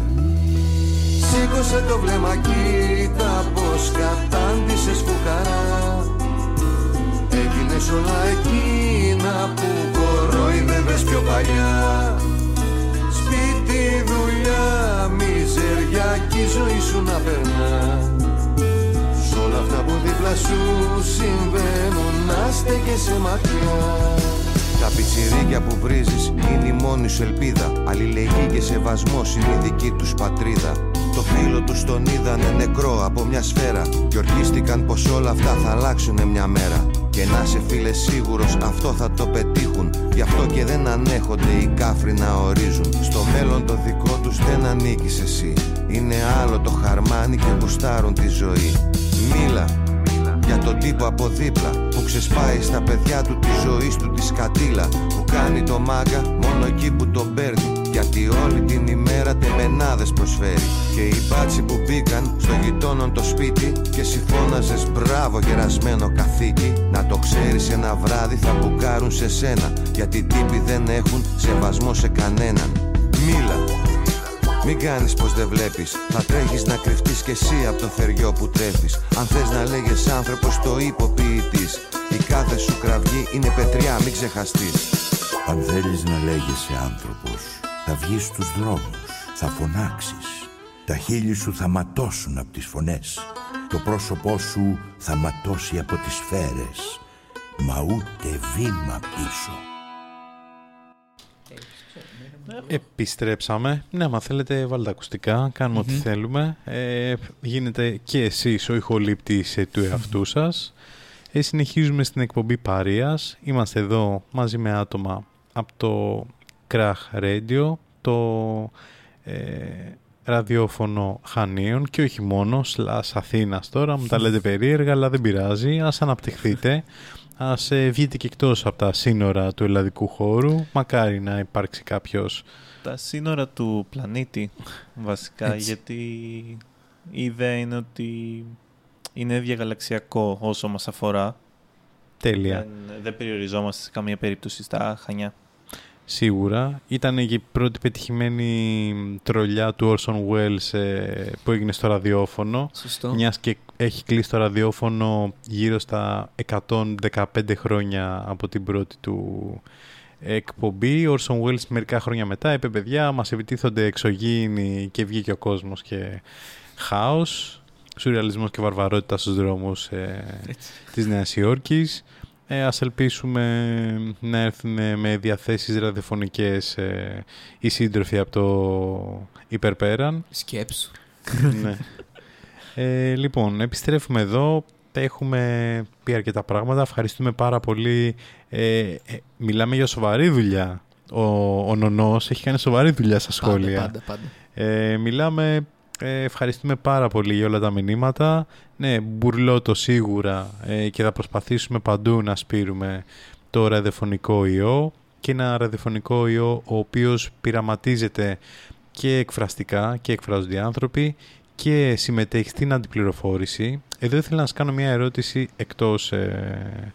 Σήκωσε το βλέμμα κοίτα πως κατάντησες φουκαρά. Έγινες όλα εκείνα που κορόιδευες πιο παλιά Σπίτι, δουλειά, μιζεριά κι η ζωή σου να περνά. Σ' όλα αυτά που δίπλα σου συμβαίνουν να στέκεσαι μακριά. Τα πιτσιρίκια που βρίζεις είναι η μόνη σου ελπίδα. Αλληλεγγύη και σεβασμός είναι η δική τους πατρίδα Το φίλο τους τον είδανε νεκρό από μια σφαίρα. Και ορκίστηκαν πως όλα αυτά θα αλλάξουνε μια μέρα. Και να σε φίλε σίγουρος αυτό θα το πετύχουν. Γι' αυτό και δεν ανέχονται οι κάφροι να ορίζουν. Στο μέλλον το δικό τους δεν ανήκεις εσύ. Είναι άλλο το χαρμάνι και γουστάρουν τη ζωή. Μίλα για τον τύπο από δίπλα που ξεσπάει στα παιδιά του τη ζωή του τη σκατήλα που κάνει το μάγκα μόνο εκεί που τον παίρνει. Γιατί όλη την ημέρα τεμενάδες προσφέρει. Και οι μπάτσι που μπήκαν στο γειτόνον το σπίτι και συμφώναζες μπράβο γερασμένο καθήκη. Να το ξέρεις ένα βράδυ θα μπουκάρουν σε σένα. Γιατί τύποι δεν έχουν σεβασμό σε κανέναν. Μίλα μην κάνεις πως δεν βλέπεις. Θα τρέχεις να κρυφτείς κι εσύ από το θεριό που τρέφεις. Αν θες να λέγες άνθρωπος το υποποιητής. Η κάθε σου κραυγή είναι πετριά μην ξεχαστείς. Αν θέλεις να λέγεσαι άνθρωπος Θα βγεις στους δρόμους Θα φωνάξεις. Τα χείλη σου θα ματώσουν από τις φωνές. Το πρόσωπό σου θα ματώσει από τις σφαίρες. Μα ούτε βήμα πίσω Επιστρέψαμε. Ναι, άμα θέλετε βάλτε τα ακουστικά, κάνουμε ό,τι θέλουμε. Ε, γίνετε και εσείς ο ηχολήπτης ε, του εαυτού σας. Ε, συνεχίζουμε στην εκπομπή Παρίας. Είμαστε εδώ μαζί με άτομα από το Krach Radio, το ε, ραδιόφωνο Χανίων και όχι μόνο, σλάς Αθήνας τώρα, μου τα λέτε περίεργα, αλλά δεν πειράζει, ας αναπτυχθείτε. Ας ε, βγείτε και εκτός από τα σύνορα του ελλαδικού χώρου. Μακάρι να υπάρξει κάποιος... Τα σύνορα του πλανήτη, βασικά, Έτσι. γιατί η ιδέα είναι ότι είναι διαγαλαξιακό όσο μας αφορά. Τέλεια. Δεν, δεν περιοριζόμαστε σε καμία περίπτωση στα Χανιά. Σίγουρα. Ήταν και η πρώτη πετυχημένη τρολιά του Orson Welles ε, που έγινε στο ραδιόφωνο. Σωστό. Μιας και έχει κλείσει το ραδιόφωνο γύρω στα 115 χρόνια από την πρώτη του εκπομπή. Ο Orson Welles μερικά χρόνια μετά είπε παιδιά μας επιτίθονται εξωγήινοι και βγήκε ο κόσμος και χάος. Σουρεαλισμός και βαρβαρότητα στους δρόμους ε, της Νέας Υόρκης. Ε, ας ελπίσουμε να έρθουν με διαθέσεις ραδιοφωνικές ε, οι σύντροφοι από το υπερπέραν. Σκέψου. ναι. Ε, λοιπόν, επιστρέφουμε εδώ. τα έχουμε πει αρκετά πράγματα. Ευχαριστούμε πάρα πολύ. Ε, ε, μιλάμε για σοβαρή δουλειά. Ο, ο Νονός έχει κάνει σοβαρή δουλειά στα σχόλια. Πάντα, πάντα, πάντα. Ε, μιλάμε, ε, ευχαριστούμε πάρα πολύ για όλα τα μηνύματα. Ναι, μπουρλότο σίγουρα ε, και θα προσπαθήσουμε παντού να σπείρουμε το ραδιοφωνικό ιό και ένα ραδιοφωνικό ιό ο οποίος πειραματίζεται και εκφραστικά και εκφράζονται οι άνθρωποι και συμμετέχει στην αντιπληροφόρηση. Εδώ ήθελα να σας κάνω μια ερώτηση εκτός, ε,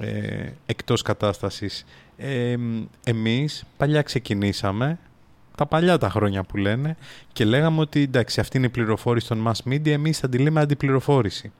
ε, εκτός κατάστασης. Ε, εμείς παλιά ξεκινήσαμε, τα παλιά τα χρόνια που λένε, και λέγαμε ότι εντάξει αυτή είναι η πληροφόρηση των mass media, εμείς θα τη λέμε αντιπληροφόρηση.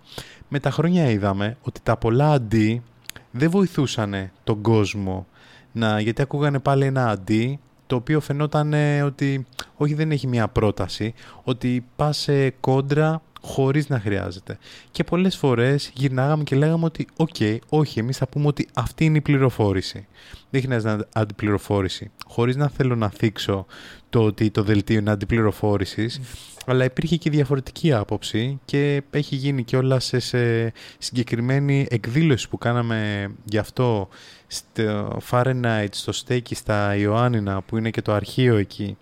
Με τα χρόνια είδαμε ότι τα πολλά αντί δεν βοηθούσαν τον κόσμο να, γιατί ακούγανε πάλι ένα αντί το οποίο φαινόταν ε, ότι όχι δεν έχει μια πρόταση, ότι πας σε κόντρα χωρίς να χρειάζεται. Και πολλές φορές γυρνάγαμε και λέγαμε ότι οκ, όχι, εμείς θα πούμε ότι αυτή είναι η πληροφόρηση. Δεν χρειάζεται να αντιπληροφόρηση. Χωρίς να θέλω να θίξω το ότι το δελτίο είναι αντιπληροφόρησης, αλλά υπήρχε και διαφορετική άποψη και έχει γίνει και όλα σε, σε συγκεκριμένη εκδήλωση που κάναμε γι' αυτό στο Fahrenheit, στο Στέκι, στα Ιωάννινα που είναι και το αρχείο εκεί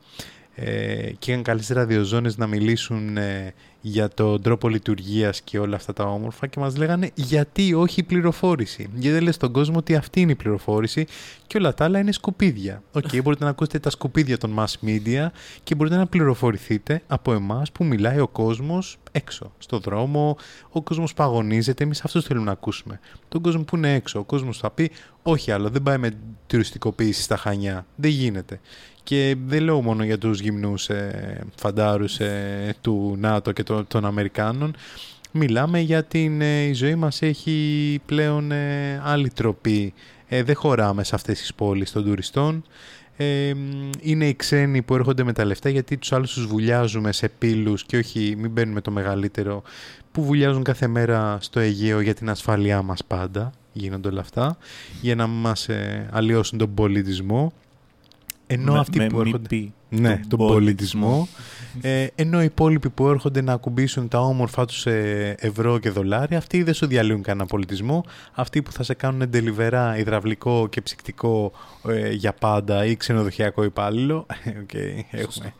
ε, και είχαν καλές ραδιοζώνες να μιλήσουν ε, για τον τρόπο λειτουργίας και όλα αυτά τα όμορφα και μας λέγανε γιατί όχι η πληροφόρηση. Γιατί δεν λες στον κόσμο ότι αυτή είναι η πληροφόρηση και όλα τα άλλα είναι σκουπίδια. Ok, okay, <laughs> μπορείτε να ακούσετε τα σκουπίδια των mass media και μπορείτε να πληροφορηθείτε από εμάς που μιλάει ο κόσμος έξω, στο δρόμο, ο κόσμος που αγωνίζεται, εμείς αυτούς θέλουμε να ακούσουμε. Τον κόσμο που είναι έξω, ο κόσμος θα πει όχι άλλο, δεν πάει με τουριστικοποίηση στα Χανιά, δεν γίνεται. Και δεν λέω μόνο για τους γυμνούς ε, φαντάρους ε, του ΝΑΤΟ και των, των Αμερικάνων. Μιλάμε για την ε, η ζωή μας έχει πλέον ε, άλλη τροπή. Ε, δεν χωράμε σε αυτές τις πόλεις των τουριστών. Ε, είναι οι ξένοι που έρχονται με τα λεφτά γιατί τους άλλους τους βουλιάζουμε σε πύλους και όχι μην μπαίνουμε το μεγαλύτερο που βουλιάζουν κάθε μέρα στο Αιγαίο για την ασφαλειά μας πάντα γίνονται όλα αυτά για να μας ε, αλλοιώσουν τον πολιτισμό ενώ Με- αυτοί με που μη έρχονται... πει Ναι, τον τον πολιτισμό. ε, ενώ οι υπόλοιποι που έρχονται να ακουμπήσουν τα όμορφα τους ε, ευρώ και δολάρια, αυτοί δεν σου διαλύουν κανένα πολιτισμό. Αυτοί που θα σε κάνουν ντελιβερά υδραυλικό και ψυκτικό ε, για πάντα ή ξενοδοχειακό υπάλληλο. <laughs> Οκ, έχουμε.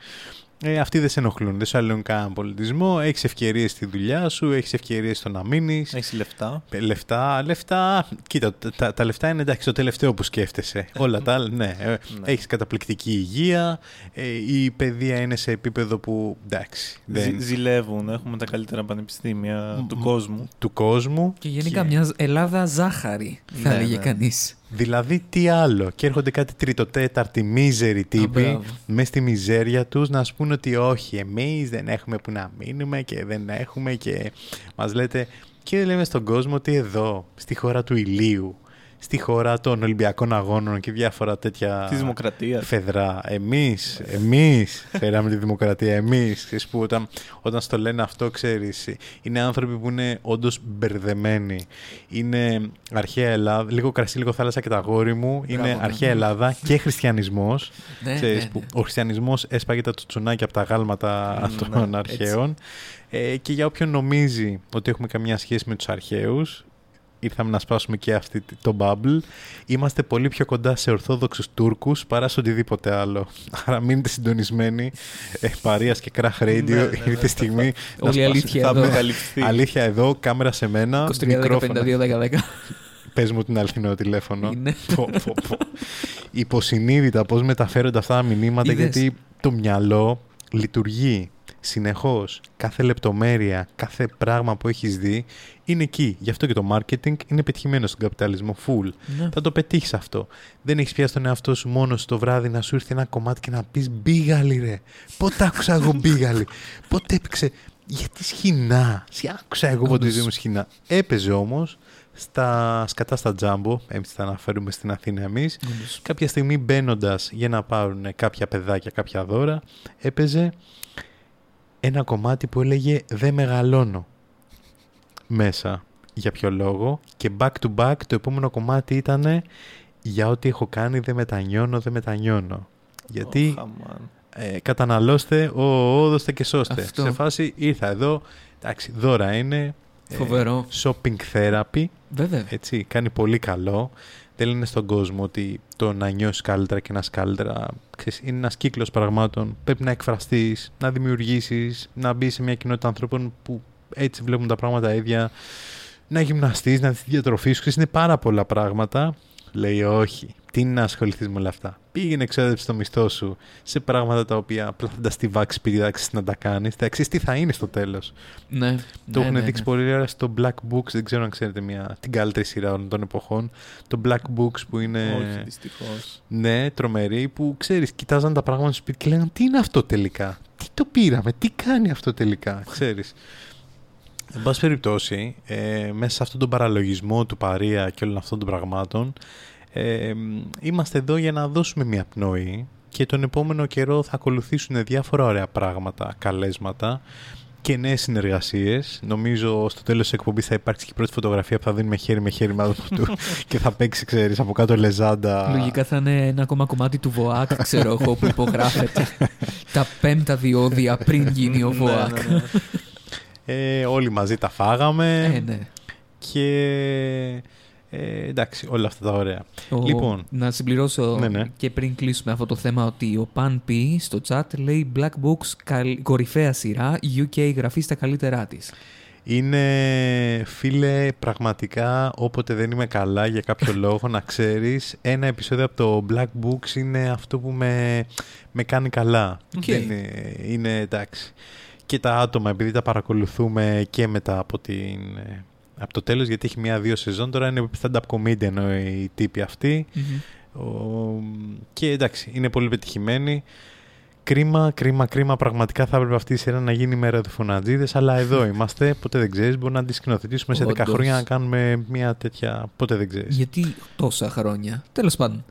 Ε, αυτοί δεν σε ενοχλούν, δεν σου αλλοιούν κανέναν πολιτισμό. Έχεις ευκαιρίες στη δουλειά σου, έχεις ευκαιρίες στο να μείνεις. Έχεις λεφτά. Ε, Λεφτά, λεφτά. Κοίτα, τα- τα, τα λεφτά είναι εντάξει το τελευταίο που σκέφτεσαι. <laughs> Όλα τα άλλα, ναι. Ε, Έχεις καταπληκτική υγεία. ε, η παιδεία είναι σε επίπεδο που εντάξει. Δεν, Ζη- Ζηλεύουν. Έχουμε τα καλύτερα πανεπιστήμια του Μ, κόσμου. του κόσμου. Και γενικά μιας Ελλάδας ζάχαρη, θα Ναι, έλεγε ναι. κανείς. Δηλαδή τι άλλο; Και έρχονται κάτι τριτοτέταρτη μίζεροι τύποι μπράβο. μες στη μιζέρια τους να σου πούνε ότι όχι εμείς δεν έχουμε που να μείνουμε και δεν έχουμε και μας λέτε και λέμε στον κόσμο ότι εδώ στη χώρα του ηλίου στη χώρα των Ολυμπιακών Αγώνων και διάφορα τέτοια Της δημοκρατίας. φεδρά. Εμείς, εμείς φέραμε τη δημοκρατία, εμείς. Ξέρεις που όταν, όταν στο λένε αυτό, ξέρεις, είναι άνθρωποι που είναι όντως μπερδεμένοι. Είναι αρχαία Ελλάδα, λίγο κρασί, λίγο θάλασσα και τα γόρι μου. Είναι Μπράβο, ναι. αρχαία Ελλάδα και χριστιανισμός. Ναι, ξέρεις, ναι, ναι. που ο χριστιανισμός έσπαγε τα τσουνάκια από τα γάλματα Ναι, των έτσι. αρχαίων. Ε, και για όποιον νομίζει ότι έχουμε καμιά σχέση με τους αρχαίους, ήρθαμε να σπάσουμε και αυτή τη- το bubble. Είμαστε πολύ πιο κοντά σε ορθόδοξους Τούρκους παρά σε οτιδήποτε άλλο. <laughs> Άρα μείνετε συντονισμένοι. Ε, Παρίας και Crash Radio Ναι, ναι, ναι. ήρθε η στιγμή να Όλη η σπάσουμε. αλήθεια Θα εδώ. αποκαλυφθεί. Αλήθεια εδώ, κάμερα σε μένα, 23, 10, μικρόφωνα. 52, 10, 10. Πες μου την αληθινό τηλέφωνο. Είναι. <laughs> Πω, πω, πω. Υποσυνείδητα πώς μεταφέρονται αυτά τα μηνύματα Είδες; γιατί το μυαλό λειτουργεί συνεχώς. Κάθε λεπτομέρεια, κάθε πράγμα που έχεις δει είναι εκεί. Γι' αυτό και το marketing είναι πετυχημένο στον καπιταλισμό full. Ναι. Θα το πετύχεις αυτό. Δεν έχεις πιάσει τον εαυτό σου μόνο το βράδυ να σου έρθει ένα κομμάτι και να πεις μπίγαλι ρε. Πότε άκουσα εγώ μπίγαλι. Πότε έπαιξε; Γιατί σχοινά; Σε άκουσα εγώ πότε Όντως. δεν μου σχοινά. Έπαιζε όμως στα σκατά στα τζάμπο, εμείς τα αναφέρουμε στην Αθήνα εμείς, Όντως. κάποια στιγμή μπαίνοντας για να πάρουν κάποια παιδάκια κάποια δώρα, έπαιζε ένα κομμάτι που έλεγε «Δεν μεγαλώνω» μέσα. Για ποιο λόγο; Και back to back το επόμενο κομμάτι ήταν «Για ό,τι έχω κάνει δεν μετανιώνω, δεν μετανιώνω». Γιατί Ω, χαμάν. ε, καταναλώστε, ο, ο, δώστε και σώστε. Αυτό. Σε φάση ήρθα εδώ, εντάξει, δώρα είναι, Φοβερό. shopping therapy. Βέβαια. Έτσι, κάνει πολύ καλό. Δεν λένε στον κόσμο ότι το να νιώσεις καλύτερα και να είσαι καλύτερα ξέρεις, είναι ένας κύκλος πραγμάτων. Πρέπει να εκφραστείς, να δημιουργήσεις, να μπεις σε μια κοινότητα ανθρώπων που έτσι βλέπουν τα πράγματα ίδια. Να γυμναστείς, να δει τη διατροφή σου. Ξέρεις, Είναι πάρα πολλά πράγματα. Λέει όχι. Τι είναι να ασχοληθείς με όλα αυτά. Πήγαινε εξόδεψε το μισθό σου σε πράγματα τα οποία απλά θα τα στιβάξεις σπίτι, θα ξέρεις να τα κάνεις. Θα ξέρεις τι θα είναι στο τέλος. Ναι. Το ναι, έχουν ναι, δείξει ναι. πολύ ωραία στο Black Books. Δεν ξέρω αν ξέρετε μια, την καλύτερη σειρά όλων των εποχών. Το Black Books που είναι. Όχι, δυστυχώς. Ναι, τρομερή που ξέρεις, κοιτάζαν τα πράγματα στο σπίτι και λέγανε τι είναι αυτό τελικά; Τι το πήραμε, τι κάνει αυτό τελικά, ξέρεις. Εν πάση περιπτώσει, ε, μέσα σε αυτόν τον παραλογισμό του παρία και όλων αυτών των πραγμάτων, ε, είμαστε εδώ για να δώσουμε μια πνοή και τον επόμενο καιρό θα ακολουθήσουν διάφορα ωραία πράγματα, καλέσματα και νέες συνεργασίες. Νομίζω στο τέλος της εκπομπής θα υπάρξει και η πρώτη φωτογραφία που θα δίνουμε χέρι με χέρι με του <laughs> και θα παίξει, ξέρεις, από κάτω λεζάντα. Λογικά θα είναι ένα ακόμα κομμάτι του ΒΟΑΚ, ξέρω εγώ, που υπογράφεται. <laughs> τα πέμπτα διόδια πριν γίνει ο ΒΟΑΚ. Ε, όλοι μαζί τα φάγαμε. Ε, ναι. Και ε, εντάξει, όλα αυτά τα ωραία. Ο- Λοιπόν, να συμπληρώσω Ναι, ναι. και πριν κλείσουμε αυτό το θέμα ότι ο Pan P στο chat λέει Black Books καλ- κορυφαία σειρά, UK γραφή στα καλύτερά της. είναι φίλε πραγματικά όποτε δεν είμαι καλά για κάποιο <laughs> λόγο να ξέρεις ένα επεισόδιο από το Black Books είναι αυτό που με, με κάνει καλά. Οκ. Δεν είναι, είναι εντάξει. Και τα άτομα επειδή τα παρακολουθούμε και μετά από, την, ε, από το τέλος γιατί έχει μία-δύο σεζόν τώρα είναι stand-up comedian οι τύποι αυτοί. Ο- Και εντάξει, είναι πολύ πετυχημένη. Κρίμα, κρίμα, κρίμα. Πραγματικά θα έπρεπε αυτή η σειρά να γίνει με ραδιοφωνατζήδες, αλλά εδώ <laughs> είμαστε. Ποτέ δεν ξέρεις. Μπορεί να τη σκηνοθετήσουμε σε 10 Όντως. χρόνια να κάνουμε μια τέτοια. Ποτέ δεν ξέρεις. Γιατί τόσα χρόνια. Τέλος πάντων.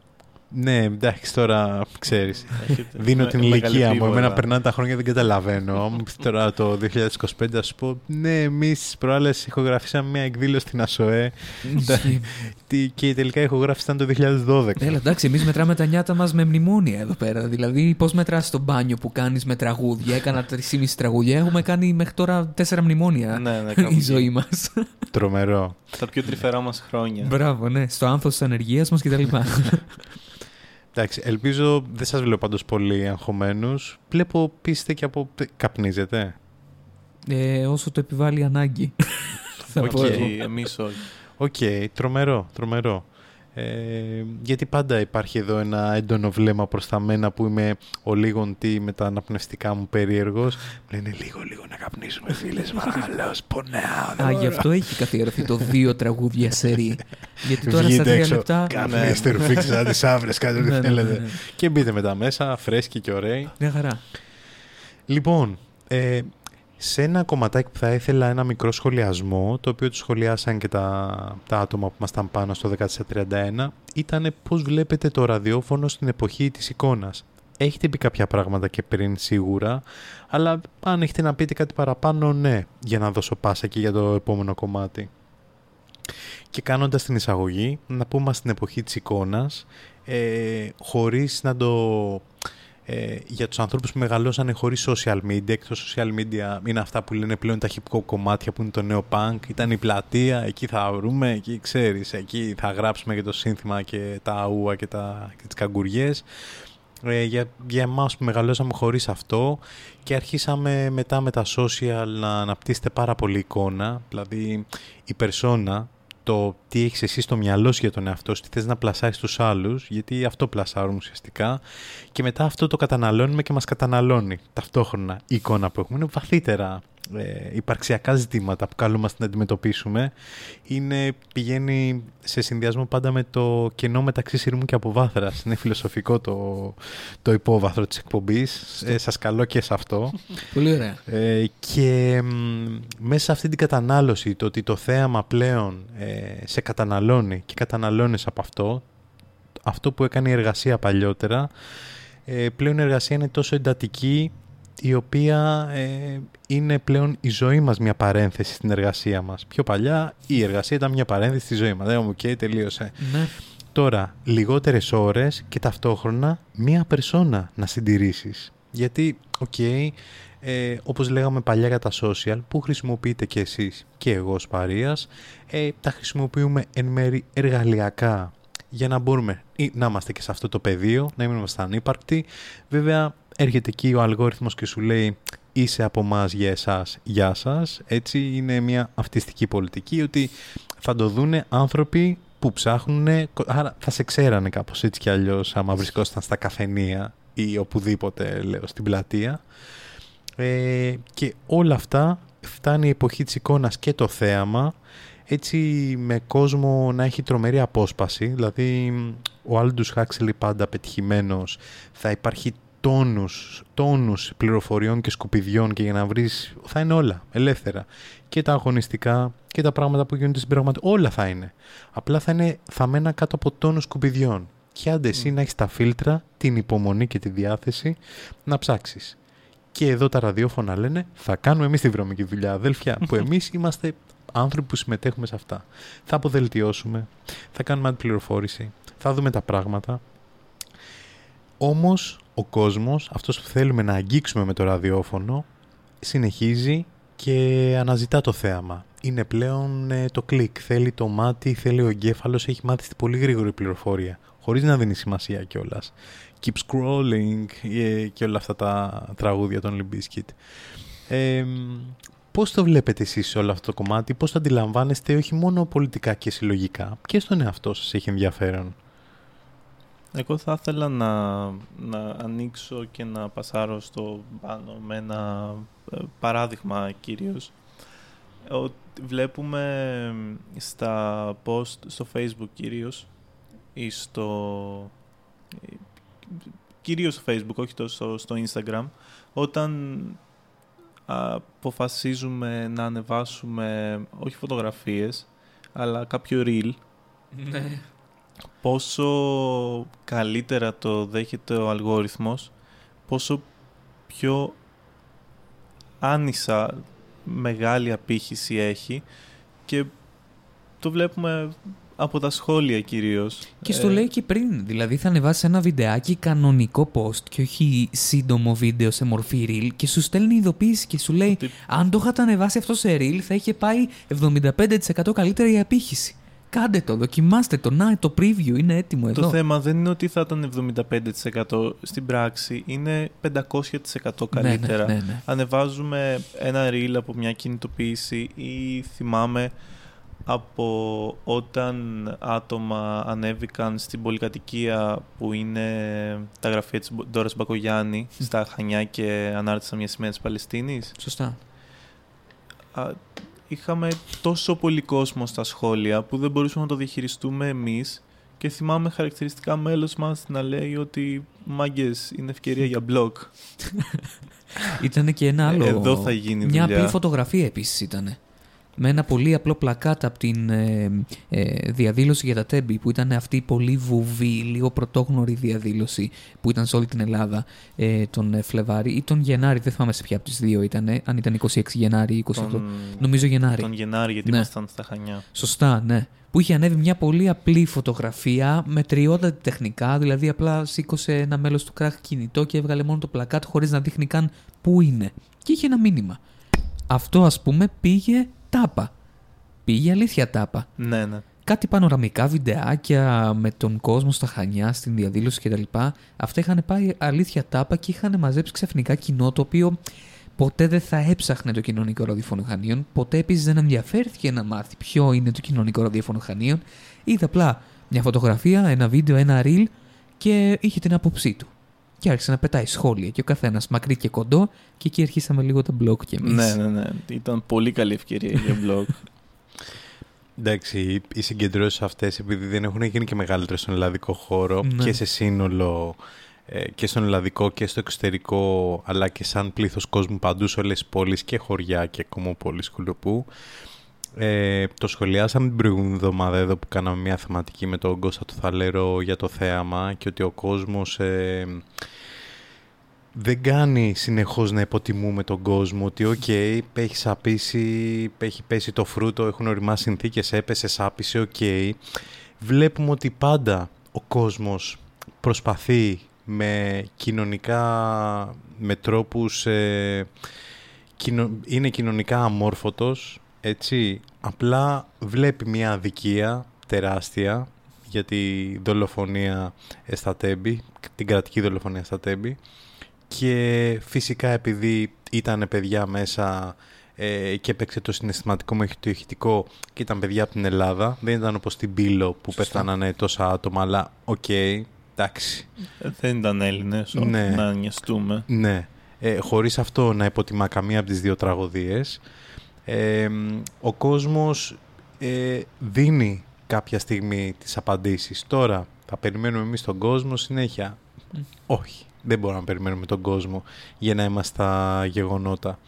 Ναι, εντάξει, τώρα ξέρεις. Έχετε <laughs> Δίνω με- την ηλικία μου. μεγαλεπίβολα. Εμένα περνάνε τα χρόνια, δεν καταλαβαίνω. Αν μου πεις τώρα το 2025, θα σου πω ναι, εμείς προάλλες ηχογραφήσαμε μια εκδήλωση στην ΑΣΟΕ Ισχύει. <laughs> τι- και τελικά η ηχογράφηση ήταν το 2012. Έλα, εντάξει, εμείς μετράμε τα νιάτα μας με μνημόνια εδώ πέρα. Δηλαδή, πώς μετράς το μπάνιο που κάνεις με τραγούδια; Έκανα 3,5 τραγούδια. Έχουμε κάνει μέχρι τώρα 4 μνημόνια Ναι, ναι, κάπου <laughs> η εκεί. ζωή μας. Τρομερό. Τα πιο τρυφερά μας χρόνια. Μπράβο, ναι. Στο άνθος της ανεργίας μας κτλ. Εντάξει, ελπίζω δεν σας βλέπω πάντως πολύ αγχωμένους. Βλέπω πείστε και από... Καπνίζετε. ε, όσο το επιβάλλει η ανάγκη. Θα Οκ. πω εγώ. Όχι, εμείς όχι. Οκ, τρομερό, τρομερό. Ε, γιατί πάντα υπάρχει εδώ ένα έντονο βλέμμα προς τα μένα που είμαι ο λίγον τι με τα αναπνευστικά μου περίεργος. Μου λένε λίγο λίγο να καπνίσουμε φίλες, παρακαλώ, πονάω. Α, γι' αυτό έχει καθιερωθεί το δύο τραγούδια σερί. Γιατί τώρα στα Βγείτε τρία έξω, λεπτά. καπνίστε, ρουφήξτε σαν τις άβρες, κάντε ό,τι Ναι, ναι, ναι, θέλετε. ναι. Και μπείτε μετά μέσα, φρέσκοι και ωραίοι. Μια χαρά. Λοιπόν, ε, σε ένα κομματάκι που θα ήθελα ένα μικρό σχολιασμό, το οποίο το σχολιάσαν και τα, τα άτομα που ήμασταν πάνω στο 1431, ήταν πώς βλέπετε το ραδιόφωνο στην εποχή της εικόνας. Έχετε πει κάποια πράγματα και πριν σίγουρα, αλλά αν έχετε να πείτε κάτι παραπάνω, ναι, για να δώσω πάσα και για το επόμενο κομμάτι. Και κάνοντας την εισαγωγή, να πούμε στην εποχή της εικόνας, ε, χωρίς να το ε, για τους ανθρώπους που μεγαλώσανε χωρίς social media, εκτός social media είναι αυτά που λένε πλέον τα hip hop κομμάτια που είναι το νέο punk, ήταν η πλατεία, εκεί θα βρούμε, εκεί ξέρεις, εκεί θα γράψουμε και το σύνθημα και τα αούα και, τα, και τις καγκουριές. Ε, για, για εμάς που μεγαλώσαμε χωρίς αυτό και αρχίσαμε μετά με τα social να αναπτύσσετε πάρα πολύ εικόνα, δηλαδή η περσόνα, το τι έχεις εσύ στο μυαλό σου για τον εαυτό σου, τι θες να πλασάρεις στους άλλους, γιατί αυτό πλασάρουν ουσιαστικά και μετά αυτό το καταναλώνουμε και μας καταναλώνει ταυτόχρονα η εικόνα που έχουμε. Είναι βαθύτερα ε, υπαρξιακά ζητήματα που καλούμαστε να αντιμετωπίσουμε. Είναι, πηγαίνει σε συνδυασμό πάντα με το κενό μεταξύ σειρμού και αποβάθρας. Είναι φιλοσοφικό το, το υπόβαθρο της εκπομπής. Ε, σας καλώ και σε αυτό. Πολύ ωραία. Ε, και μ, μέσα σε αυτή την κατανάλωση, το ότι το θέαμα πλέον ε, σε καταναλώνει και καταναλώνεις από αυτό, αυτό που έκανε η εργασία παλιότερα, ε, πλέον η εργασία είναι τόσο εντατική η οποία ε, είναι πλέον η ζωή μας μια παρένθεση στην εργασία μας. Πιο παλιά η εργασία ήταν μια παρένθεση στη ζωή μας. Δεν μου και τελείωσε. Ναι. Τώρα, λιγότερες ώρες και ταυτόχρονα μία περσόνα να συντηρήσεις. Γιατί, οκ, ε, ε, όπως λέγαμε παλιά για τα social, που χρησιμοποιείτε και εσείς και εγώ ως Παρίας, ε, τα χρησιμοποιούμε εν μέρει εργαλειακά για να μπορούμε ή να είμαστε και σε αυτό το πεδίο, να μην είμαστε ανύπαρκτοι. Βέβαια, έρχεται εκεί ο αλγόριθμος και σου λέει είσαι από εμάς για εσάς, γεια σας. Έτσι είναι μια αυτιστική πολιτική ότι θα το δούνε άνθρωποι που ψάχνουν, άρα θα σε ξέρανε κάπως έτσι κι αλλιώς άμα βρισκόσταν στα καφενεία ή οπουδήποτε λέω στην πλατεία. Ε, και όλα αυτά φτάνει η εποχή της εικόνας και το θέαμα έτσι με κόσμο να έχει τρομερή απόσπαση δηλαδή ο Άλντους Χάξλεϊ πάντα πετυχημένος θα υπάρχει τόνους, τόνους πληροφοριών και σκουπιδιών και για να βρεις θα είναι όλα ελεύθερα. Και τα αγωνιστικά και τα πράγματα που γίνονται στην πραγματικότητα όλα θα είναι. Απλά θα είναι θα μένα κάτω από τόνους σκουπιδιών. Και άντε εσύ να έχεις τα φίλτρα, την υπομονή και τη διάθεση να ψάξεις. Και εδώ τα ραδιόφωνα λένε θα κάνουμε εμείς τη βρώμικη δουλειά αδέλφια που εμείς είμαστε άνθρωποι που συμμετέχουμε σε αυτά. Θα αποδελτιώσουμε, θα κάνουμε αντιπληροφόρηση θα δούμε τα πράγματα όμως ο κόσμος, αυτός που θέλουμε να αγγίξουμε με το ραδιόφωνο, συνεχίζει και αναζητά το θέαμα. Είναι πλέον ε, το κλικ, θέλει το μάτι, θέλει ο εγκέφαλος, έχει μάθει στην πολύ γρήγορη πληροφορία, χωρίς να δίνει σημασία κιόλας. Keep scrolling ε, και όλα αυτά τα τραγούδια των Limbiskit. Ε, πώς το βλέπετε εσείς όλο αυτό το κομμάτι, πώς το αντιλαμβάνεστε όχι μόνο πολιτικά και συλλογικά, και στον εαυτό σας έχει ενδιαφέρον; Εγώ θα ήθελα να, να ανοίξω και να πασάρω στο πάνω με ένα ε, παράδειγμα κυρίως. Ότι βλέπουμε στα post στο facebook κυρίως ή στο... κυρίως στο facebook, όχι τόσο στο instagram, όταν αποφασίζουμε να ανεβάσουμε όχι φωτογραφίες, αλλά κάποιο reel, Ναι. Πόσο καλύτερα το δέχεται ο αλγόριθμος, πόσο πιο άνισα μεγάλη απήχηση έχει και το βλέπουμε από τα σχόλια κυρίως. Και στο Ε, λέει και πριν. Δηλαδή θα ανεβάσει ένα βιντεάκι κανονικό post και όχι σύντομο βίντεο σε μορφή reel και σου στέλνει ειδοποίηση και σου λέει Ότι- αν το είχατε ανεβάσει αυτό σε reel θα είχε πάει 75% καλύτερα η απήχηση. Κάντε το, δοκιμάστε το. Να, το preview είναι έτοιμο Το εδώ. θέμα δεν είναι ότι θα ήταν 75% στην πράξη, είναι 500% Ναι, ναι, καλύτερα. ναι, ναι. Ανεβάζουμε ένα reel από μια κινητοποίηση ή θυμάμαι από όταν άτομα ανέβηκαν στην πολυκατοικία που είναι τα γραφεία της Ντόρας Μπακογιάννη στα Χανιά και ανάρτησαν μια σημαία της Παλαιστίνης. Σωστά. Α, είχαμε τόσο πολύ κόσμο στα σχόλια που δεν μπορούσαμε να το διαχειριστούμε εμείς και θυμάμαι χαρακτηριστικά μέλος μας να λέει ότι μάγκες είναι ευκαιρία για blog. Ήταν και ένα άλλο. Εδώ θα γίνει Μια δουλειά. απλή φωτογραφία επίσης ήταν. Με ένα πολύ απλό πλακάτ από την ε, ε, διαδήλωση για τα τέμπη που ήταν αυτή η πολύ βουβή, λίγο πρωτόγνωρη διαδήλωση που ήταν σε όλη την Ελλάδα ε, τον ε, Φλεβάρι ή τον Γενάρη, δεν θυμάμαι σε ποια από τις δύο ήταν, αν ήταν 26 Γενάρη ή 28. Τον, Νομίζω Γενάρη. τον Γενάρη γιατί Ναι. ήμασταν στα Χανιά. Σωστά, ναι. Που είχε ανέβει μια πολύ απλή φωτογραφία με τριότατη τεχνικά, δηλαδή απλά σήκωσε ένα μέλος του κράχ κινητό και έβγαλε μόνο το πλακάτ χωρίς να δείχνει καν πού είναι. Και είχε ένα μήνυμα. Αυτό ας πούμε πήγε τάπα. Πήγε αλήθεια τάπα. Ναι, ναι. Κάτι πανοραμικά βιντεάκια με τον κόσμο στα Χανιά, στην διαδήλωση κτλ. Αυτά είχαν πάει αλήθεια τάπα και είχαν μαζέψει ξαφνικά κοινό το οποίο ποτέ δεν θα έψαχνε το κοινωνικό ραδιόφωνο Χανίων, ποτέ επίσης δεν ενδιαφέρθηκε να μάθει ποιο είναι το κοινωνικό ραδιόφωνο Χανίων. Είδε απλά μια φωτογραφία, ένα βίντεο, ένα reel και είχε την άποψή του. Και άρχισε να πετάει σχόλια και ο καθένας μακρύ και κοντό, και εκεί αρχίσαμε λίγο τα blog κι εμείς. Ναι, ναι, ναι. Ήταν πολύ καλή ευκαιρία για blog. <laughs> Εντάξει, οι συγκεντρώσεις αυτές, επειδή δεν έχουν γίνει και μεγαλύτερες στον ελλαδικό χώρο Ναι. και σε σύνολο ε, και στον ελλαδικό και στο εξωτερικό, αλλά και σαν πλήθος κόσμου παντού σε όλες τις πόλεις και χωριά και κωμοπόλεις κουλουπού. Ε, το σχολιάσαμε την προηγούμενη εβδομάδα εδώ που κάναμε μια θεματική με τον Κώστα του Θαλέρο για το θέαμα και ότι ο κόσμος ε, δεν κάνει συνεχώς να υποτιμούμε τον κόσμο ότι οκ, έχει σαπίσει, έχει πέσει το φρούτο, έχουν ωριμάσει συνθήκες, έπεσε, σάπισε, οκ. Βλέπουμε ότι πάντα ο κόσμος προσπαθεί με κοινωνικά, με τρόπους, ε, κοινο- είναι κοινωνικά αμόρφωτος, έτσι, απλά βλέπει μια αδικία τεράστια για τη δολοφονία στα Τέμπη, την κρατική δολοφονία στα Τέμπη και φυσικά επειδή ήταν παιδιά μέσα ε, και έπαιξε το συναισθηματικό με το ηχητικό και ήταν παιδιά από την Ελλάδα. Δεν ήταν όπως στην Πύλο που πεθάνανε τόσα άτομα, αλλά οκ, εντάξει. Ε, Δεν ήταν Έλληνες, όχι, Ναι. να νοιαστούμε. Ναι. Ε, χωρίς αυτό να υποτιμά καμία από τις δύο τραγωδίες. Ε, μ, ο κόσμος ε, δίνει κάποια στιγμή τις απαντήσεις. Τώρα θα περιμένουμε εμείς τον κόσμο συνέχεια; Όχι, δεν μπορούμε να περιμένουμε τον κόσμο για να είμαστε στα γεγονότα.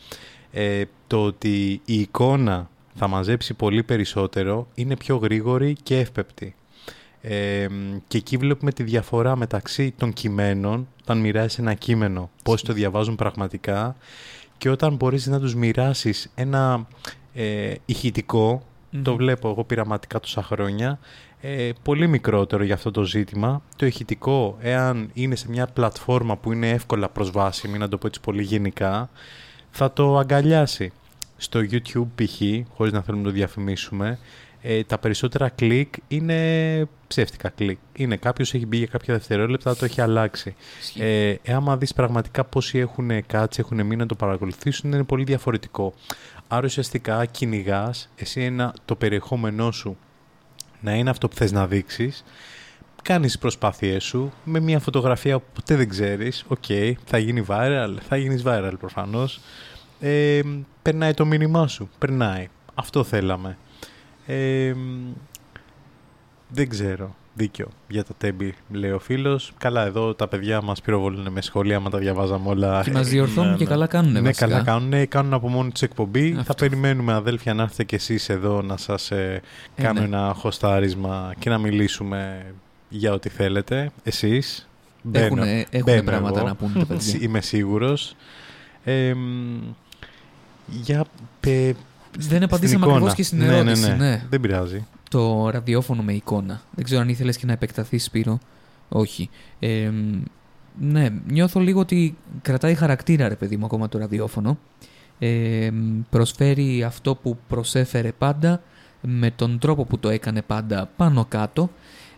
Ε, το ότι η εικόνα θα μαζέψει πολύ περισσότερο είναι πιο γρήγορη και εύπεπτη. Ε, μ, και εκεί βλέπουμε τη διαφορά μεταξύ των κειμένων, όταν μοιράζει ένα κείμενο, πώς το διαβάζουν πραγματικά και όταν μπορείς να τους μοιράσεις ένα ε, ηχητικό, το βλέπω εγώ πειραματικά τόσα χρόνια, ε, πολύ μικρότερο για αυτό το ζήτημα. Το ηχητικό, εάν είναι σε μια πλατφόρμα που είναι εύκολα προσβάσιμη, να το πω έτσι πολύ γενικά, θα το αγκαλιάσει. Στο YouTube π.χ., χωρίς να θέλουμε να το διαφημίσουμε, ε, τα περισσότερα κλικ είναι ψεύτικα κλικ. Είναι κάποιος έχει μπει για κάποια δευτερόλεπτα, το έχει αλλάξει. Ε, ε, άμα δεις πραγματικά πόσοι έχουν κάτσει, έχουν μείνει να το παρακολουθήσουν, είναι πολύ διαφορετικό. Άρα ουσιαστικά κυνηγάς εσύ ένα, το περιεχόμενό σου να είναι αυτό που θες να δείξεις, κάνεις τις προσπάθειές σου με μια φωτογραφία που ποτέ δεν ξέρεις, οκ, θα γίνει viral, θα γίνεις viral προφανώς, ε, περνάει το μήνυμά σου, περνάει. Αυτό θέλαμε. Ε, δεν ξέρω. Δίκιο. Για τα τέμπη, λέει ο φίλος. Καλά, εδώ τα παιδιά μας πυροβολούν με σχόλια, άμα τα διαβάζαμε όλα. Και μας διορθώνουν ναι, και ναι. καλά κάνουν. Ναι, βασικά. καλά κάνουν. Κάνουν από μόνοι του εκπομπή. Αυτό. Θα περιμένουμε, αδέλφια, να έρθετε κι εσείς εδώ να σας ε, κάνω ναι. ένα χωστάρισμα και να μιλήσουμε για ό,τι θέλετε. Εσείς. Έχουν, έχουν πράγματα να πούνε τα παιδιά. <laughs> Είμαι σίγουρος. Ε, μ, για. πε- Δεν απαντήσαμε εικόνα. ακριβώς και στην Ναι, ναι, ερώτηση. ναι. ναι. Δεν πειράζει. Το ραδιόφωνο με εικόνα. Δεν ξέρω αν ήθελες και να επεκταθείς, Σπύρο. Όχι. Ε, μ, ναι, νιώθω λίγο ότι κρατάει χαρακτήρα, ρε παιδί μου, ακόμα το ραδιόφωνο. Ε, μ, προσφέρει αυτό που προσέφερε πάντα με τον τρόπο που το έκανε πάντα πάνω κάτω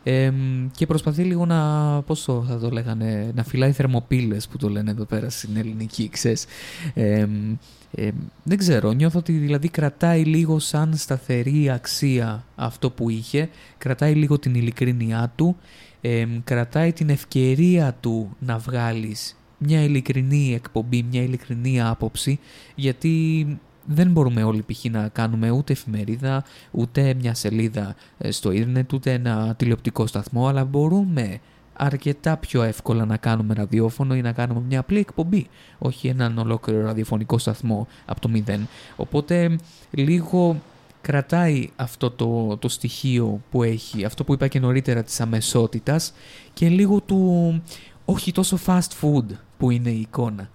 ε, μ, και προσπαθεί λίγο να, πόσο θα το λέγανε, να φυλάει θερμοπύλες που το λένε εδώ πέρα στην ελληνική, ξέρεις. Ε, μ, ε, δεν ξέρω, νιώθω ότι δηλαδή κρατάει λίγο σαν σταθερή αξία αυτό που είχε, κρατάει λίγο την ειλικρίνειά του, ε, μ, κρατάει την ευκαιρία του να βγάλεις μια ειλικρινή εκπομπή, μια ειλικρινή άποψη, γιατί δεν μπορούμε όλοι π.χ. να κάνουμε ούτε εφημερίδα, ούτε μια σελίδα ε, στο ίντερνετ, ούτε ένα τηλεοπτικό σταθμό, αλλά μπορούμε αρκετά πιο εύκολα να κάνουμε ραδιόφωνο ή να κάνουμε μια απλή εκπομπή, όχι έναν ολόκληρο ραδιοφωνικό σταθμό από το μηδέν. Οπότε λίγο κρατάει αυτό το, το στοιχείο που έχει, αυτό που είπα και νωρίτερα της αμεσότητας και λίγο του όχι τόσο fast food που είναι η εικόνα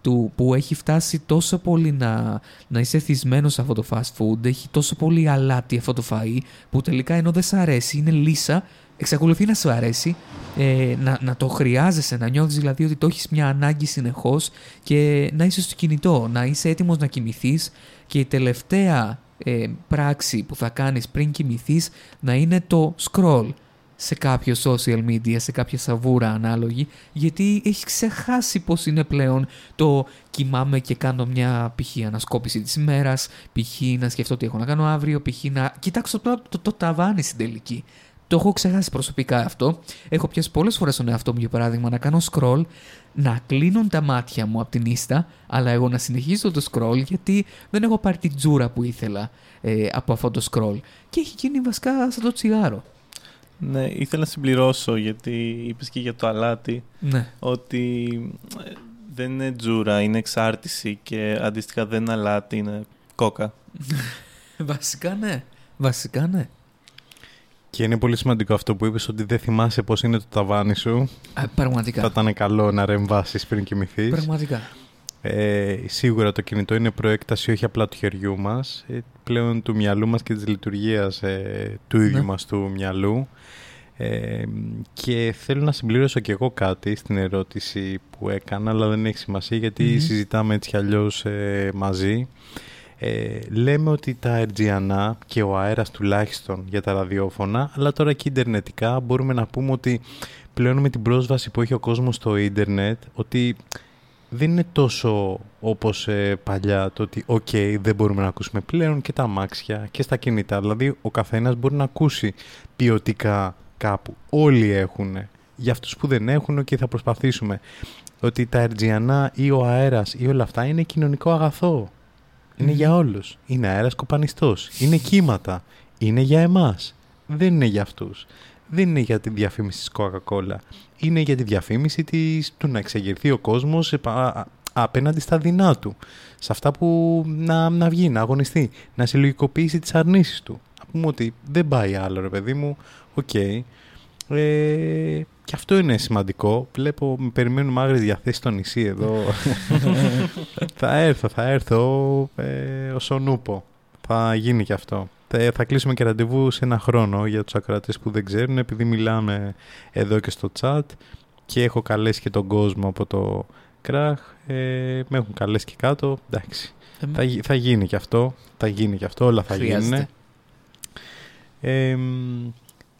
του που έχει φτάσει τόσο πολύ να, να είσαι θυσμένος σε αυτό το fast food, έχει τόσο πολύ αλάτι αυτό το φαΐ που τελικά ενώ δεν σ' αρέσει, είναι λύσα, εξακολουθεί να σου αρέσει, ε, να, να το χρειάζεσαι, να νιώθεις δηλαδή ότι το έχεις μια ανάγκη συνεχώς και να είσαι στο κινητό, να είσαι έτοιμος να κοιμηθείς και η τελευταία ε, πράξη που θα κάνεις πριν κοιμηθείς να είναι το scroll σε κάποιο social media, σε κάποια σαβούρα ανάλογη, γιατί έχεις ξεχάσει πώς είναι πλέον το κοιμάμαι και κάνω μια π.χ. ανασκόπηση της ημέρας, π.χ. να σκεφτώ τι έχω να κάνω αύριο, π.χ. να κοιτάξω το, το, το ταβάνι στην τελική. Το έχω ξεχάσει προσωπικά αυτό. Έχω πιάσει πολλές φορές τον εαυτό μου, για παράδειγμα, να κάνω scroll, να κλείνουν τα μάτια μου από την ίστα, αλλά εγώ να συνεχίσω το scroll γιατί δεν έχω πάρει την τζούρα που ήθελα ε, από αυτό το scroll. Και έχει γίνει βασικά σαν το τσιγάρο. Ναι, ήθελα να συμπληρώσω γιατί είπες και για το αλάτι Ναι. ότι ε, δεν είναι τζούρα, είναι εξάρτηση και αντίστοιχα δεν είναι αλάτι, είναι κόκα. <laughs> Βασικά ναι. Βασικά ναι. Και είναι πολύ σημαντικό αυτό που είπες ότι δεν θυμάσαι πώς είναι το ταβάνι σου. Α, πραγματικά. Θα ήταν καλό να ρεμβάσεις πριν κοιμηθείς. Πραγματικά. Ε, σίγουρα το κινητό είναι προέκταση όχι απλά του χεριού μας, ε, πλέον του μυαλού μας και της λειτουργίας ε, του ίδιου Ναι. μας του μυαλού. Ε, και θέλω να συμπληρώσω και εγώ κάτι στην ερώτηση που έκανα, αλλά δεν έχει σημασία γιατί συζητάμε έτσι κι αλλιώς ε, μαζί. Ε, λέμε ότι τα ερτζιανά και ο αέρας τουλάχιστον για τα ραδιόφωνα, αλλά τώρα και ιντερνετικά μπορούμε να πούμε ότι πλέον με την πρόσβαση που έχει ο κόσμος στο ίντερνετ, ότι δεν είναι τόσο όπως ε, παλιά το ότι «ΟΚ, δεν μπορούμε να ακούσουμε πλέον και τα αμάξια και στα κινητά». Δηλαδή, ο καθένας μπορεί να ακούσει ποιοτικά κάπου. Όλοι έχουν. Για αυτούς που δεν έχουν και θα προσπαθήσουμε. Ότι τα ερτζιανά ή ο αέρας ή όλα αυτά είναι κοινωνικό αγαθό. Είναι για όλους. Είναι αέρας κοπανιστός. Είναι κύματα. Είναι για εμάς. Δεν είναι για αυτούς. Δεν είναι για τη διαφήμιση της Coca-Cola. Είναι για τη διαφήμιση της, του να εξεγερθεί ο κόσμος απέναντι στα δεινά του. Σε αυτά που να, να βγει, να αγωνιστεί, να συλλογικοποιήσει τις αρνήσεις του. Να πούμε ότι δεν πάει άλλο ρε παιδί μου, οκ. Ε, και αυτό είναι σημαντικό. Βλέπω, με περιμένουν άγρες διαθέσεις στο νησί εδώ. <laughs> θα έρθω, θα έρθω ε, ως ονούπω. Θα γίνει και αυτό. Θα, θα κλείσουμε και ραντεβού σε ένα χρόνο για τους ακροατές που δεν ξέρουν, επειδή μιλάμε εδώ και στο chat και έχω καλέσει και τον κόσμο από το κράχ. Ε, με έχουν καλέσει και κάτω. Εντάξει. Ε, θα, θα γίνει και αυτό. Θα γίνει και αυτό. Όλα θα γίνουν. Ε,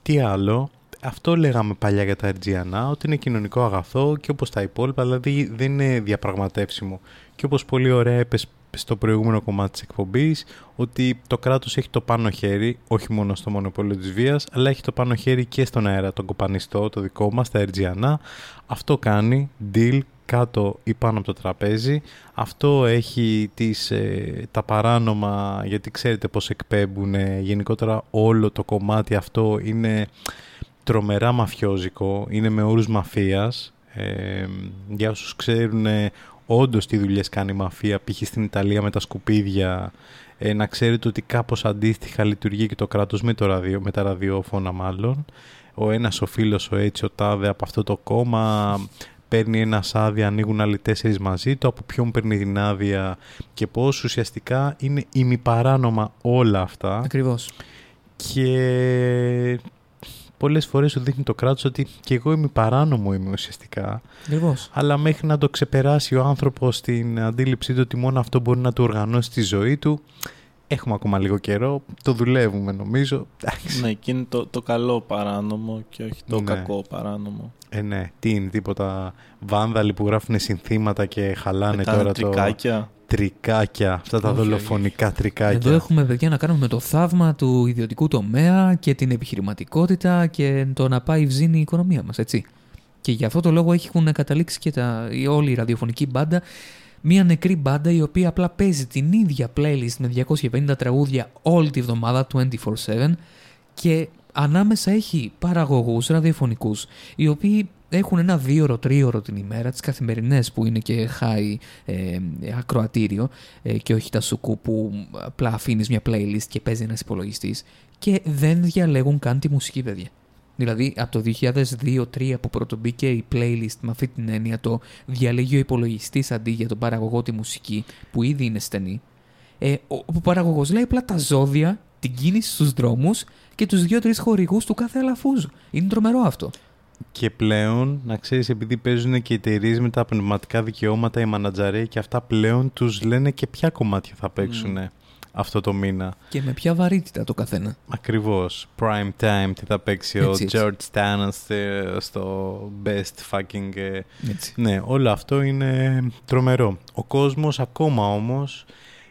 τι άλλο; Αυτό λέγαμε παλιά για τα Ερτζιανά, ότι είναι κοινωνικό αγαθό και όπως τα υπόλοιπα, δηλαδή δεν είναι διαπραγματεύσιμο. Και όπως πολύ ωραία έπες στο προηγούμενο κομμάτι της εκπομπής, ότι το κράτος έχει το πάνω χέρι, όχι μόνο στο μονοπόλιο της βίας, αλλά έχει το πάνω χέρι και στον αέρα, τον κοπανιστό, το δικό μας, τα Ερτζιανά. Αυτό κάνει deal κάτω ή πάνω από το τραπέζι. Αυτό έχει τις, ε, τα παράνομα, γιατί ξέρετε πώς εκπέμπουν γενικότερα όλο το κομμάτι αυτό είναι τρομερά μαφιόζικο, είναι με όρους μαφίας. Ε, για όσους ξέρουν όντως τι δουλειές κάνει η μαφία, π.χ. στην Ιταλία με τα σκουπίδια, ε, να ξέρετε ότι κάπως αντίστοιχα λειτουργεί και το κράτος με, το ραδιο, με τα ραδιόφωνα μάλλον. Ο ένας ο φίλος ο έτσι ο τάδε από αυτό το κόμμα παίρνει ένα άδεια, ανοίγουν άλλοι τέσσερις μαζί του, από ποιον παίρνει την άδεια και πώς ουσιαστικά είναι ημιπαράνομα όλα αυτά. Ακριβώς. Και πολλές φορές σου δείχνει το κράτος ότι και εγώ είμαι παράνομο είμαι ουσιαστικά. Ακριβώς. Αλλά μέχρι να το ξεπεράσει ο άνθρωπος στην αντίληψή του ότι μόνο αυτό μπορεί να του οργανώσει τη ζωή του, έχουμε ακόμα λίγο καιρό, το δουλεύουμε νομίζω. Ναι, και είναι το, το καλό παράνομο και όχι το ναι. κακό παράνομο. Ε, ναι, τι είναι, τίποτα βάνδαλοι που γράφουν συνθήματα και χαλάνε τώρα τρικάκια. το τρικάκια, αυτά τα δολοφονικά τρικάκια. Εδώ έχουμε παιδιά να κάνουμε με το θαύμα του ιδιωτικού τομέα και την επιχειρηματικότητα και το να πάει βζίνη η οικονομία μας, έτσι. Και γι' αυτό το λόγο έχουν καταλήξει και τα, η όλη η ραδιοφωνική μπάντα μια νεκρή μπάντα η οποία απλά παίζει την ίδια playlist με 250 τραγούδια όλη τη βδομάδα 24-7 και ανάμεσα έχει παραγωγούς ραδιοφωνικούς οι οποίοι έχουν ένα δύο-ώρο, τρία-ώρο την ημέρα, τις καθημερινές που είναι και high ε, ακροατήριο ε, και όχι τα σουκού που απλά αφήνεις μια playlist και παίζει ένας υπολογιστής και δεν διαλέγουν καν τη μουσική, παιδιά. Δηλαδή, από το 2002-2003 που πρώτο μπήκε η playlist με αυτή την έννοια το διαλέγει ο υπολογιστής αντί για τον παραγωγό τη μουσική, που ήδη είναι στενή. Ε, ο, ο παραγωγός λέει απλά τα ζώδια, την κίνηση στους δρόμους και τους δύο-τρεις χορηγούς του κάθε αλαφούζου. Είναι τρομερό αυτό. Και πλέον, να ξέρεις, επειδή παίζουν και εταιρείες με τα πνευματικά δικαιώματα, οι μανατζαρέ και αυτά πλέον τους λένε και ποια κομμάτια θα παίξουν. Mm αυτό το μήνα. Και με ποια βαρύτητα το καθένα. Ακριβώς. Prime time, τι θα παίξει έτσι, ο George Stannis στο best fucking... Ε, έτσι. Ναι, όλο αυτό είναι τρομερό. Ο κόσμος ακόμα όμως,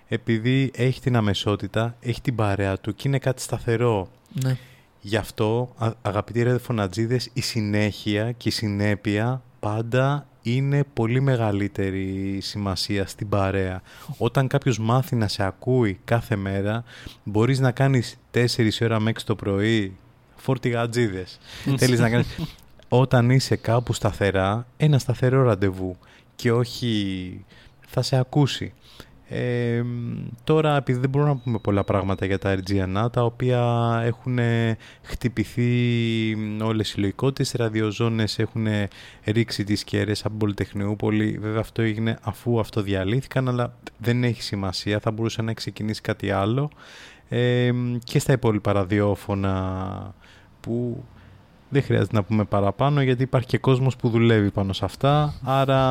επειδή έχει την αμεσότητα, έχει την παρέα του και είναι κάτι σταθερό. Ναι. Γι' αυτό, αγαπητοί ρεδεφωνατζίδες, η συνέχεια και η συνέπεια πάντα είναι πολύ μεγαλύτερη σημασία στην παρέα. Όταν κάποιος μάθει να σε ακούει κάθε μέρα, μπορείς να κάνεις 4 ώρα μέχρι το πρωί φορτηγατζίδες. Θέλεις να κάνεις... Όταν είσαι κάπου σταθερά, ένα σταθερό ραντεβού και όχι θα σε ακούσει. Ε, τώρα, επειδή δεν μπορούμε να πούμε πολλά πράγματα για τα RGNA, τα οποία έχουν χτυπηθεί όλες οι συλλογικότητες, οι ραδιοζώνες έχουν ρίξει τις κέρες από Πολυτεχνιού πολύ. Βέβαια αυτό έγινε αφού αυτό διαλύθηκαν, αλλά δεν έχει σημασία, θα μπορούσε να ξεκινήσει κάτι άλλο. Ε, και στα υπόλοιπα ραδιόφωνα που Δεν χρειάζεται να πούμε παραπάνω γιατί υπάρχει και κόσμος που δουλεύει πάνω σε αυτά. Άρα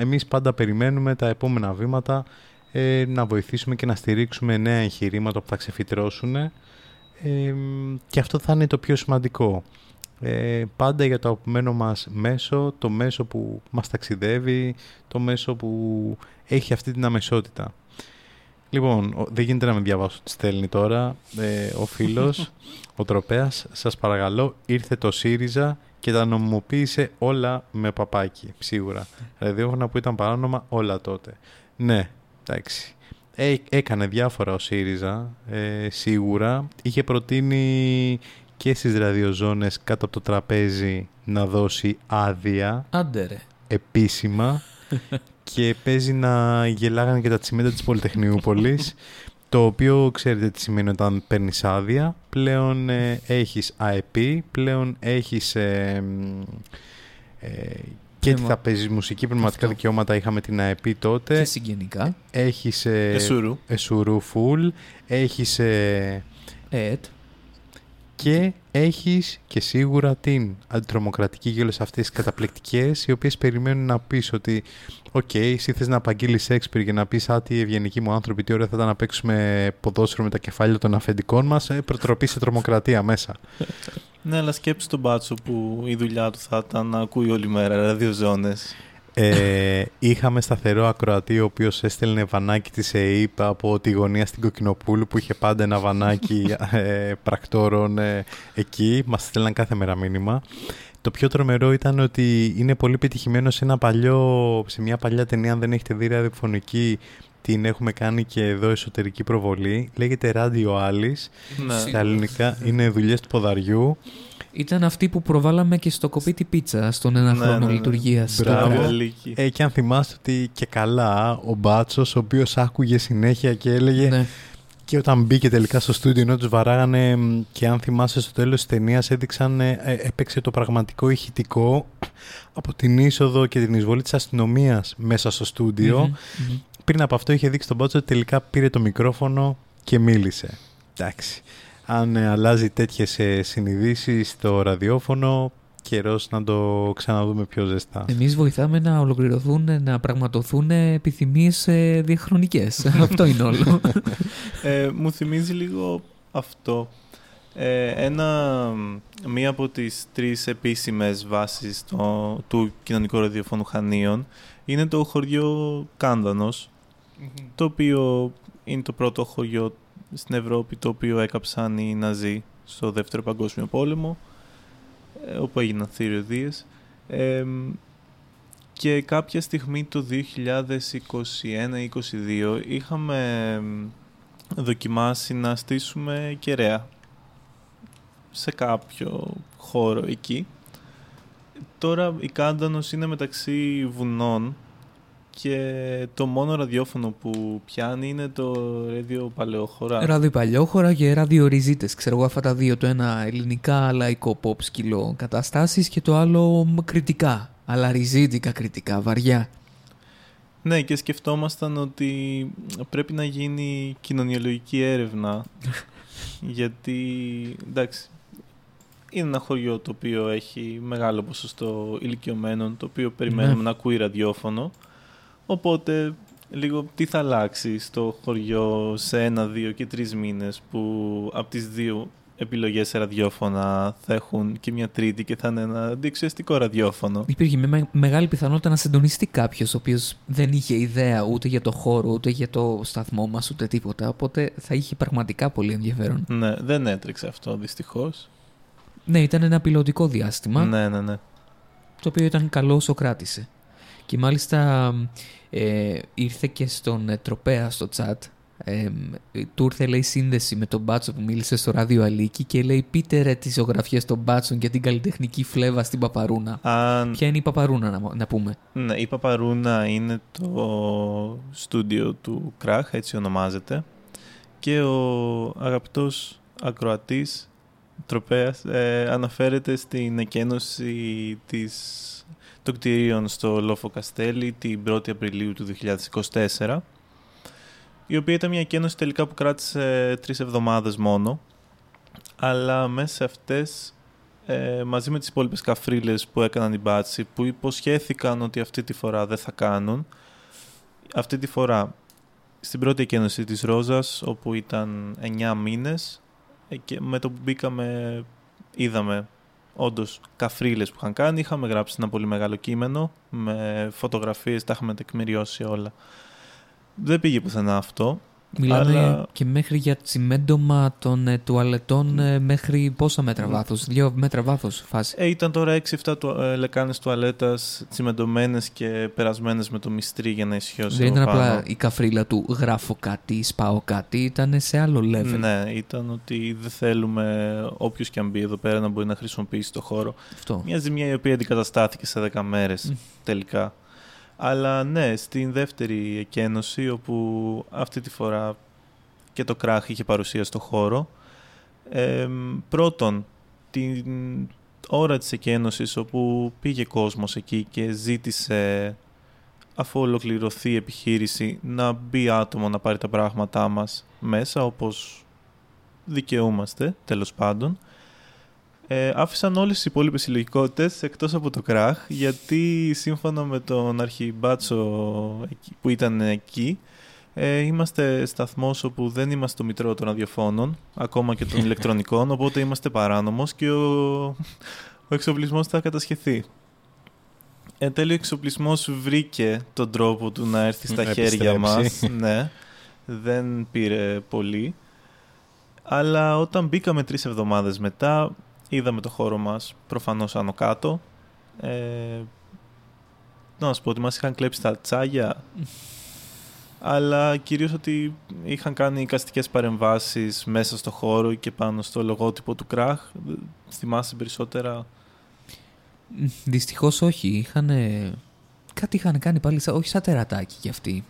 εμείς πάντα περιμένουμε τα επόμενα βήματα ε, να βοηθήσουμε και να στηρίξουμε νέα εγχειρήματα που θα ξεφυτρώσουν ε, και αυτό θα είναι το πιο σημαντικό. Ε, πάντα για το απομένο μας μέσο, το μέσο που μας ταξιδεύει, το μέσο που έχει αυτή την αμεσότητα. Λοιπόν, δεν γίνεται να με διαβάσω τι στέλνει τώρα ε, ο φίλος, <laughs> ο τροπέας. Σας παρακαλώ, ήρθε το ΣΥΡΙΖΑ και τα νομιμοποίησε όλα με παπάκι, σίγουρα. <laughs> Ραδιόφωνα που ήταν παράνομα όλα τότε. Ναι, εντάξει. Ε, έκανε διάφορα ο ΣΥΡΙΖΑ, ε, σίγουρα. Είχε προτείνει και στις ραδιοζώνες κάτω από το τραπέζι να δώσει άδεια. Άντε Επίσημα. <laughs> και παίζει να γελάγανε και τα τσιμέντα της Πολυτεχνιούπολης το οποίο ξέρετε τι σημαίνει όταν παίρνεις άδεια πλέον ε, έχεις ΑΕΠ πλέον έχεις ε, ε, και τι θα παίζεις μουσική, πνευματικά δικαιώματα είχαμε την ΑΕΠΙ τότε. Και συγγενικά. Έχεις ε, ΕΣΡ. ΕΣΡ full. Έχεις ε, ΕΕΤ και έχεις και σίγουρα την αντιτρομοκρατική και όλες αυτές τις καταπληκτικές οι οποίες περιμένουν να πεις ότι οκ, okay, εσύ θες να απαγγείλεις Σέξπιρ και να πεις «Α, τι ευγενικοί μου άνθρωποι, τι ωραία θα ήταν να παίξουμε ποδόσφαιρο με τα κεφάλια των αφεντικών μας», ε, προτροπή σε τρομοκρατία μέσα. Ναι, αλλά σκέψου τον Μπάτσο που η δουλειά του θα ήταν να ακούει όλη μέρα ραδιοζώνες. Ε, είχαμε σταθερό ακροατή ο οποίος έστελνε βανάκι της ΕΕΠ από τη γωνία στην Κοκκινοπούλου που είχε πάντα ένα βανάκι <laughs> ε, πρακτόρων ε, εκεί. Μας στέλναν κάθε μέρα μήνυμα. Το πιο τρομερό ήταν ότι είναι πολύ πετυχημένος σε, ένα παλιό, σε μια παλιά ταινία, αν δεν έχετε δει ραδιοφωνική, την έχουμε κάνει και εδώ εσωτερική προβολή. Λέγεται Radio Alice. Ναι. Στα ελληνικά είναι δουλειές του ποδαριού. Ήταν αυτή που προβάλαμε και στο κοπίτι πίτσα στον ένα Ναι, χρόνο ναι, ναι. λειτουργίας. Μπράβο. Τώρα. Γαλλική. Ε, και αν θυμάστε ότι και καλά ο Μπάτσος, ο οποίος άκουγε συνέχεια και έλεγε Ναι. και όταν μπήκε τελικά στο στούντιο ενώ τους βαράγανε μ, και αν θυμάσαι στο τέλος της ταινίας έδειξαν, ε, ε, έπαιξε το πραγματικό ηχητικό από την είσοδο και την εισβολή της αστυνομίας μέσα στο στούντιο. Μμμ, μμμ. Πριν από αυτό είχε δείξει τον Μπάτσο ότι τελικά πήρε το μικρόφωνο και μίλησε. Εντάξει. Αν ε, αλλάζει τέτοιες ε, συνειδήσεις στο ραδιόφωνο, καιρός να το ξαναδούμε πιο ζεστά. Εμείς βοηθάμε να ολοκληρωθούν, να πραγματοθούν επιθυμίες ε, διαχρονικές. <laughs> Αυτό είναι όλο. Ε, μου θυμίζει λίγο αυτό. Ε, ένα, μία από τις τρεις επίσημες βάσεις το- του κοινωνικού ραδιοφώνου Χανίων είναι το χωριό Κάνδανος, το οποίο είναι το πρώτο χωριό στην Ευρώπη το οποίο έκαψαν οι Ναζί στο Δεύτερο Παγκόσμιο Πόλεμο, ε, όπου έγιναν θηριωδίες. Ε, και κάποια στιγμή το 2021-2022 είχαμε δοκιμάσει να στήσουμε κεραία σε κάποιο χώρο εκεί. Τώρα η Κάντανος είναι μεταξύ βουνών και το μόνο ραδιόφωνο που πιάνει είναι το ρέδιο Παλαιοχωρά. ράδιο παλιόχωρα και ράδιο ριζίτες. Ξέρω εγώ αυτά τα δύο. Το ένα ελληνικά λαϊκό pop σκυλό καταστάσεις και το άλλο μ, κριτικά. Αλλά ριζίτικα κριτικά, βαριά. Ναι, και σκεφτόμασταν ότι πρέπει να γίνει κοινωνιολογική έρευνα <laughs> γιατί, εντάξει, είναι ένα χωριό το οποίο έχει μεγάλο ποσοστό ηλικιωμένων το οποίο περιμένουμε Ναι. να ακούει ραδιόφωνο οπότε λίγο τι θα αλλάξει στο χωριό σε ένα, δύο και τρεις μήνες που από τις δύο επιλογές σε ραδιόφωνα θα έχουν και μια τρίτη και θα είναι ένα αντιεξουσιαστικό ραδιόφωνο; Υπήρχε με με- μεγάλη πιθανότητα να συντονιστεί κάποιος ο οποίος δεν είχε ιδέα ούτε για το χώρο, ούτε για το σταθμό μας, ούτε τίποτα. Οπότε θα είχε πραγματικά πολύ ενδιαφέρον. Ναι, δεν έτρεξε αυτό δυστυχώς. Ναι, ήταν ένα πιλωτικό διάστημα. Ναι, ναι, ναι. το οποίο ήταν καλό όσο κράτησε. Και μάλιστα ε, ήρθε και στον ε, τροπέα στο chat. Ε, του ήρθε λέει σύνδεση με τον Μπάτσο που μίλησε στο ράδιο Αλίκη και λέει πείτε ρε τις ζωγραφιές των Μπάτσων για την καλλιτεχνική φλέβα στην Παπαρούνα. Αν... Ποια είναι η Παπαρούνα να, να πούμε; Ναι, η Παπαρούνα είναι το στούντιο του Κράχ, έτσι ονομάζεται. Και ο αγαπητός ακροατής τροπέας ε, αναφέρεται στην εκένωση της, των κτηρίων στο Λόφο Καστέλη την 1η Απριλίου του 2024 η οποία ήταν μια εκένωση τελικά που κράτησε τρεις εβδομάδες μόνο αλλά μέσα σε αυτές ε, μαζί με τις υπόλοιπες καφρίλες που έκαναν οι μπάτσι που υποσχέθηκαν ότι αυτή τη φορά δεν θα κάνουν. Αυτή τη φορά στην πρώτη εκένωση της Ρόζας όπου ήταν 9 μήνες ε, και με το που μπήκαμε είδαμε όντως καφρίλες που είχαν κάνει. Είχαμε γράψει ένα πολύ μεγάλο κείμενο με φωτογραφίες, τα είχαμε τεκμηριώσει όλα. Δεν πήγε πουθενά αυτό. Μιλάμε Αλλά- και μέχρι για τσιμέντομα των ε, τουαλετών ε, μέχρι πόσα μέτρα βάθος, δύο μέτρα βάθος φάση. Ε, ήταν τώρα 6-7 του, ε, λεκάνες τουαλέτας τσιμεντωμένες και περασμένες με το μυστρί για να ισιώσει Δεν ήταν από πάνω. απλά η καφρίλα του γράφω κάτι, σπάω κάτι, ήταν σε άλλο level. Ναι, ήταν ότι δεν θέλουμε όποιος και αν μπει εδώ πέρα να μπορεί να χρησιμοποιήσει το χώρο. Αυτό. Μια ζημιά η οποία αντικαταστάθηκε σε 10 μέρες Μμ. τελικά. Αλλά ναι, στην δεύτερη εκένωση όπου αυτή τη φορά και το κράχ είχε παρουσία στο χώρο. εμ, πρώτον, την ώρα της εκένωσης όπου πήγε κόσμος εκεί και ζήτησε αφού ολοκληρωθεί η επιχείρηση να μπει άτομο να πάρει τα πράγματά μας μέσα όπως δικαιούμαστε τέλος πάντων ε, άφησαν όλες οι υπόλοιπες συλλογικότητες εκτός από το κράχ γιατί σύμφωνα με τον αρχιμπάτσο εκεί- που ήταν εκεί ε, είμαστε σταθμός όπου δεν είμαστε το μητρό των ραδιοφώνων ακόμα και των <laughs> ηλεκτρονικών οπότε είμαστε παράνομος και ο, ο εξοπλισμός θα κατασχεθεί. Εν τέλει ο εξοπλισμός βρήκε τον τρόπο του να έρθει στα Να χέρια μας. επιστρέψει. <laughs> ναι, δεν πήρε πολύ. Αλλά όταν μπήκαμε τρεις εβδομάδες μετά, είδαμε το χώρο μας προφανώς άνω κάτω. Ε, να σας πω ότι μας είχαν κλέψει τα τσάγια, αλλά κυρίως ότι είχαν κάνει εικαστικές παρεμβάσεις μέσα στο χώρο και πάνω στο λογότυπο του κράχ. Θυμάσαι περισσότερα; Δυστυχώς όχι. Είχαν. Κάτι είχαν κάνει πάλι, σαν- όχι σαν τερατάκι κι αυτοί.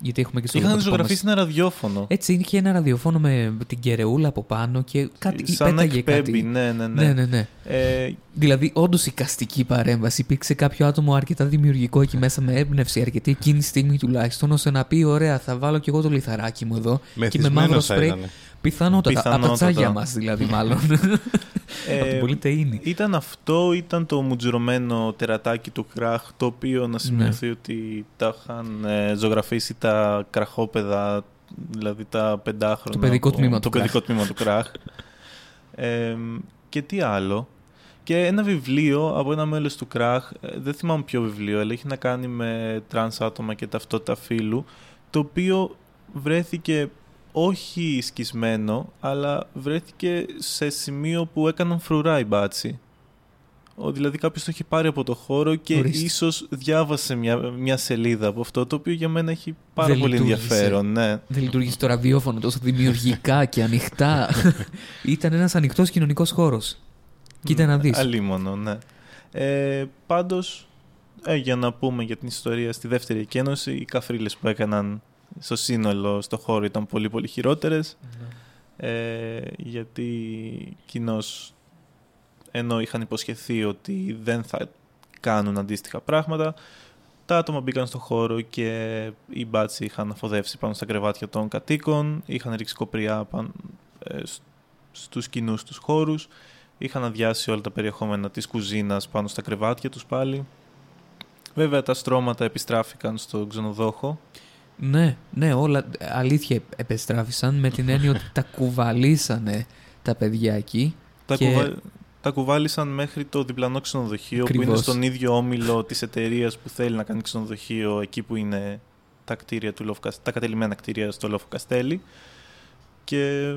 Γιατί έχουμε και στο Είχαν λογότυπό ζωγραφίσει μας- ένα ραδιόφωνο. Έτσι είχε ένα ραδιοφώνο με την κερεούλα από πάνω και κάτι. Σαν να πέταγε εκπέμπει, κάτι. ναι, ναι, ναι. ναι, ναι, ναι. Ε, Δηλαδή, όντως εικαστική παρέμβαση. Υπήρξε κάποιο άτομο αρκετά δημιουργικό εκεί μέσα με έμπνευση αρκετή εκείνη τη στιγμή τουλάχιστον, ώστε να πει: Ωραία, θα βάλω κι εγώ το λιθαράκι μου εδώ. και με Μεθυσμένος μαύρο θα σπρέι. Ήτανε. Πιθανότατα. Από τα Πιθανότατα. τσάγια μας δηλαδή, μάλλον. <laughs> ε, Από την πολυτεχνείο. Ήταν αυτό, ήταν το μουτζουρωμένο τερατάκι του ΚΡΑΞ, το οποίο Ναι. να σημειωθεί ότι τα είχαν ε, ζωγραφίσει τα κραξόπαιδα, δηλαδή τα πεντάχρονα. Το παιδικό που- τμήμα το του ΚΡΑΞ. παιδικό τμήμα του ΚΡΑΞ. Ε, και τι άλλο. Και ένα βιβλίο από ένα μέλος του ΚΡΑΞ, ε, δεν θυμάμαι ποιο βιβλίο, αλλά έχει να κάνει με τρανς άτομα και ταυτότητα φύλου, το οποίο βρέθηκε όχι σκισμένο, αλλά βρέθηκε σε σημείο που έκαναν φρουρά οι μπάτσι. Ο, δηλαδή κάποιος το είχε πάρει από το χώρο και Ορίστε. ίσως διάβασε μια, μια σελίδα από αυτό, το οποίο για μένα έχει πάρα Δεν πολύ λειτουργήσε. ενδιαφέρον. Ναι. Δεν λειτουργήσε το ραδιόφωνο τόσο δημιουργικά και ανοιχτά. <laughs> ήταν ένας ανοιχτός κοινωνικός χώρος. Κοίτα να δεις. Αλίμονο, ναι. Ε, πάντως, ε, για να πούμε για την ιστορία στη δεύτερη εκένωση, οι καφρίλες που έκαναν στο σύνολο στο χώρο ήταν πολύ πολύ χειρότερες. Ε, γιατί κοινώς ενώ είχαν υποσχεθεί ότι δεν θα κάνουν αντίστοιχα πράγματα, τα άτομα μπήκαν στο χώρο και οι μπάτσι είχαν αφοδεύσει πάνω στα κρεβάτια των κατοίκων, είχαν ρίξει κοπριά πάνω, ε, σ- στους κοινούς τους χώρους, είχαν αδειάσει όλα τα περιεχόμενα της κουζίνας πάνω στα κρεβάτια τους πάλι. Βέβαια τα στρώματα επιστράφηκαν στο ξενοδόχο. Ναι, ναι, όλα αλήθεια επεστράφησαν με την έννοια ότι τα κουβαλήσανε τα παιδιά εκεί. Τα, Και- κουβα... τα κουβάλισαν μέχρι το διπλανό ξενοδοχείο που είναι Ακριβώς. στον ίδιο όμιλο της εταιρείας που θέλει να κάνει ξενοδοχείο εκεί που είναι τα, κτίρια του Λόφου Κασ- τα κατελημένα κτίρια στο Λόφο Καστέλη και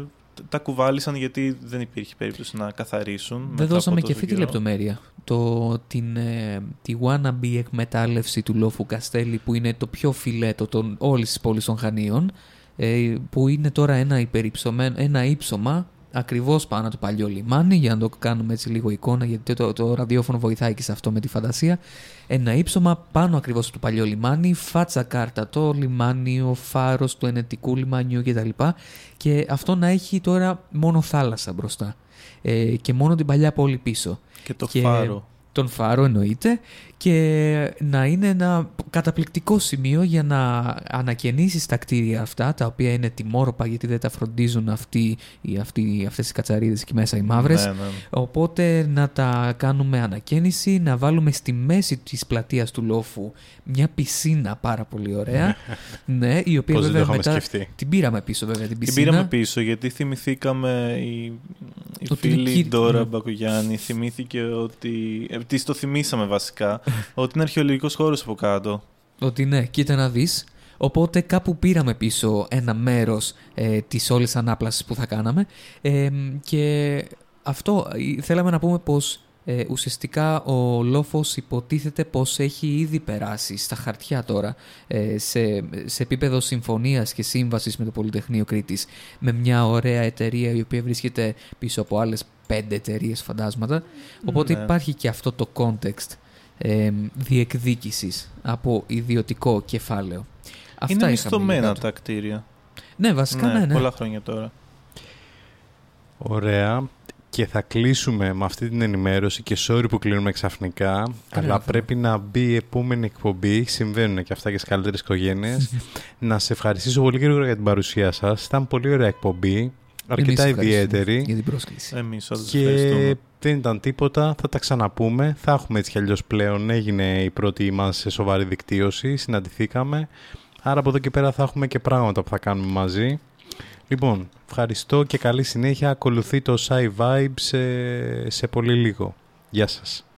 τα κουβάλισαν γιατί δεν υπήρχε περίπτωση να καθαρίσουν. μετά Δεν από δώσαμε τόσο και αυτή τη καιρό. λεπτομέρεια. Το, την, ε, τη wannabe εκμετάλλευση του Λόφου Καστέλη που είναι το πιο φιλέτο των, όλης της πόλης των Χανίων ε, που είναι τώρα ένα, υπερυψωμένο, ένα ύψωμα ακριβώς πάνω το παλιό λιμάνι για να το κάνουμε έτσι λίγο εικόνα γιατί το, το ραδιόφωνο βοηθάει και σε αυτό με τη φαντασία. Ένα ύψωμα πάνω ακριβώς από το παλιό λιμάνι φάτσα κάρτα το λιμάνι, ο φάρος του ενετικού λιμανιού κτλ. Και αυτό να έχει τώρα μόνο θάλασσα μπροστά ε, και μόνο την παλιά πόλη πίσω. Και το Και φάρο. τον φάρο εννοείται και να είναι ένα καταπληκτικό σημείο για να ανακαινήσεις τα κτίρια αυτά τα οποία είναι τιμόρροπα γιατί δεν τα φροντίζουν αυτοί, οι, αυτοί, αυτές οι κατσαρίδες εκεί μέσα οι μαύρες Ναι, ναι. οπότε να τα κάνουμε ανακαίνιση να βάλουμε στη μέση της πλατείας του λόφου μια πισίνα πάρα πολύ ωραία <laughs> ναι, η οποία Πώς δεν το βέβαια είχαμε μετά σκεφτεί. την πήραμε πίσω βέβαια την Την πισίνα πήραμε πίσω γιατί θυμηθήκαμε η, η Ότι είναι φίλη κύρι- Ντόρα ναι. Μπακογιάννη θυμήθηκε ότι, ε, της το θυμήσαμε βασικά, ότι είναι αρχαιολογικός χώρος από κάτω. Ότι ναι, κοίτα να δεις. Οπότε κάπου πήραμε πίσω ένα μέρος ε, της όλης ανάπλασης που θα κάναμε ε, και αυτό ε, θέλαμε να πούμε πως ε, ουσιαστικά ο λόφος υποτίθεται πως έχει ήδη περάσει στα χαρτιά τώρα ε, σε, σε επίπεδο συμφωνίας και σύμβασης με το Πολυτεχνείο Κρήτης με μια ωραία εταιρεία η οποία βρίσκεται πίσω από άλλες πέντε εταιρείες φαντάσματα οπότε Ναι. υπάρχει και αυτό το context ε, διεκδίκησης από ιδιωτικό κεφάλαιο. Αυτά είναι είχαμε μισθωμένα γενικά. τα κτίρια. Ναι, βασικά ναι, ναι. Πολλά χρόνια τώρα. Ωραία. Και θα κλείσουμε με αυτή την ενημέρωση και sorry που κλείνουμε ξαφνικά, αλλά θέμα. πρέπει να μπει η επόμενη εκπομπή, συμβαίνουν και αυτά και στις καλύτερες οικογένειες. <laughs> να σε ευχαριστήσω πολύ γρήγορα για την παρουσία σας. Ήταν πολύ ωραία εκπομπή, αρκετά Εμείς ευχαριστούμε ιδιαίτερη. Για την πρόσκληση. Εμείς όντως Και ευχαριστούμε. δεν ήταν τίποτα, θα τα ξαναπούμε. Θα έχουμε έτσι κι αλλιώς πλέον. Έγινε η πρώτη μας σοβαρή δικτύωση, συναντηθήκαμε. Άρα από εδώ και πέρα θα έχουμε και πράγματα που θα κάνουμε μαζί. Λοιπόν, ευχαριστώ και καλή συνέχεια. Ακολουθεί το Sci Vibes σε, σε πολύ λίγο. Γεια σας.